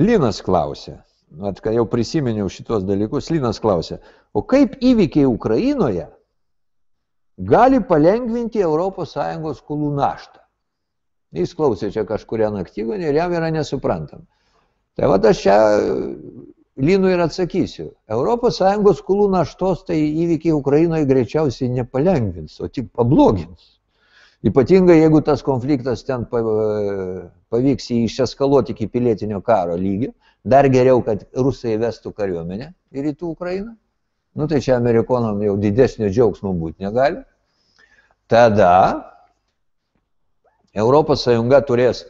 Linas klausė, at, kai jau prisiminiau šitos dalykus, Linas klausė, o kaip įvykiai Ukrainoje gali palengvinti ES skolų naštą? Jis klausė čia kažkuria naktygonė ir jam yra nesuprantam. Tai va aš čia Linui ir atsakysiu. ES skolų naštos tai įvykiai Ukrainoje greičiausiai nepalengvins, o tik pablogins. Ypatingai jeigu tas konfliktas ten pavyks jį išeskaluoti iki pilietinio karo lygio, dar geriau, kad rusai vestų kariuomenę į rytų Ukrainą, nu tai čia amerikonam jau didesnio džiaugsmo būti negali, tada ES turės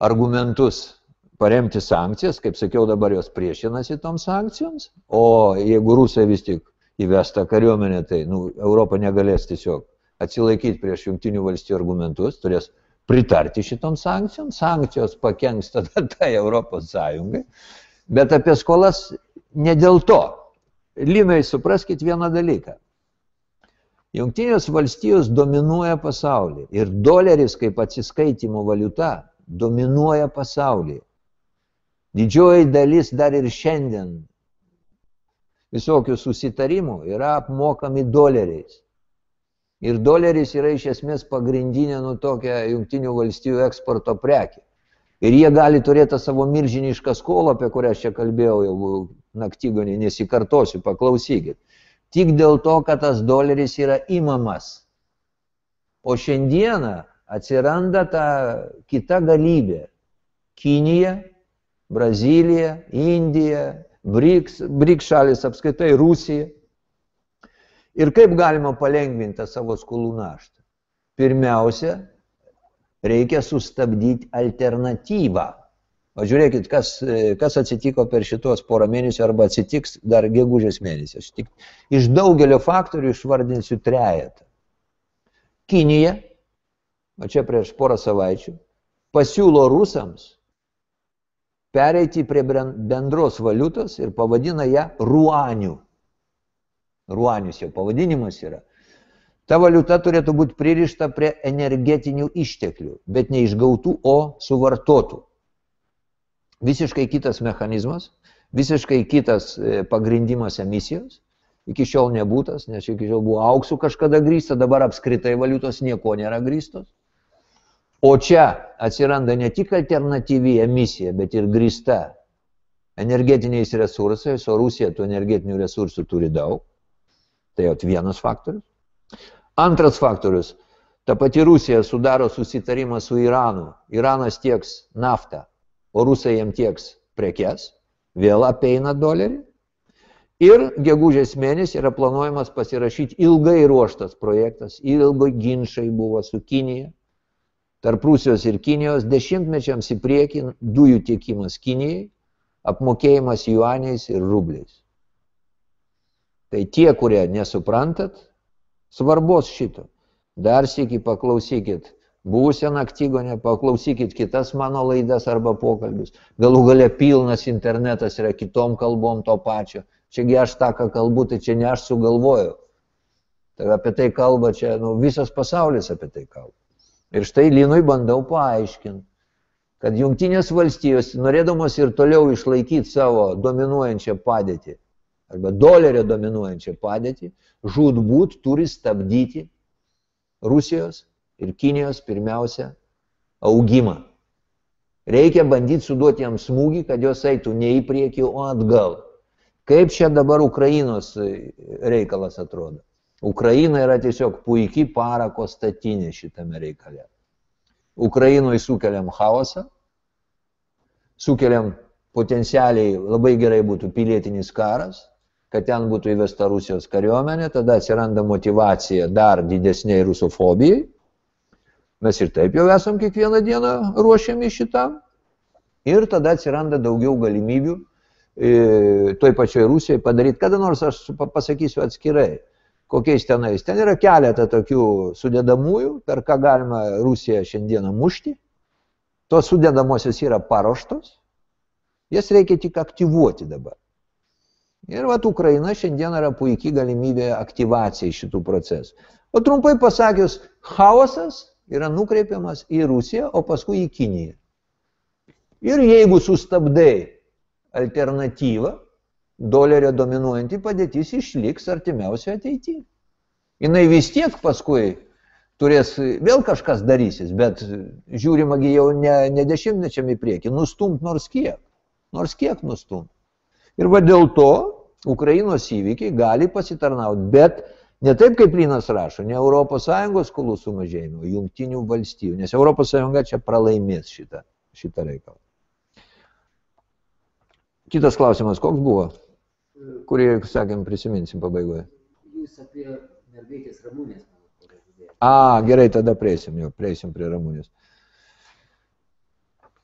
argumentus paremti sankcijas, kaip sakiau, dabar jos priešinasi toms sankcijoms, o jeigu rusai vis tik įvesta kariuomenė, tai nu, Europa negalės tiesiog atsilaikyti prieš jungtinių valstybių argumentus, turės pritarti šitom sankcijom, sankcijos pakenks tada (laughs) tai Europos Sąjungai, bet apie skolas ne dėl to. Linai, supraskite vieną dalyką. Jungtinės valstijos dominuoja pasaulį ir doleris kaip atsiskaitimo valiuta dominuoja pasaulį. Didžioji dalis dar ir šiandien visokių susitarimų yra apmokami doleriais. Ir doleris yra iš esmės pagrindinė nu tokia jungtinių valstybių eksporto prekė. Ir jie gali turėti savo milžinišką skolą, apie kurią aš čia kalbėjau jau naktygonį, nesikartosiu, paklausykit. Tik dėl to, kad tas doleris yra įmamas. O šiandieną atsiranda ta kita galybė. Kinija, Brazilija, Indija, BRICS, BRICS šalis apskaitai, Rusija. Ir kaip galima palengvinti savo skolų naštą? Pirmiausia, reikia sustabdyti alternatyvą. O žiūrėkit, kas, kas atsitiko per šitos porą mėnesių arba atsitiks dar gegužės mėnesį. Aš tik iš daugelio faktorių išvardinsiu trejetą. Kinija, o čia prieš porą savaičių, pasiūlo rusams pereiti prie bendros valiutos ir pavadina ją ruaniu. Ruanis jo pavadinimas yra. Ta valiuta turėtų būti pririšta prie energetinių išteklių, bet ne išgautų, o suvartotų. Visiškai kitas mechanizmas, visiškai kitas e, pagrindimas emisijos, iki šiol nebūtas, nes iki šiol buvo auksų kažkada grįsta, dabar apskritai valiutos nieko nėra grįstos. O čia atsiranda ne tik alternatyvi emisija, bet ir grįsta energetiniais resursais, o Rusija tų energetinių resursų turi daug. Tai jau vienas faktorius. Antras faktorius. Ta pati Rusija sudaro susitarimą su Iranu. Iranas tieks naftą, o rusai jam tieks prekes. Vėl apeina dolerį. Ir gegužės mėnesį yra planuojamas pasirašyti ilgai ruoštas projektas. Ilgai ginčiai buvo su Kinija. Tarp Rusijos ir Kinijos dešimtmečiams į priekį dujų tiekimas Kinijai, apmokėjimas juaniais ir rubliais. Tai tie, kurie nesuprantat svarbos šito, dar sėki paklausykit buvusią naktygonę, paklausykit kitas mano laidas arba pokalbius. Galų gale pilnas internetas yra kitom kalbom to pačio. Čiagi aš tą, ką kalbu, tai čia ne aš sugalvojau. Tai apie tai kalba čia, nu, visas pasaulis apie tai kalba. Ir štai Linui bandau paaiškinti, kad jungtinės valstijos, norėdamos ir toliau išlaikyti savo dominuojančią padėtį, arba dolerio dominuojančią padėtį, žudbūt turi stabdyti Rusijos ir Kinijos pirmiausia augimą. Reikia bandyti suduoti jam smūgį, kad jos eitų ne į priekį, o atgal. Kaip čia dabar Ukrainos reikalas atrodo? Ukraina yra tiesiog puikiai parako statinė šitame reikale. Ukrainoje sukeliam chaosą, sukeliam potencialiai labai gerai būtų pilietinis karas, kad ten būtų įvesta Rusijos kariuomenė, tada atsiranda motivacija dar didesniai rusofobijai. Mes ir taip jau esam kiekvieną dieną ruošiami šitam. Ir tada atsiranda daugiau galimybių e, toj pačioj Rusijai padaryti, kada nors aš pasakysiu atskirai, kokiais tenais. Ten yra keletą tokių sudėdamųjų, per ką galima Rusiją šiandieną mušti. Tos sudėdamosios yra paruoštos, jas reikia tik aktyvuoti dabar. Ir vat Ukraina šiandien yra puikiai galimybė aktyvacijai šitų procesų. O trumpai pasakius, chaosas yra nukreipiamas į Rusiją, o paskui į Kiniją. Ir jeigu sustabdai alternatyva, dolerio dominuojanti padėtis išliks artimiausioje ateityje. Jis vis tiek paskui turės vėl kažkas darysis, bet žiūrimagi jau ne, ne dešimtmečiam į priekį, nustumt nors kiek, nors kiek nustumt. Ir va dėl to Ukrainos įvykiai gali pasitarnauti, bet ne taip, kaip Linas rašo, ne ES skolų sumažėjimo, jungtinių valstybių, nes ES čia pralaimės šitą, šitą reikalą. Kitas klausimas, koks buvo, kurį, sakėm, prisiminsim pabaigoje. Jūs apie mergaitės ramūnės A, gerai, tada prieisim jau, prieisim prie Ramūnės.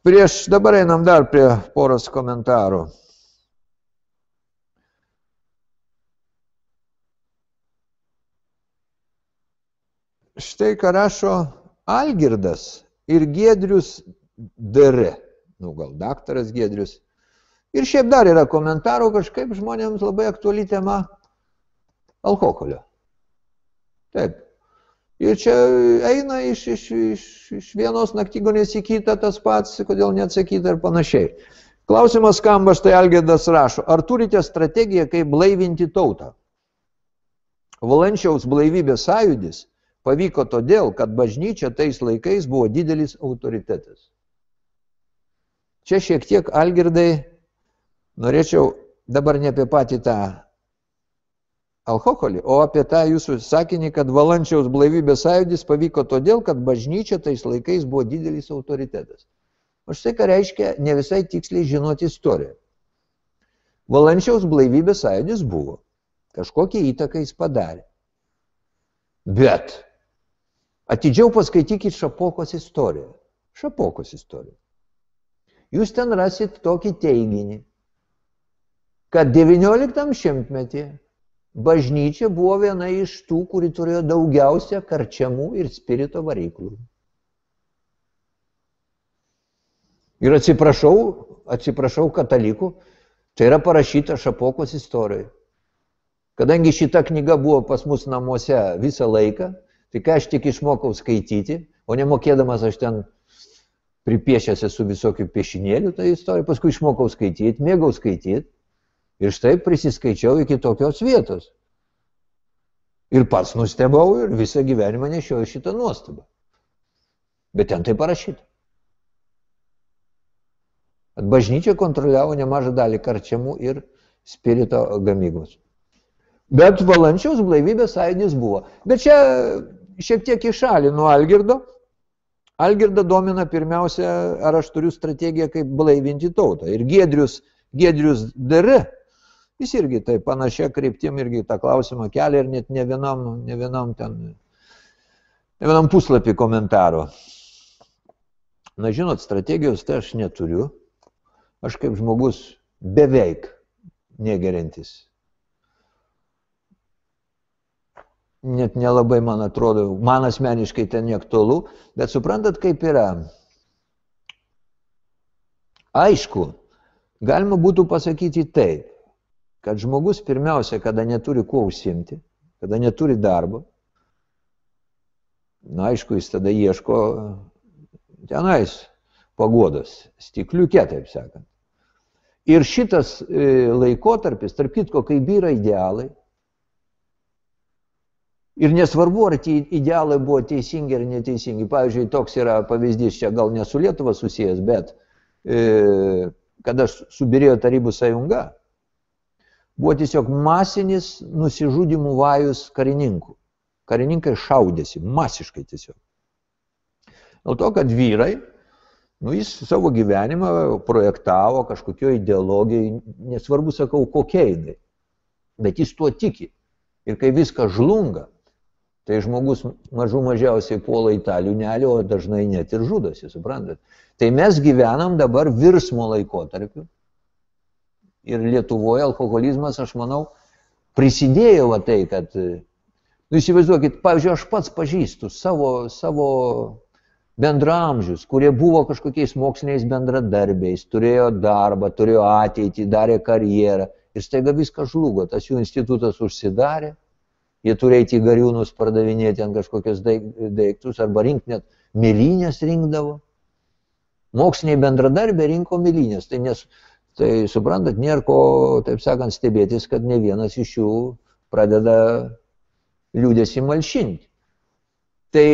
Prieš dabar einam dar prie poros komentarų. Štai ką rašo Algirdas ir Giedrius DR. Nu, gal daktaras Giedrius. Ir šiaip dar yra komentarų kažkaip žmonėms labai aktuali tema alkoholio. Taip, Ir čia eina iš, iš, iš, iš vienos naktygonės į kitą tas pats, kodėl neatsakyta ir panašiai. Klausimas skamba, štai Algėdas rašo, ar turite strategiją, kaip blaivinti tautą? Valančiaus blaivybės sąjūdis pavyko todėl, kad bažnyčia tais laikais buvo didelis autoritetas. Čia šiek tiek Algirdai norėčiau dabar ne apie patį tą alkoholį, o apie tą jūsų sakinį, kad Valančiaus blaivybės sąjūdis pavyko todėl, kad bažnyčia tais laikais buvo didelis autoritetas. O štai ką reiškia ne visai tiksliai žinoti istoriją. Valančiaus blaivybės sąjūdis buvo. Kažkokią įtaką jis padarė. Bet atidžiau paskaitykit Šapokos istoriją. Šapokos istoriją. Jūs ten rasit tokį teiginį, kad XIX šimtmetyje bažnyčia buvo viena iš tų, kuri turėjo daugiausia karčiamų ir spirito variklų. Ir atsiprašau, atsiprašau katalikų, tai yra parašyta Šapokos istorijoje. Kadangi šita knyga buvo pas mus namuose visą laiką, tai ką aš tik išmokau skaityti, o nemokėdamas aš ten pripiešęs esu visokių piešinėlių, tai istorija, paskui išmokau skaityti, mėgau skaityti. Ir štai prisiskaičiau iki tokios vietos. Ir pats nustebau ir visą gyvenimą nešioju šitą nuostabą. Bet ten tai parašyta. Bažnyčia kontroliavo nemažą dalį karčiamų ir spirito gamybos. Bet valančiaus blaivybės sąjūdis buvo. Bet čia šiek tiek į šalį nuo Algirdo. Algirdą domina pirmiausia, ar aš turiu strategiją, kaip blaivinti tautą. Ir Giedrius, Giedrius DR Jis irgi tai panašia kryptim irgi tą klausimą kelia ir net ne vienam, ne vienam ten, ne vienam puslapį komentaro. Na žinot, strategijos tai aš neturiu. Aš kaip žmogus beveik negerintis. Net nelabai man atrodo, man asmeniškai ten neaktualu, bet suprantat, kaip yra. Aišku, galima būtų pasakyti taip kad žmogus pirmiausia, kada neturi kuo užsimti, kada neturi darbo, na aišku, jis tada ieško tenais pagodos, stikliukė, taip sakant. Ir šitas e, laikotarpis, tarp kitko, kai vyra idealai, ir nesvarbu, ar tie idealai buvo teisingi ar neteisingi. Pavyzdžiui, toks yra pavyzdys, čia gal ne su Lietuva susijęs, bet e, kada subirėjo Tarybų sąjunga, buvo tiesiog masinis nusižudimų vajus karininkų. Karininkai šaudėsi, masiškai tiesiog. Dėl to, kad vyrai, nu, jis savo gyvenimą projektavo kažkokio ideologijai, nesvarbu sakau, kokia jinai, bet jis tuo tiki. Ir kai viskas žlunga, tai žmogus mažų mažiausiai puola į tą liūnelį, o dažnai net ir žudosi, suprantat. Tai mes gyvenam dabar virsmo laikotarpiu, ir Lietuvoje alkoholizmas, aš manau, prisidėjo va tai, kad, nu įsivaizduokit, pavyzdžiui, aš pats pažįstu savo, savo bendramžius, kurie buvo kažkokiais moksliniais bendradarbiais, turėjo darbą, turėjo ateitį, darė karjerą ir staiga viskas žlugo, tas jų institutas užsidarė, jie turi eiti į gariūnus, pardavinėti ant kažkokius daiktus arba rinkti net mėlynės rinkdavo. Moksliniai bendradarbiai rinko mėlynės, tai nes Tai suprantat, nėra ko, taip sakant, stebėtis, kad ne vienas iš jų pradeda liūdėsi malšinti. Tai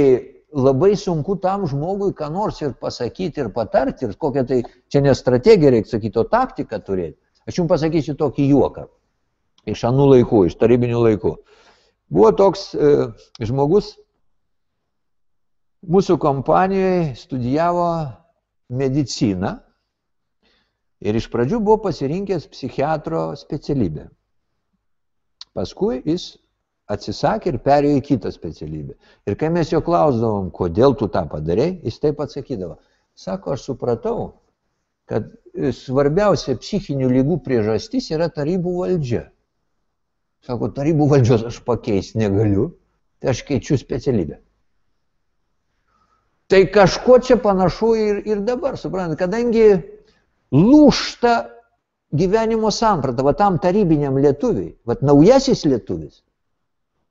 labai sunku tam žmogui ką nors ir pasakyti, ir patarti, ir kokią tai, čia ne strategiją reikia sakyti, o taktiką turėti. Aš jums pasakysiu tokį juoką. Iš anų laikų, iš tarybinių laikų. Buvo toks e, žmogus, mūsų kompanijoje studijavo mediciną ir iš pradžių buvo pasirinkęs psichiatro specialybę. Paskui jis atsisakė ir perėjo į kitą specialybę. Ir kai mes jo klausdavom, kodėl tu tą padarei, jis taip atsakydavo. Sako, aš supratau, kad svarbiausia psichinių lygų priežastis yra tarybų valdžia. Sako, tarybų valdžios aš pakeisti negaliu, tai aš keičiu specialybę. Tai kažko čia panašu ir, ir dabar, suprantate, kadangi lūšta gyvenimo samprata, va tam tarybiniam lietuviui, va naujasis lietuvis,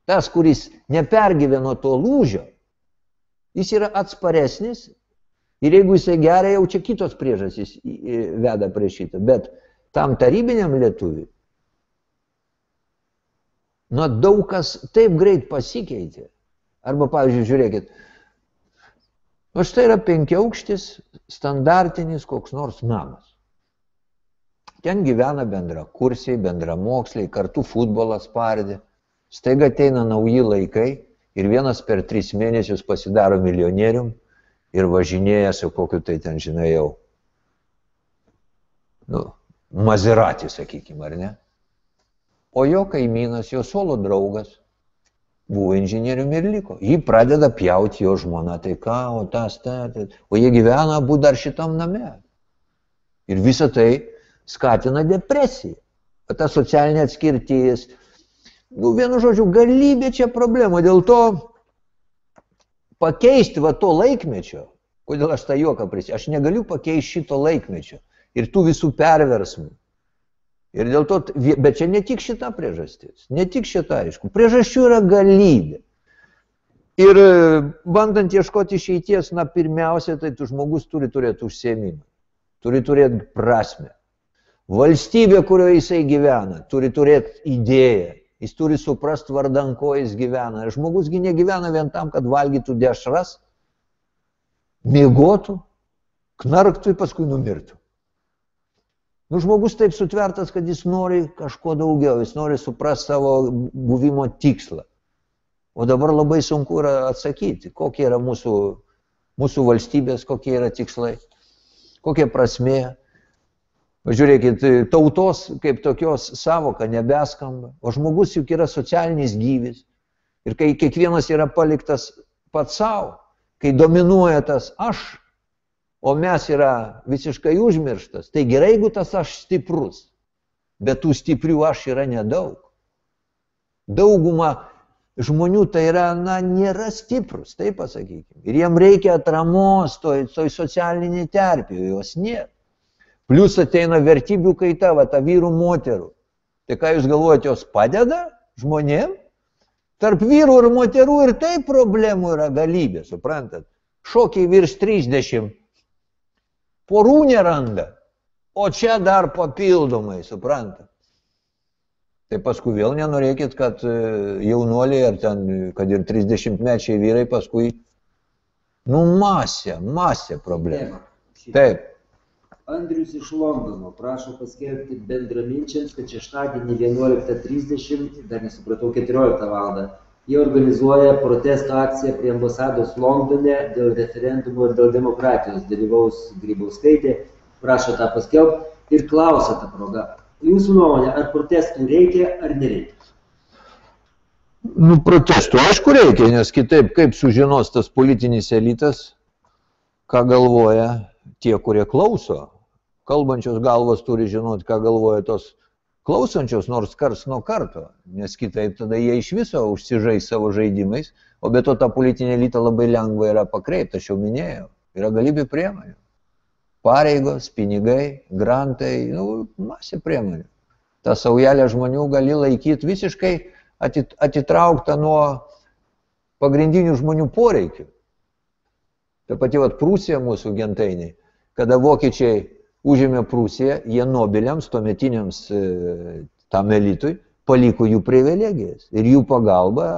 tas, kuris nepergyveno to lūžio, jis yra atsparesnis ir jeigu jisai gerai, jau čia kitos priežastys veda prie šito, bet tam tarybiniam lietuviui, nu daug kas taip greit pasikeitė. Arba, pavyzdžiui, žiūrėkit, O štai yra penkiaukštis standartinis koks nors namas. Ten gyvena bendra kursiai, bendra moksliai, kartu futbolas pardė. Staiga ateina nauji laikai ir vienas per tris mėnesius pasidaro milijonierium ir važinėja su kokiu tai ten, žinai, jau. Nu, Mazeratį, sakykime, ar ne? O jo kaimynas, jo solo draugas, buvo inžinieriumi ir liko. Jį pradeda pjauti jo žmona, tai ką, o tas, ta, ta. O jie gyvena abu dar šitam name. Ir visa tai skatina depresiją. Ta socialinė atskirtis, nu, vienu žodžiu, galybė čia problema. Dėl to pakeisti va to laikmečio, kodėl aš tą juoką prisimenu, aš negaliu pakeisti šito laikmečio ir tų visų perversmų. Ir dėl to, bet čia ne tik šita priežastis, ne tik šita, aišku, priežasčių yra galybė. Ir e, bandant ieškoti išeities, na, pirmiausia, tai tu žmogus turi turėti užsiemimą, turi turėti prasme. Valstybė, kurioje jisai gyvena, turi turėti idėją, jis turi suprasti vardan, ko jis gyvena. Žmogusgi negyvena vien tam, kad valgytų dešras, mėgotų, knarktų ir paskui numirtų. Nu, žmogus taip sutvertas, kad jis nori kažko daugiau, jis nori suprasti savo buvimo tikslą. O dabar labai sunku yra atsakyti, kokie yra mūsų, mūsų valstybės, kokie yra tikslai, kokia prasmė. Pažiūrėkit, tautos kaip tokios savoka nebeskamba, o žmogus juk yra socialinis gyvis. Ir kai kiekvienas yra paliktas pats savo, kai dominuoja tas aš, o mes yra visiškai užmirštas, tai gerai, jeigu tas aš stiprus, bet tų stiprių aš yra nedaug. Dauguma žmonių tai yra, na, nėra stiprus, taip pasakykime. Ir jiem reikia atramos toj, toj socialinį terpį, jos nėra. Plus ateina vertybių kaita, va, ta vyrų moterų. Tai ką jūs galvojate, jos padeda žmonėm? Tarp vyrų ir moterų ir tai problemų yra galybė, suprantat? Šokiai virš 30 porų neranda, o čia dar papildomai, suprantat. Tai paskui vėl nenorėkit, kad e, jaunuoliai ar ten, kad ir 30 mečiai vyrai paskui, nu masė, masė problemų. Taip. Andrius iš Londono prašo paskelbti bendraminčiams, kad šeštadienį 11.30, dar nesupratau, 14 val. Jie organizuoja protesto akciją prie ambasados Londone dėl referendumo ir dėl demokratijos. Dalyvaus Grybauskaitė, prašo tą paskelbti ir klausia tą progą. Jūsų nuomonė, ar protestų reikia ar nereikia? Nu, protestų aišku reikia, nes kitaip kaip sužinos tas politinis elitas, ką galvoja tie, kurie klauso. Kalbančios galvos turi žinoti, ką galvoja tos klausančios nors kars nuo karto, nes kitaip tada jie iš viso užsižais savo žaidimais, o be to tą politinę elitą labai lengva yra pakreipti, aš jau minėjau, yra galybė priemonių. Pareigos, pinigai, grantai, nu, masė priemonių. Ta saujelė žmonių gali laikyti visiškai atitrauktą nuo pagrindinių žmonių poreikių. Ta pati vat Prūsija mūsų gentainiai, kada vokiečiai užėmė Prūsiją, jie nobiliams, tuometiniams e, tam elitui, paliko jų privilegijas ir jų pagalba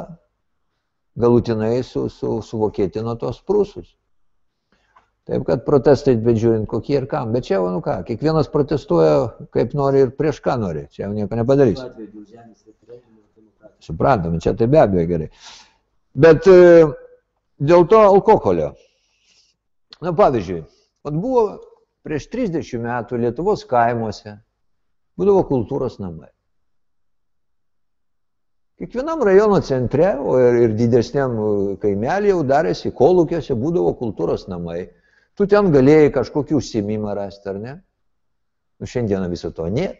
galutinai su, su, suvokėtino tos prūsus. Taip kad protestai, bet žiūrint kokie ir kam. Bet čia jau, nu ką, kiekvienas protestuoja kaip nori ir prieš ką nori. Čia jau nieko nepadarys. Suprantame, čia tai be abejo gerai. Bet e, dėl to alkoholio. Na pavyzdžiui, buvo prieš 30 metų Lietuvos kaimuose, būdavo kultūros namai. Kiekvienam rajono centre, o ir, ir didesniam kaimelį jau darėsi, kolūkiuose būdavo kultūros namai. Tu ten galėjai kažkokį užsiemimą rasti, ar ne? Nu, šiandieną viso to nėra.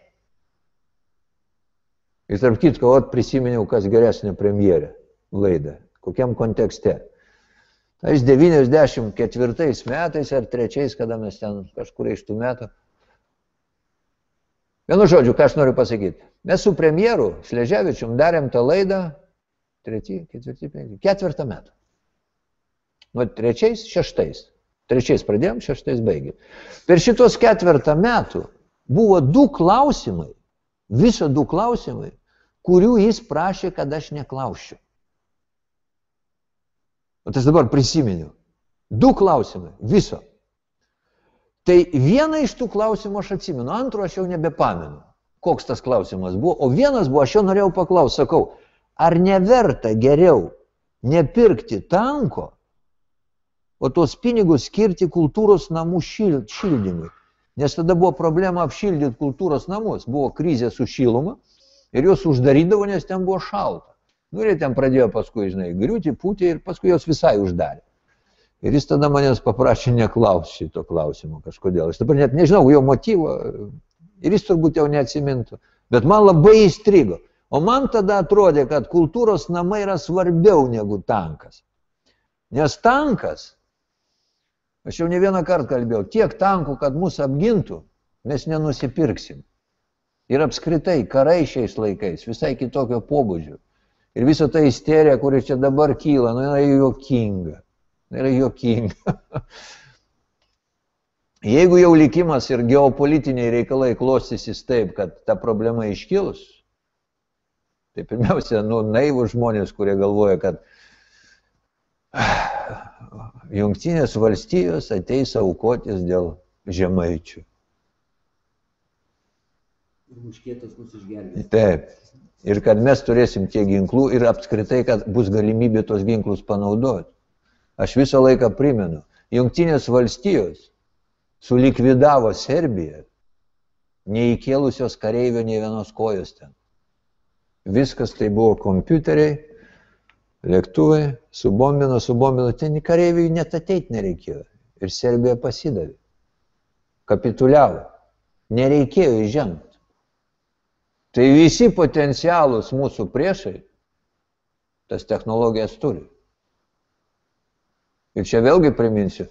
Ir tarp kitko, ot, prisiminiau, kas geresnė premjerė laidą, kokiam kontekste. Tais 94 metais ar trečiais, kada mes ten kažkur iš tų metų. Vienu žodžiu, ką aš noriu pasakyti. Mes su premjeru Šleževičium darėm tą laidą treti, ketvirti, penkti, ketvirtą metą. Nuo trečiais, šeštais. Trečiais pradėjom, šeštais baigėm. Per šitos ketvirtą metų buvo du klausimai, viso du klausimai, kurių jis prašė, kad aš neklausčiau. O tai dabar prisiminiau. Du klausimai, viso. Tai vieną iš tų klausimų aš atsimenu, antro aš jau nebepamenu, koks tas klausimas buvo. O vienas buvo, aš jau norėjau paklausti, sakau, ar neverta geriau nepirkti tanko, o tos pinigus skirti kultūros namų šildymui. Nes tada buvo problema apšildyti kultūros namus. Buvo krizė su šiluma ir juos uždarydavo, nes ten buvo šalta. Nu ir ten pradėjo paskui, žinai, griūti, pūti ir paskui jos visai uždarė. Ir jis tada manęs paprašė neklausti šito klausimo kažkodėl. Aš dabar net nežinau jo motyvo ir jis turbūt jau neatsimintų. Bet man labai įstrigo. O man tada atrodė, kad kultūros namai yra svarbiau negu tankas. Nes tankas Aš jau ne vieną kartą kalbėjau, tiek tankų, kad mus apgintų, mes nenusipirksim. Ir apskritai, karai šiais laikais visai kitokio pobūdžio. Ir visa ta isterija, kuri čia dabar kyla, nu, yra juokinga. Yra (laughs) juokinga. Jeigu jau likimas ir geopolitiniai reikalai klostysis taip, kad ta problema iškilus, tai pirmiausia, nu, naivų žmonės, kurie galvoja, kad (sighs) jungtinės valstijos ateis aukotis dėl žemaičių. Ir muškėtas mus išgelbės. Taip. Ir kad mes turėsim tiek ginklų ir apskritai, kad bus galimybė tos ginklus panaudoti. Aš visą laiką primenu, jungtinės valstijos sulikvidavo Serbiją, neįkėlusios kareivio nei vienos kojos ten. Viskas tai buvo kompiuteriai, lėktuvai, subombino, subombino, ten kareiviui net ateiti nereikėjo. Ir Serbija pasidavė. Kapituliavo. Nereikėjo įžengti. Tai visi potencialus mūsų priešai tas technologijas turi. Ir čia vėlgi priminsiu,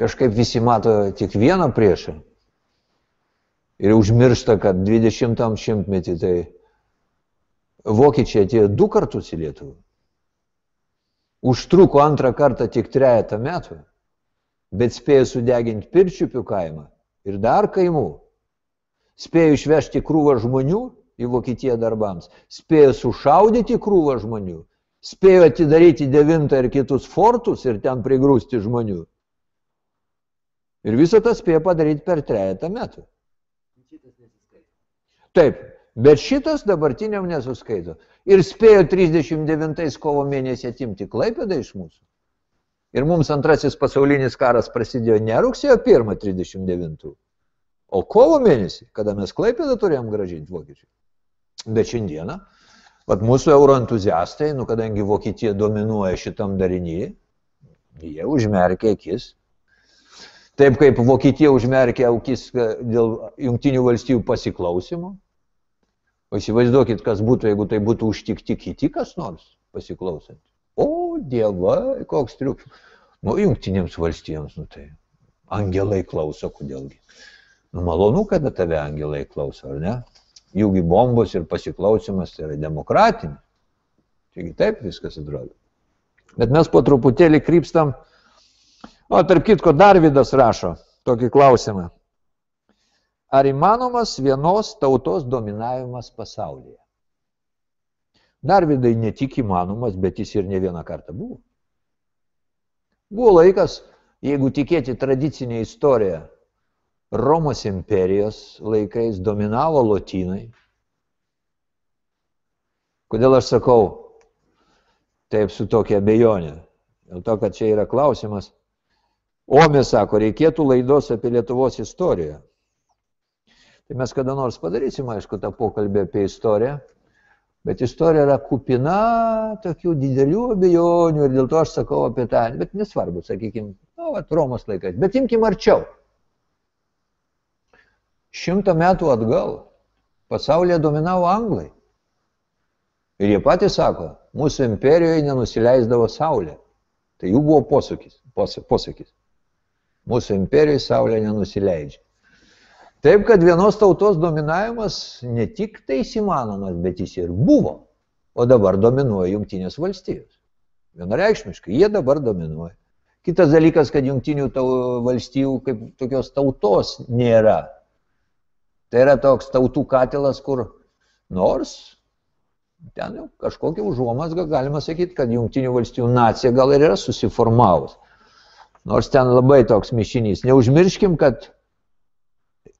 kažkaip visi mato tik vieną priešą ir užmiršta, kad 20 šimtmetį tai vokiečiai atėjo du kartus į Lietuvą užtruko antrą kartą tik trejata metų, bet spėjo sudeginti Pirčiupių kaimą ir dar kaimų. Spėjo išvežti krūvą žmonių į Vokietiją darbams, spėjo sušaudyti krūvą žmonių, spėjo atidaryti devintą ir kitus fortus ir ten prigrūsti žmonių. Ir visą tą spėjo padaryti per trejata metų. Taip, bet šitas dabartiniam nesuskaito ir spėjo 39 kovo mėnesį atimti Klaipėdą iš mūsų. Ir mums antrasis pasaulinis karas prasidėjo ne rugsėjo 1 39, o kovo mėnesį, kada mes Klaipėdą turėjom gražinti vokiečiai. Bet šiandieną, vat mūsų euroentuziastai, nu kadangi Vokietija dominuoja šitam darinyje, jie užmerkia akis. Taip kaip Vokietija užmerkia akis dėl jungtinių valstybių pasiklausimo, O įsivaizduokit, kas būtų, jeigu tai būtų užtikti kiti kas nors pasiklausant. O, dievai, koks triukšmas. Nu, jungtinėms valstijoms, nu tai angelai klauso, kodėlgi. Nu, malonu, kada tave angelai klauso, ar ne? Jūgi bombos ir pasiklausimas tai yra demokratinis. Taigi taip viskas atrodo. Bet mes po truputėlį krypstam. O, tarp kitko, Darvidas rašo tokį klausimą. Ar įmanomas vienos tautos dominavimas pasaulyje? Dar vidai ne tik įmanomas, bet jis ir ne vieną kartą buvo. Buvo laikas, jeigu tikėti tradicinė istorija, Romos imperijos laikais dominavo lotynai. Kodėl aš sakau taip su tokia abejonė? Dėl to, kad čia yra klausimas. Omi sako, reikėtų laidos apie Lietuvos istoriją. Tai mes kada nors padarysim, aišku, tą pokalbį apie istoriją. Bet istorija yra kupina tokių didelių abejonių ir dėl to aš sakau apie tą, bet nesvarbu, sakykime, nu, vat, Romos laikais. Bet imkim arčiau. Šimtą metų atgal pasaulyje dominavo anglai. Ir jie patys sako, mūsų imperijoje nenusileisdavo saulė. Tai jų buvo posakis. posakis. Mūsų imperijoje saulė nenusileidžia. Taip, kad vienos tautos dominavimas ne tik tais įmanomas, bet jis ir buvo. O dabar dominuoja jungtinės valstijos. Vienareikšmiškai, jie dabar dominuoja. Kitas dalykas, kad jungtinių valstijų kaip tokios tautos nėra. Tai yra toks tautų katilas, kur nors ten jau kažkokia užuomasga galima sakyti, kad jungtinių valstijų nacija gal ir yra susiformavus. Nors ten labai toks mišinys. Neužmirškim, kad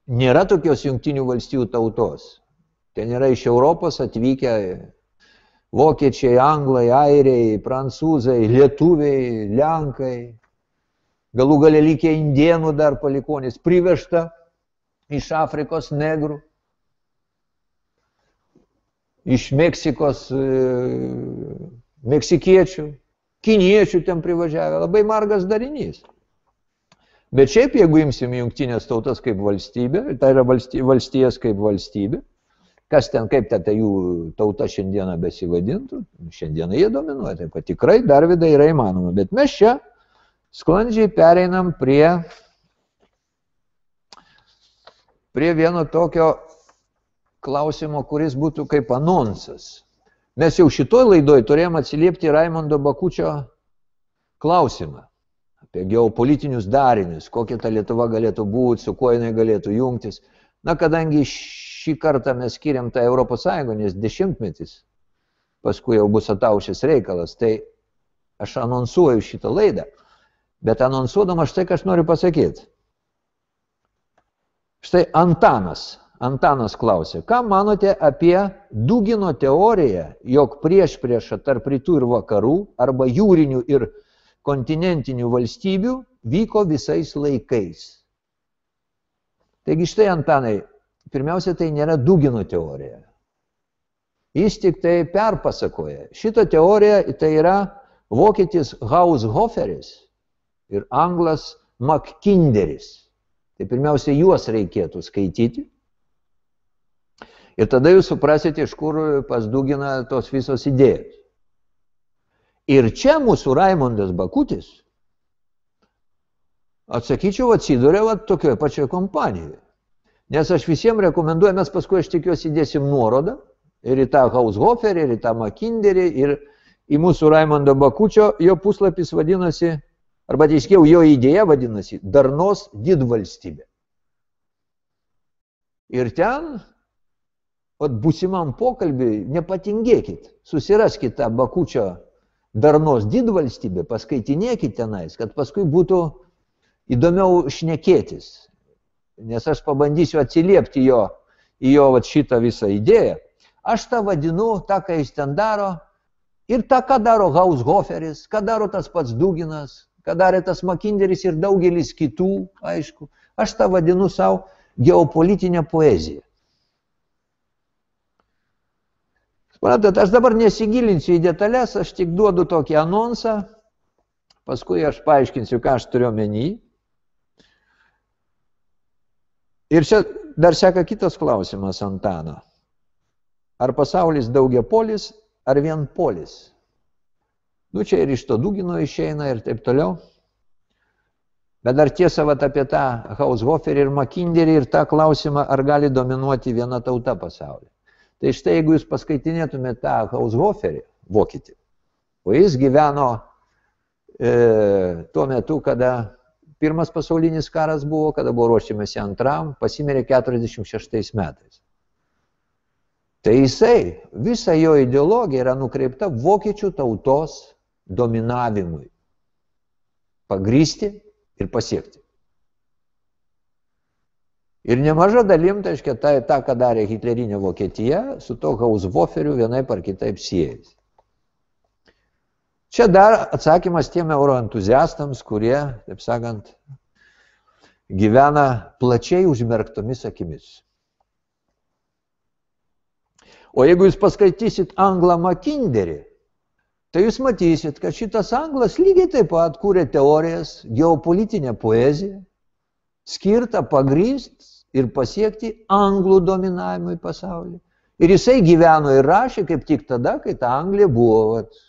nėra tokios jungtinių valstybių tautos. Ten yra iš Europos atvykę vokiečiai, anglai, airiai, prancūzai, lietuviai, lenkai, galų galę lygiai indienų dar palikonis, privežta iš Afrikos negrų, iš Meksikos e, meksikiečių, kiniečių ten privažiavę, labai margas darinys. Bet šiaip, jeigu imsim jungtinės tautas kaip valstybė, tai yra valstijas kaip valstybė, kas ten, kaip ta, ta jų tauta šiandieną besivadintų, šiandieną jie dominuoja, taip kad tikrai dar vidai yra įmanoma. Bet mes čia sklandžiai pereinam prie, prie vieno tokio klausimo, kuris būtų kaip anonsas. Mes jau šitoj laidoj turėjom atsiliepti Raimondo Bakučio klausimą apie geopolitinius darinius, kokia ta Lietuva galėtų būti, su kuo jinai galėtų jungtis. Na, kadangi šį kartą mes skiriam tą Europos Sąjungą, nes dešimtmetis paskui jau bus ataušęs reikalas, tai aš anonsuoju šitą laidą. Bet anonsuodama štai, ką aš noriu pasakyti. Štai Antanas. Antanas klausė, ką manote apie Dugino teoriją, jog prieš priešą tarp rytų ir vakarų arba jūrinių ir kontinentinių valstybių vyko visais laikais. Taigi štai Antanai, pirmiausia, tai nėra Dugino teorija. Jis tik tai perpasakoja. Šitą teoriją tai yra vokietis Haushoferis ir anglas Makkinderis. Tai pirmiausia, juos reikėtų skaityti. Ir tada jūs suprasite, iš kur pas Duginą tos visos idėjos. Ir čia mūsų Raimondas Bakutis, atsakyčiau, atsiduria va, tokioje pačioje kompanijoje. Nes aš visiems rekomenduoju, mes paskui aš tikiuosi įdėsim nuorodą ir į tą Haushoferį, ir į tą Makinderį, ir į mūsų Raimondą Bakučio, jo puslapis vadinasi, arba teiškiau, jo idėja vadinasi Darnos didvalstybė. Ir ten, vat, būsimam pokalbiui, nepatingėkit, susiraskit tą Bakučio darnos didvalstybė, paskaitinėkit tenais, kad paskui būtų įdomiau šnekėtis. Nes aš pabandysiu atsiliepti jo, į jo vat, šitą visą idėją. Aš tą vadinu, tą, ką jis ten daro, ir tą, ką daro Haushoferis, ką daro tas pats Duginas, ką darė tas Makinderis ir daugelis kitų, aišku. Aš tą vadinu savo geopolitinę poeziją. Suprantat, aš dabar nesigilinsiu į detalės, aš tik duodu tokį anonsą, paskui aš paaiškinsiu, ką aš turiu menį. Ir čia dar seka kitas klausimas Antano. Ar pasaulis daugia polis, ar vien polis? Nu, čia ir iš to dugino išeina ir taip toliau. Bet dar tiesa vat, apie tą Haushoferį ir Makinderį ir tą klausimą, ar gali dominuoti viena tauta pasaulyje. Tai štai jeigu jūs paskaitinėtumėte tą Haushoferį, vokietį, o jis gyveno e, tuo metu, kada pirmas pasaulinis karas buvo, kada buvo ruošiamasi antram, pasimirė 46 metais. Tai jisai, visa jo ideologija yra nukreipta vokiečių tautos dominavimui. Pagrysti ir pasiekti. Ir nemaža dalim, tai aiškia, tą, ta, ką darė Hitlerinė Vokietija, su to Hauswoferiu vienaip ar kitaip siejasi. Čia dar atsakymas tiem euroentuziastams, kurie, taip sakant, gyvena plačiai užmerktomis akimis. O jeigu jūs paskaitysit Anglą Makinderį, tai jūs matysit, kad šitas anglas lygiai taip pat kūrė teorijas, geopolitinę poeziją, skirtą pagryst ir pasiekti anglų dominavimui pasaulyje. Ir jisai gyveno ir rašė kaip tik tada, kai ta Anglija buvo vat,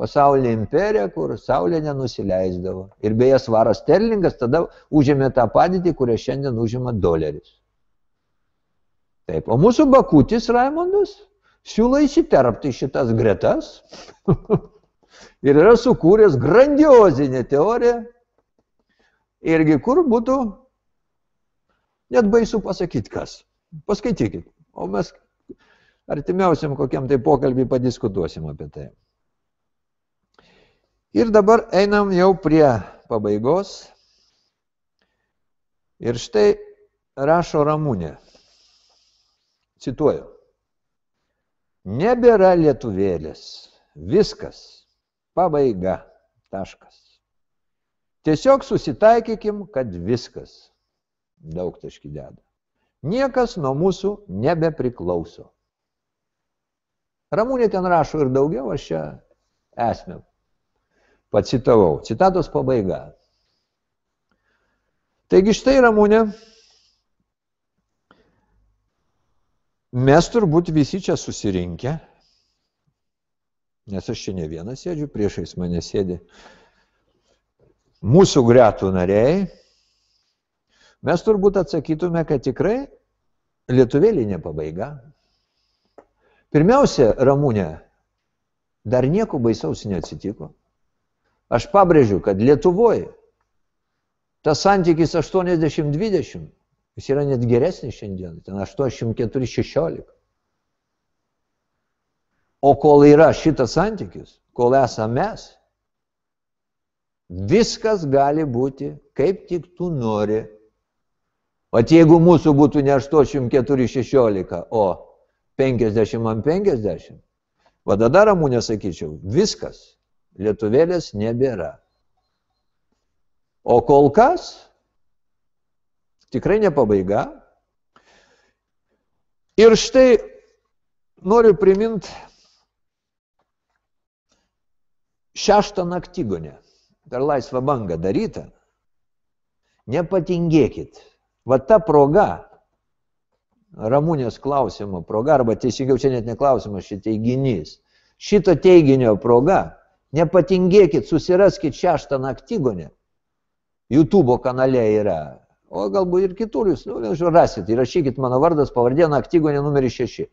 pasaulinė imperija, kur saulė nenusileisdavo. Ir beje, svaras sterlingas tada užėmė tą padėtį, kurią šiandien užima doleris. Taip, o mūsų bakutis Raimondas siūlo įsiterpti šitas gretas (laughs) ir yra sukūręs grandiozinę teoriją, irgi kur būtų Net baisu pasakyti kas. Paskaitykit. O mes artimiausiam kokiam tai pokalbį padiskutuosim apie tai. Ir dabar einam jau prie pabaigos. Ir štai rašo Ramūnė. Cituoju. Nebėra lietuvėlės. Viskas. Pabaiga. Taškas. Tiesiog susitaikykim, kad viskas daug taškį deda. Niekas nuo mūsų nebepriklauso. Ramūnė ten rašo ir daugiau, aš čia esmę pacitavau. Citatos pabaiga. Taigi štai Ramūnė, mes turbūt visi čia susirinkę, nes aš čia ne vienas sėdžiu, priešais mane sėdi mūsų gretų nariai, Mes turbūt atsakytume, kad tikrai lietuvėlinė pabaiga. Pirmiausia, Ramūnė, dar nieko baisaus neatsitiko. Aš pabrėžiu, kad Lietuvoje tas santykis 80-20, jis yra net geresnis šiandien, ten 84-16. O kol yra šitas santykis, kol esame mes, viskas gali būti kaip tik tu nori. O jeigu mūsų būtų ne 84-16, o 50 ant 50, va tada ramūnė sakyčiau, viskas, lietuvėlės nebėra. O kol kas, tikrai ne pabaiga. Ir štai noriu priminti šeštą naktygonę per laisvą bangą darytą. Nepatingėkit Va ta proga, Ramūnės klausimo proga, arba teisingiau čia net neklausimas, šit teiginys. Šito teiginio proga, nepatingėkit, susiraskit šeštą naktygonę. YouTube kanale yra. O galbūt ir kitur jūs, nu, nežinau, rasit. Įrašykit mano vardas, pavardė, naktygonė numeris 6.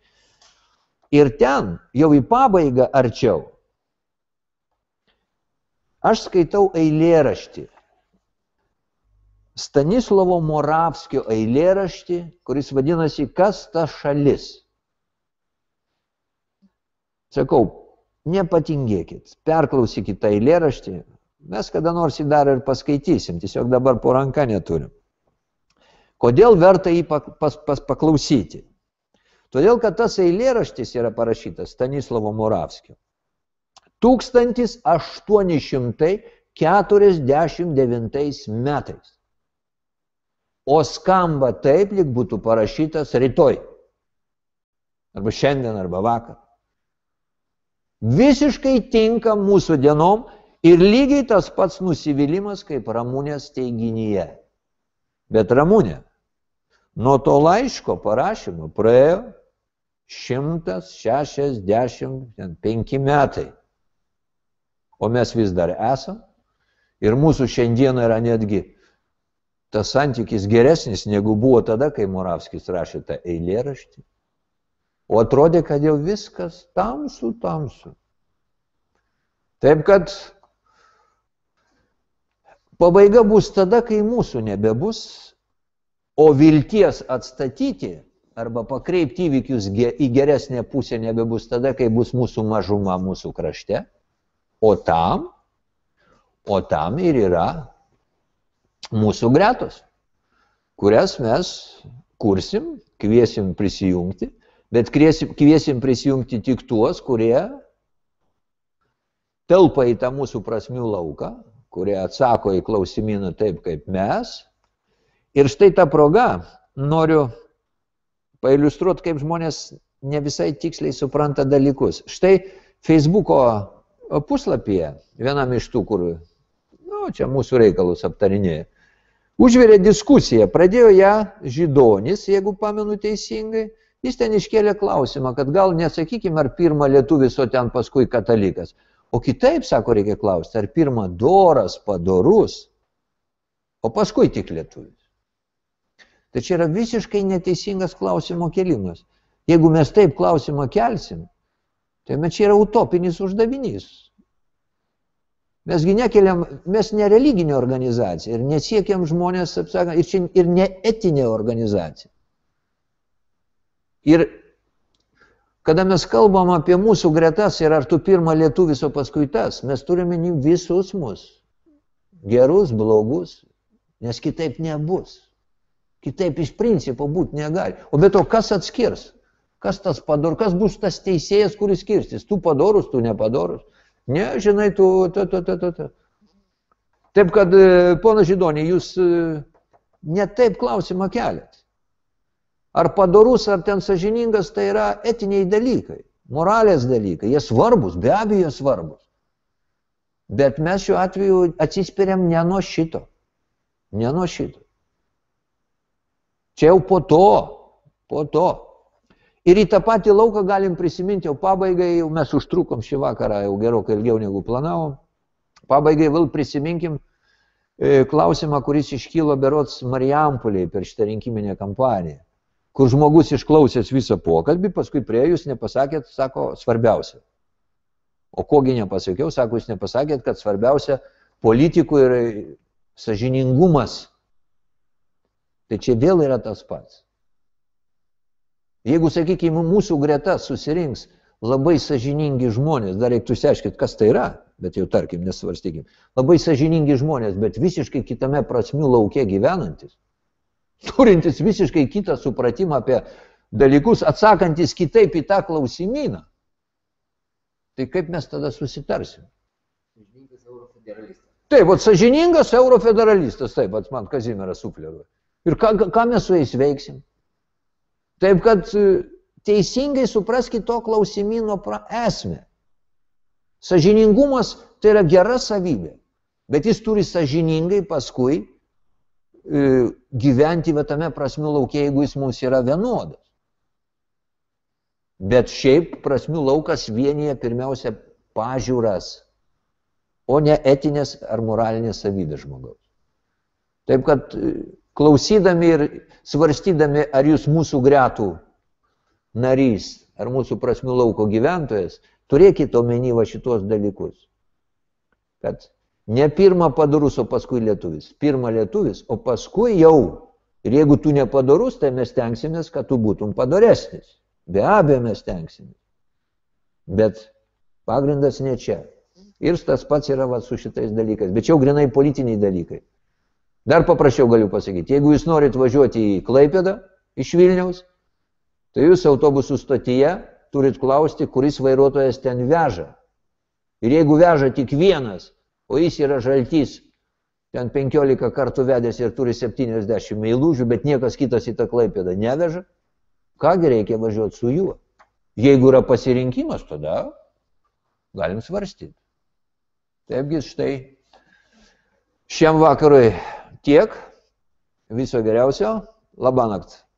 Ir ten, jau į pabaigą arčiau, aš skaitau eilėraštį Stanislovo Moravskio eilėraštį, kuris vadinasi Kas ta šalis. Sakau, nepatingėkit, perklausykit tą eilėraštį, mes kada nors jį dar ir paskaitysim, tiesiog dabar po ranką neturim. Kodėl verta jį pas, pas, pas, paklausyti? Todėl, kad tas eilėraštis yra parašytas Stanislovo Moravskio. 1849 metais o skamba taip, lyg būtų parašytas rytoj. Arba šiandien, arba vakar. Visiškai tinka mūsų dienom ir lygiai tas pats nusivylimas kaip ramūnės teiginyje. Bet ramūnė, nuo to laiško parašymo praėjo 165 metai. O mes vis dar esam ir mūsų šiandieną yra netgi tas santykis geresnis negu buvo tada, kai Moravskis rašė tą eilėraštį. O atrodė, kad jau viskas tamsu, tamsu. Taip kad Pabaiga bus tada, kai mūsų nebebus, o vilties atstatyti arba pakreipti įvykius į geresnę pusę nebebus tada, kai bus mūsų mažuma mūsų krašte. O tam, o tam ir yra mūsų gretos, kurias mes kursim, kviesim prisijungti, bet kviesim, kviesim prisijungti tik tuos, kurie telpa į tą mūsų prasmių lauką, kurie atsako į klausimyną taip kaip mes. Ir štai tą progą noriu pailustruoti, kaip žmonės ne visai tiksliai supranta dalykus. Štai Facebooko puslapyje, vienam iš tų, kur, nu, čia mūsų reikalus aptarinėja, užvirė diskusiją, pradėjo ją žydonis, jeigu pamenu teisingai, jis ten iškėlė klausimą, kad gal nesakykime, ar pirmą lietuvis, o ten paskui katalikas. O kitaip, sako, reikia klausti, ar pirmą doras, padorus, o paskui tik lietuvis. Tai čia yra visiškai neteisingas klausimo kelimas. Jeigu mes taip klausimą kelsim, tai mes čia yra utopinis uždavinys. Mesgi nekeliam, mes ne religinė organizacija ir nesiekiam žmonės, apsakant, ir, čia, ir ne etinė organizacija. Ir kada mes kalbam apie mūsų gretas ir ar tu pirmą lietuvis, o paskui tas, mes turime visus mus. Gerus, blogus, nes kitaip nebus. Kitaip iš principo būti negali. O be to, kas atskirs? Kas tas pador, kas bus tas teisėjas, kuris skirsis? Tu padorus, tu nepadorus. Ne, žinai, tu... Ta, ta, ta, ta, ta. Taip kad, pono Žydonė, jūs ne taip klausimą keliat. Ar padorus, ar ten sažiningas, tai yra etiniai dalykai, moralės dalykai. Jie svarbus, be abejo svarbus. Bet mes šiuo atveju atsispiriam ne nuo šito. Ne nuo šito. Čia jau po to, po to. Ir į tą patį lauką galim prisiminti, jau pabaigai, jau mes užtrukom šį vakarą, jau gerokai ilgiau negu planavom. Pabaigai vėl prisiminkim e, klausimą, kuris iškylo berots Marijampoliai per šitą rinkiminę kampaniją, kur žmogus išklausęs visą pokalbį, paskui prie jūs nepasakėt, sako, svarbiausia. O kogi nepasakiau, sako, jūs nepasakėt, kad svarbiausia politikų yra sažiningumas Tai čia vėl yra tas pats. Jeigu, sakykime, mūsų greta susirinks labai sažiningi žmonės, dar reiktų išsiaiškinti, kas tai yra, bet jau tarkim, nesvarstykim, labai sažiningi žmonės, bet visiškai kitame prasmių laukia gyvenantis, turintis visiškai kitą supratimą apie dalykus, atsakantis kitaip į tą klausimyną, tai kaip mes tada susitarsim? Sažiningas eurofederalistas. Taip, o sažiningas eurofederalistas, taip, man Kazimieras sufleruoja. Ir ką, ką mes su jais veiksim? Taip kad e, teisingai supraskite to klausimino esmę. Sažiningumas tai yra gera savybė, bet jis turi sažiningai paskui e, gyventi tame prasmių laukia, jeigu jis mums yra vienodas. Bet šiaip prasmių laukas vienyje pirmiausia pažiūras, o ne etinės ar moralinės savybės žmogaus. Taip kad e, klausydami ir svarstydami, ar jūs mūsų gretų narys, ar mūsų prasmių lauko gyventojas, turėkite omeny va šitos dalykus. Kad ne pirmą padarus, o paskui lietuvis. Pirmą lietuvis, o paskui jau. Ir jeigu tu nepadarus, tai mes tenksimės, kad tu būtum padaresnis. Be abejo, mes tenksimės. Bet pagrindas ne čia. Ir tas pats yra va, su šitais dalykais. Bet čia jau grinai politiniai dalykai. Dar paprasčiau galiu pasakyti, jeigu jūs norit važiuoti į Klaipėdą iš Vilniaus, tai jūs autobusų stotyje turit klausti, kuris vairuotojas ten veža. Ir jeigu veža tik vienas, o jis yra žaltys, ten 15 kartų vedęs ir turi 70 meilužių, bet niekas kitas į tą Klaipėdą neveža, kągi reikia važiuoti su juo. Jeigu yra pasirinkimas, tada galim svarstyti. Taipgi štai šiam vakarui tiek. Viso geriausio. Labanakt.